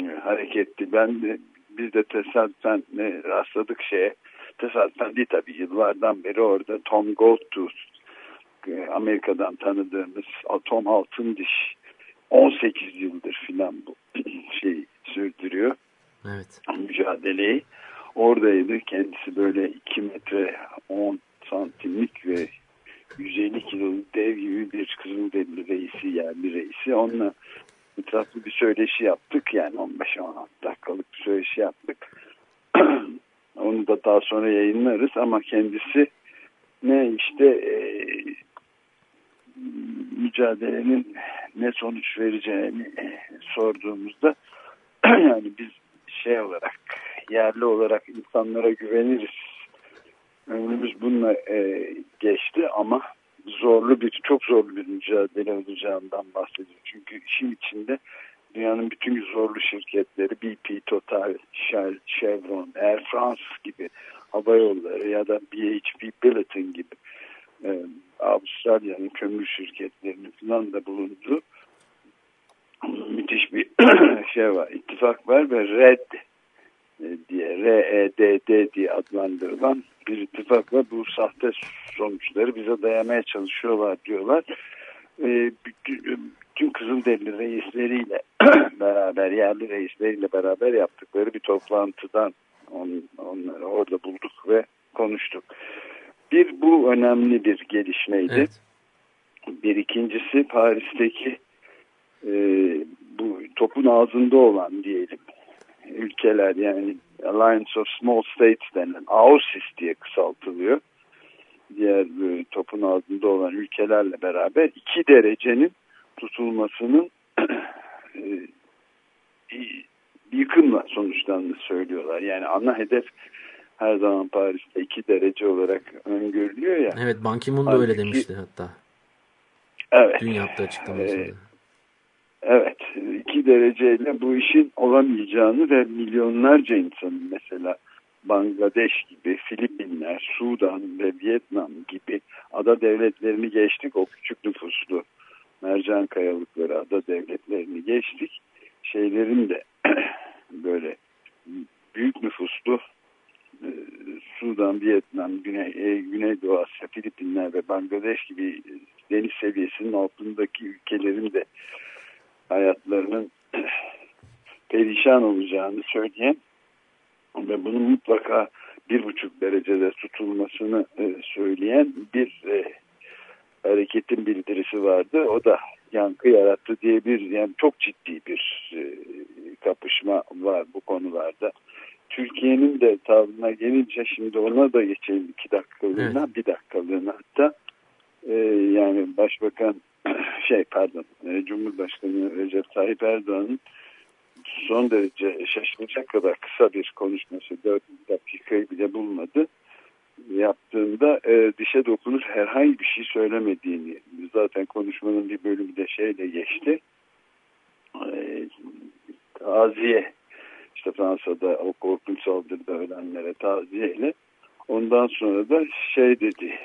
e, hareketti. Ben de biz de tesadüfen e, rastladık şeye. Tesadüfen değil tabii yıllardan beri orada Tom Goldtooth Amerika'dan tanıdığımız Tom Altın Diş 18 yıldır filan bu şey sürdürüyor. Evet. Mücadeleyi. Oradaydı. Kendisi böyle 2 metre 10 santimlik ve 150 kiloluk dev gibi bir Kızılderili reisi yerli reisi. Onunla etraflı bir söyleşi yaptık. Yani 15-16 dakikalık bir söyleşi yaptık. Onu da daha sonra yayınlarız ama kendisi ne işte e, mücadelenin ne sonuç vereceğini e, sorduğumuzda yani biz şey olarak yerli olarak insanlara güveniriz. Ömrümüz bununla e, geçti ama zorlu bir çok zorlu bir mücadele olacağından bahsediyor. Çünkü işin içinde dünyanın bütün zorlu şirketleri BP, Total, Shell, Chevron, Air France gibi hava yolları ya da BHP Billiton gibi e, Avustralya'nın kömür şirketlerinin falan da bulunduğu müthiş bir şey var, ittifak var ve RED diye R-E-D-D diye adlandırılan bir ittifak var. Bu sahte sonuçları bize dayamaya çalışıyorlar diyorlar. E, bütün, bütün Kızılderili reisleriyle beraber, yerli reisleriyle beraber yaptıkları bir toplantıdan on, onları orada bulduk ve konuştuk. Bir bu önemli bir gelişmeydi. Evet. Bir ikincisi Paris'teki e, bu topun ağzında olan diyelim ülkeler yani Alliance of Small States denen AOSIS diye kısaltılıyor. Diğer e, topun ağzında olan ülkelerle beraber iki derecenin tutulmasının e, yıkımla sonuçlandığını söylüyorlar. Yani ana hedef her zaman Paris'te iki derece olarak öngörülüyor ya. Evet Ban Ki-moon da öyle demişti hatta. Evet. Dün yaptığı açıklamasında. Ee, evet. iki dereceyle bu işin olamayacağını ve milyonlarca insanın mesela Bangladeş gibi, Filipinler, Sudan ve Vietnam gibi ada devletlerini geçtik. O küçük nüfuslu mercan kayalıkları ada devletlerini geçtik. Şeylerin de böyle büyük nüfuslu e, Sudan, Vietnam, Güney, e, Güneydoğu Asya, Filipinler ve Bangladeş gibi deniz seviyesinin altındaki ülkelerin de hayatlarının perişan olacağını söyleyen ve bunun mutlaka bir buçuk derecede tutulmasını e, söyleyen bir hareketin bildirisi vardı. O da yankı yarattı diye bir yani çok ciddi bir kapışma var bu konularda. Türkiye'nin de tavrına gelince şimdi ona da geçelim iki dakikalığına evet. bir dakikalığına hatta e, yani başbakan şey pardon e, Cumhurbaşkanı Recep Tayyip Erdoğan'ın son derece şaşılacak kadar kısa bir konuşması dört dakikayı bile bulmadı yaptığında e, dişe dokunur herhangi bir şey söylemediğini zaten konuşmanın bir bölümü de şeyle geçti e, taziye işte Fransa'da o korkunç saldırıda ölenlere taziyeyle ondan sonra da şey dedi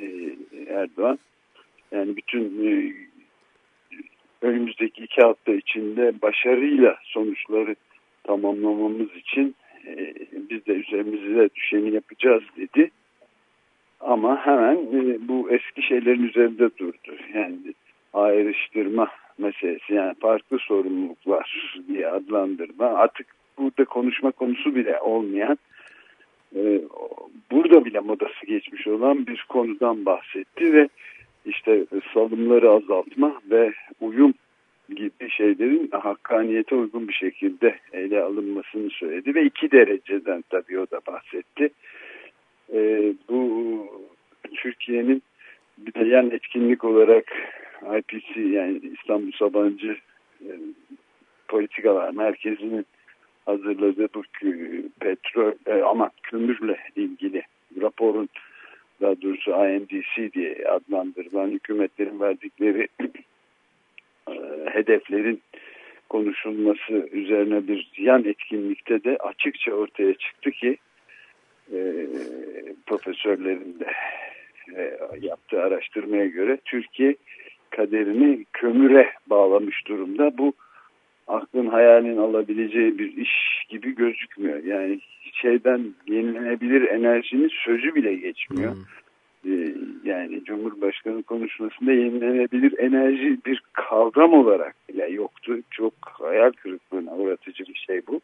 e, Erdoğan. Yani bütün e, önümüzdeki iki hafta içinde başarıyla sonuçları tamamlamamız için e, biz de üzerimize düşeni yapacağız dedi. Ama hemen e, bu eski şeylerin üzerinde durdu. Yani ayrıştırma meselesi yani farklı sorumluluklar diye adlandırma artık burada konuşma konusu bile olmayan e, burada bile modası geçmiş olan bir konudan bahsetti ve işte salımları azaltma ve uyum gibi şeylerin hakkaniyete uygun bir şekilde ele alınmasını söyledi ve iki dereceden tabii o da bahsetti. E, bu Türkiye'nin bir de yan etkinlik olarak IPC yani İstanbul Sabancı e, Politikalar Merkezi'nin hazırladığı bu petrol e, ama kömürle ilgili raporun daha doğrusu INDC diye adlandırılan hükümetlerin verdikleri e, hedeflerin konuşulması üzerine bir yan etkinlikte de açıkça ortaya çıktı ki e, profesörlerin de e, yaptığı araştırmaya göre Türkiye kaderini kömüre bağlamış durumda. Bu aklın hayalin alabileceği bir iş gibi gözükmüyor. Yani şeyden yenilenebilir enerjinin sözü bile geçmiyor. Hmm. Ee, yani Cumhurbaşkanı konuşmasında yenilenebilir enerji bir kavram olarak bile yoktu. Çok hayal kırıklığına uğratıcı bir şey bu.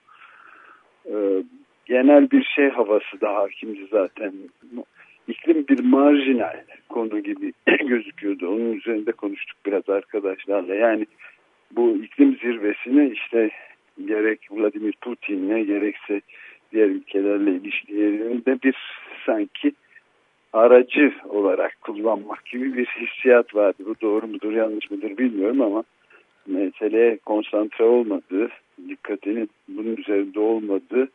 Ee, genel bir şey havası da hakimdi zaten. İklim bir marjinal konu gibi gözüküyordu. Onun üzerinde konuştuk biraz arkadaşlarla. Yani bu iklim zirvesini işte gerek Vladimir Putin'le gerekse diğer ülkelerle ilişkilerinde bir sanki aracı olarak kullanmak gibi bir hissiyat vardı. Bu doğru mudur yanlış mıdır bilmiyorum ama meseleye konsantre olmadığı, dikkatinin bunun üzerinde olmadığı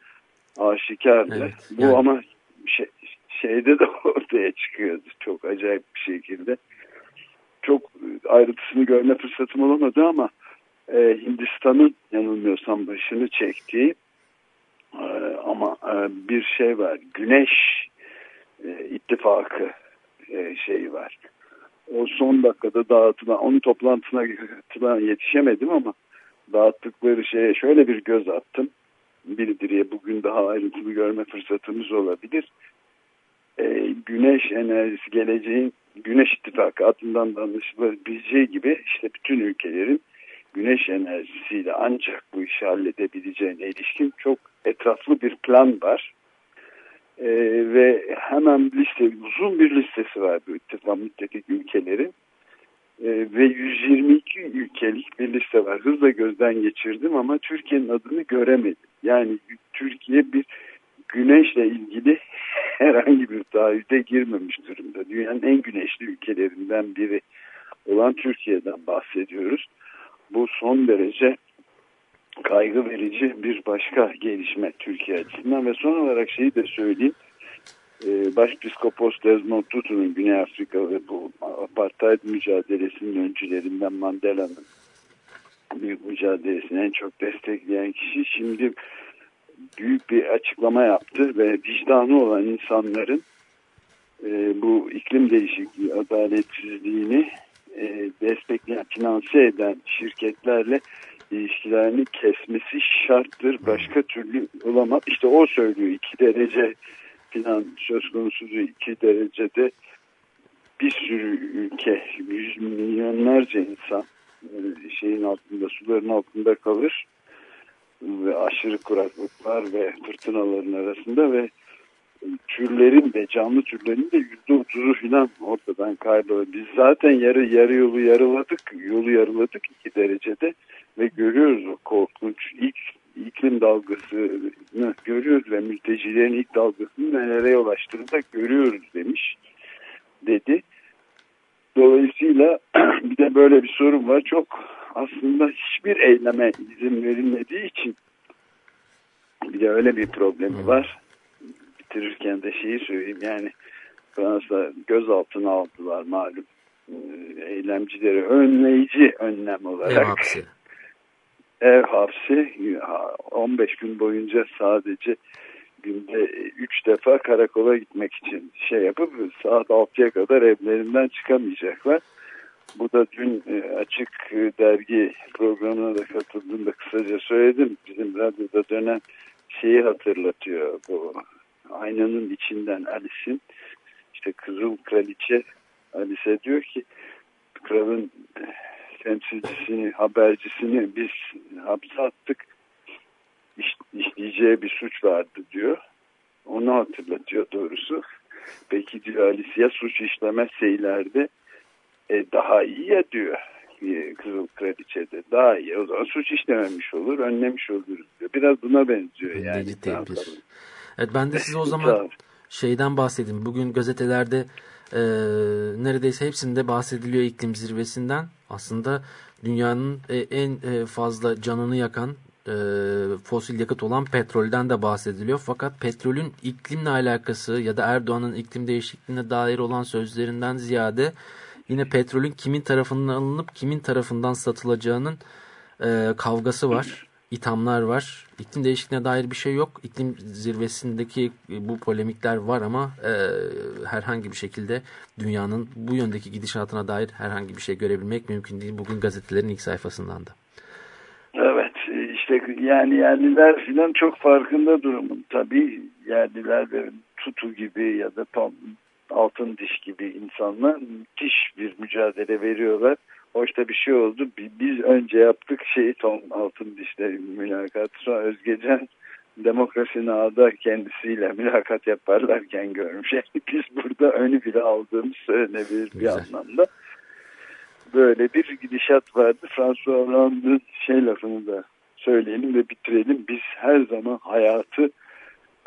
aşikardı. Evet, Bu yani... ama şey, şeyde de ortaya çıkıyordu çok acayip bir şekilde. Çok ayrıntısını görme fırsatım olamadı ama e, Hindistan'ın yanılmıyorsam başını çektiği e, ama e, bir şey var. Güneş e, ittifakı e, şeyi var. O son dakikada dağıtılan, onun toplantısına yetişemedim ama dağıttıkları şeye şöyle bir göz attım. Bildiriye bugün daha ayrıntılı görme fırsatımız olabilir. E, güneş enerjisi geleceğin Güneş ittifakı adından da anlaşılabileceği gibi işte bütün ülkelerin güneş enerjisiyle ancak bu işi halledebileceğine ilişkin çok etraflı bir plan var. Ee, ve hemen liste, uzun bir listesi var bu ittifak müttefik ülkelerin. Ee, ve 122 ülkelik bir liste var. Hızla gözden geçirdim ama Türkiye'nin adını göremedim. Yani Türkiye bir güneşle ilgili herhangi bir taahhüde girmemiş durumda. Dünyanın en güneşli ülkelerinden biri olan Türkiye'den bahsediyoruz. Bu son derece kaygı verici bir başka gelişme Türkiye açısından ve son olarak şeyi de söyleyeyim. Ee, Başpiskopos Desmond Tutu'nun Güney Afrika ve bu apartheid mücadelesinin öncülerinden Mandela'nın büyük mücadelesini en çok destekleyen kişi şimdi büyük bir açıklama yaptı ve vicdanı olan insanların e, bu iklim değişikliği adaletsizliğini e, destekleyen, finanse eden şirketlerle ilişkilerini kesmesi şarttır. Başka türlü olamaz. İşte o söylüyor iki derece filan söz konusu iki derecede bir sürü ülke, yüz milyonlarca insan e, şeyin altında, suların altında kalır ve aşırı kuraklıklar ve fırtınaların arasında ve türlerin de canlı türlerin de yüzde otuzu filan ortadan kayboluyor. Biz zaten yarı yarı yolu yarıladık, yolu yarıladık iki derecede ve görüyoruz o korkunç ilk iklim dalgasını görüyoruz ve mültecilerin ilk dalgasını nelere yol açtığını da görüyoruz demiş dedi. Dolayısıyla bir de böyle bir sorun var. Çok aslında hiçbir eyleme izin verilmediği için bir de öyle bir problemi var bitirirken de şeyi söyleyeyim yani Fransa gözaltına aldılar malum ee, eylemcileri önleyici önlem olarak. Ev hapsi. Ev hapsi 15 gün boyunca sadece günde üç defa karakola gitmek için şey yapıp saat 6'ya kadar evlerinden çıkamayacaklar. Bu da dün e, açık dergi programına da katıldığımda kısaca söyledim. Bizim radyoda dönen şeyi hatırlatıyor bu aynanın içinden Alice'in işte Kızıl Kraliçe Alice diyor ki kralın temsilcisini, habercisini biz hapse attık. İş, işleyeceği bir suç vardı diyor. Onu hatırlatıyor doğrusu. Peki diyor Alice ya suç işlemezse ileride e, daha iyi ya diyor. E, Kızıl Kraliçe'de daha iyi. O zaman suç işlememiş olur, önlemiş oluruz diyor. Biraz buna benziyor yani. Evet ben de size o zaman şeyden bahsedeyim. Bugün gazetelerde e, neredeyse hepsinde bahsediliyor iklim zirvesinden. Aslında dünyanın e, en e, fazla canını yakan e, fosil yakıt olan petrolden de bahsediliyor. Fakat petrolün iklimle alakası ya da Erdoğan'ın iklim değişikliğine dair olan sözlerinden ziyade yine petrolün kimin tarafından alınıp kimin tarafından satılacağının e, kavgası var. ithamlar var. İklim değişikliğine dair bir şey yok. İklim zirvesindeki bu polemikler var ama e, herhangi bir şekilde dünyanın bu yöndeki gidişatına dair herhangi bir şey görebilmek mümkün değil. Bugün gazetelerin ilk sayfasından da. Evet işte yani yerliler filan çok farkında durumun. Tabii yerliler tutu gibi ya da tam altın diş gibi insanlar müthiş bir mücadele veriyorlar. Hoşta bir şey oldu. Biz önce yaptık şeyi Tom Altın Diş'le mülakatı. Sonra Özgecan demokrasi ağda kendisiyle mülakat yaparlarken görmüş. Yani biz burada önü bile aldığımız söylenebilir bir Güzel. anlamda. Böyle bir gidişat vardı. François Hollande'ın şey lafını da söyleyelim ve bitirelim. Biz her zaman hayatı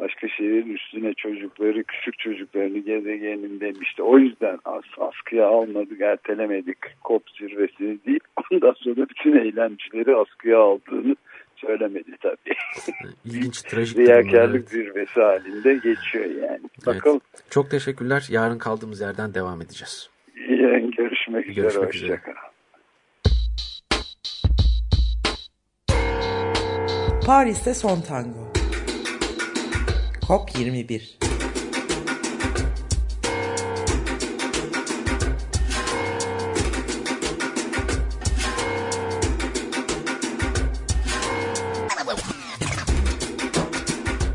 başka şeylerin üstüne çocukları, küçük çocuklarını gezegenin demişti. O yüzden as askıya almadık, ertelemedik COP zirvesini değil. Ondan sonra bütün eğlenceleri askıya aldığını söylemedi tabii. İlginç, trajik Riyakarlık evet. zirvesi halinde geçiyor yani. Bakalım. Evet. Çok teşekkürler. Yarın kaldığımız yerden devam edeceğiz. Yarın görüşmek, görüşmek üzere. Hoşçakalın. Paris'te son tango. COP21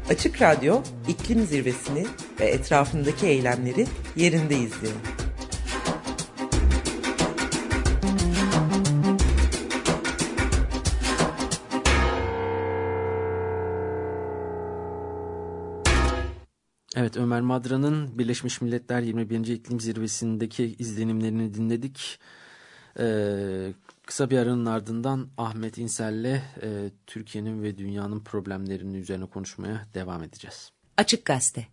Açık Radyo iklim zirvesini ve etrafındaki eylemleri yerinde izliyor. Ömer Madra'nın Birleşmiş Milletler 21. İklim Zirvesi'ndeki izlenimlerini dinledik. Ee, kısa bir aranın ardından Ahmet İnsel'le e, Türkiye'nin ve dünyanın problemlerinin üzerine konuşmaya devam edeceğiz. Açık Gazete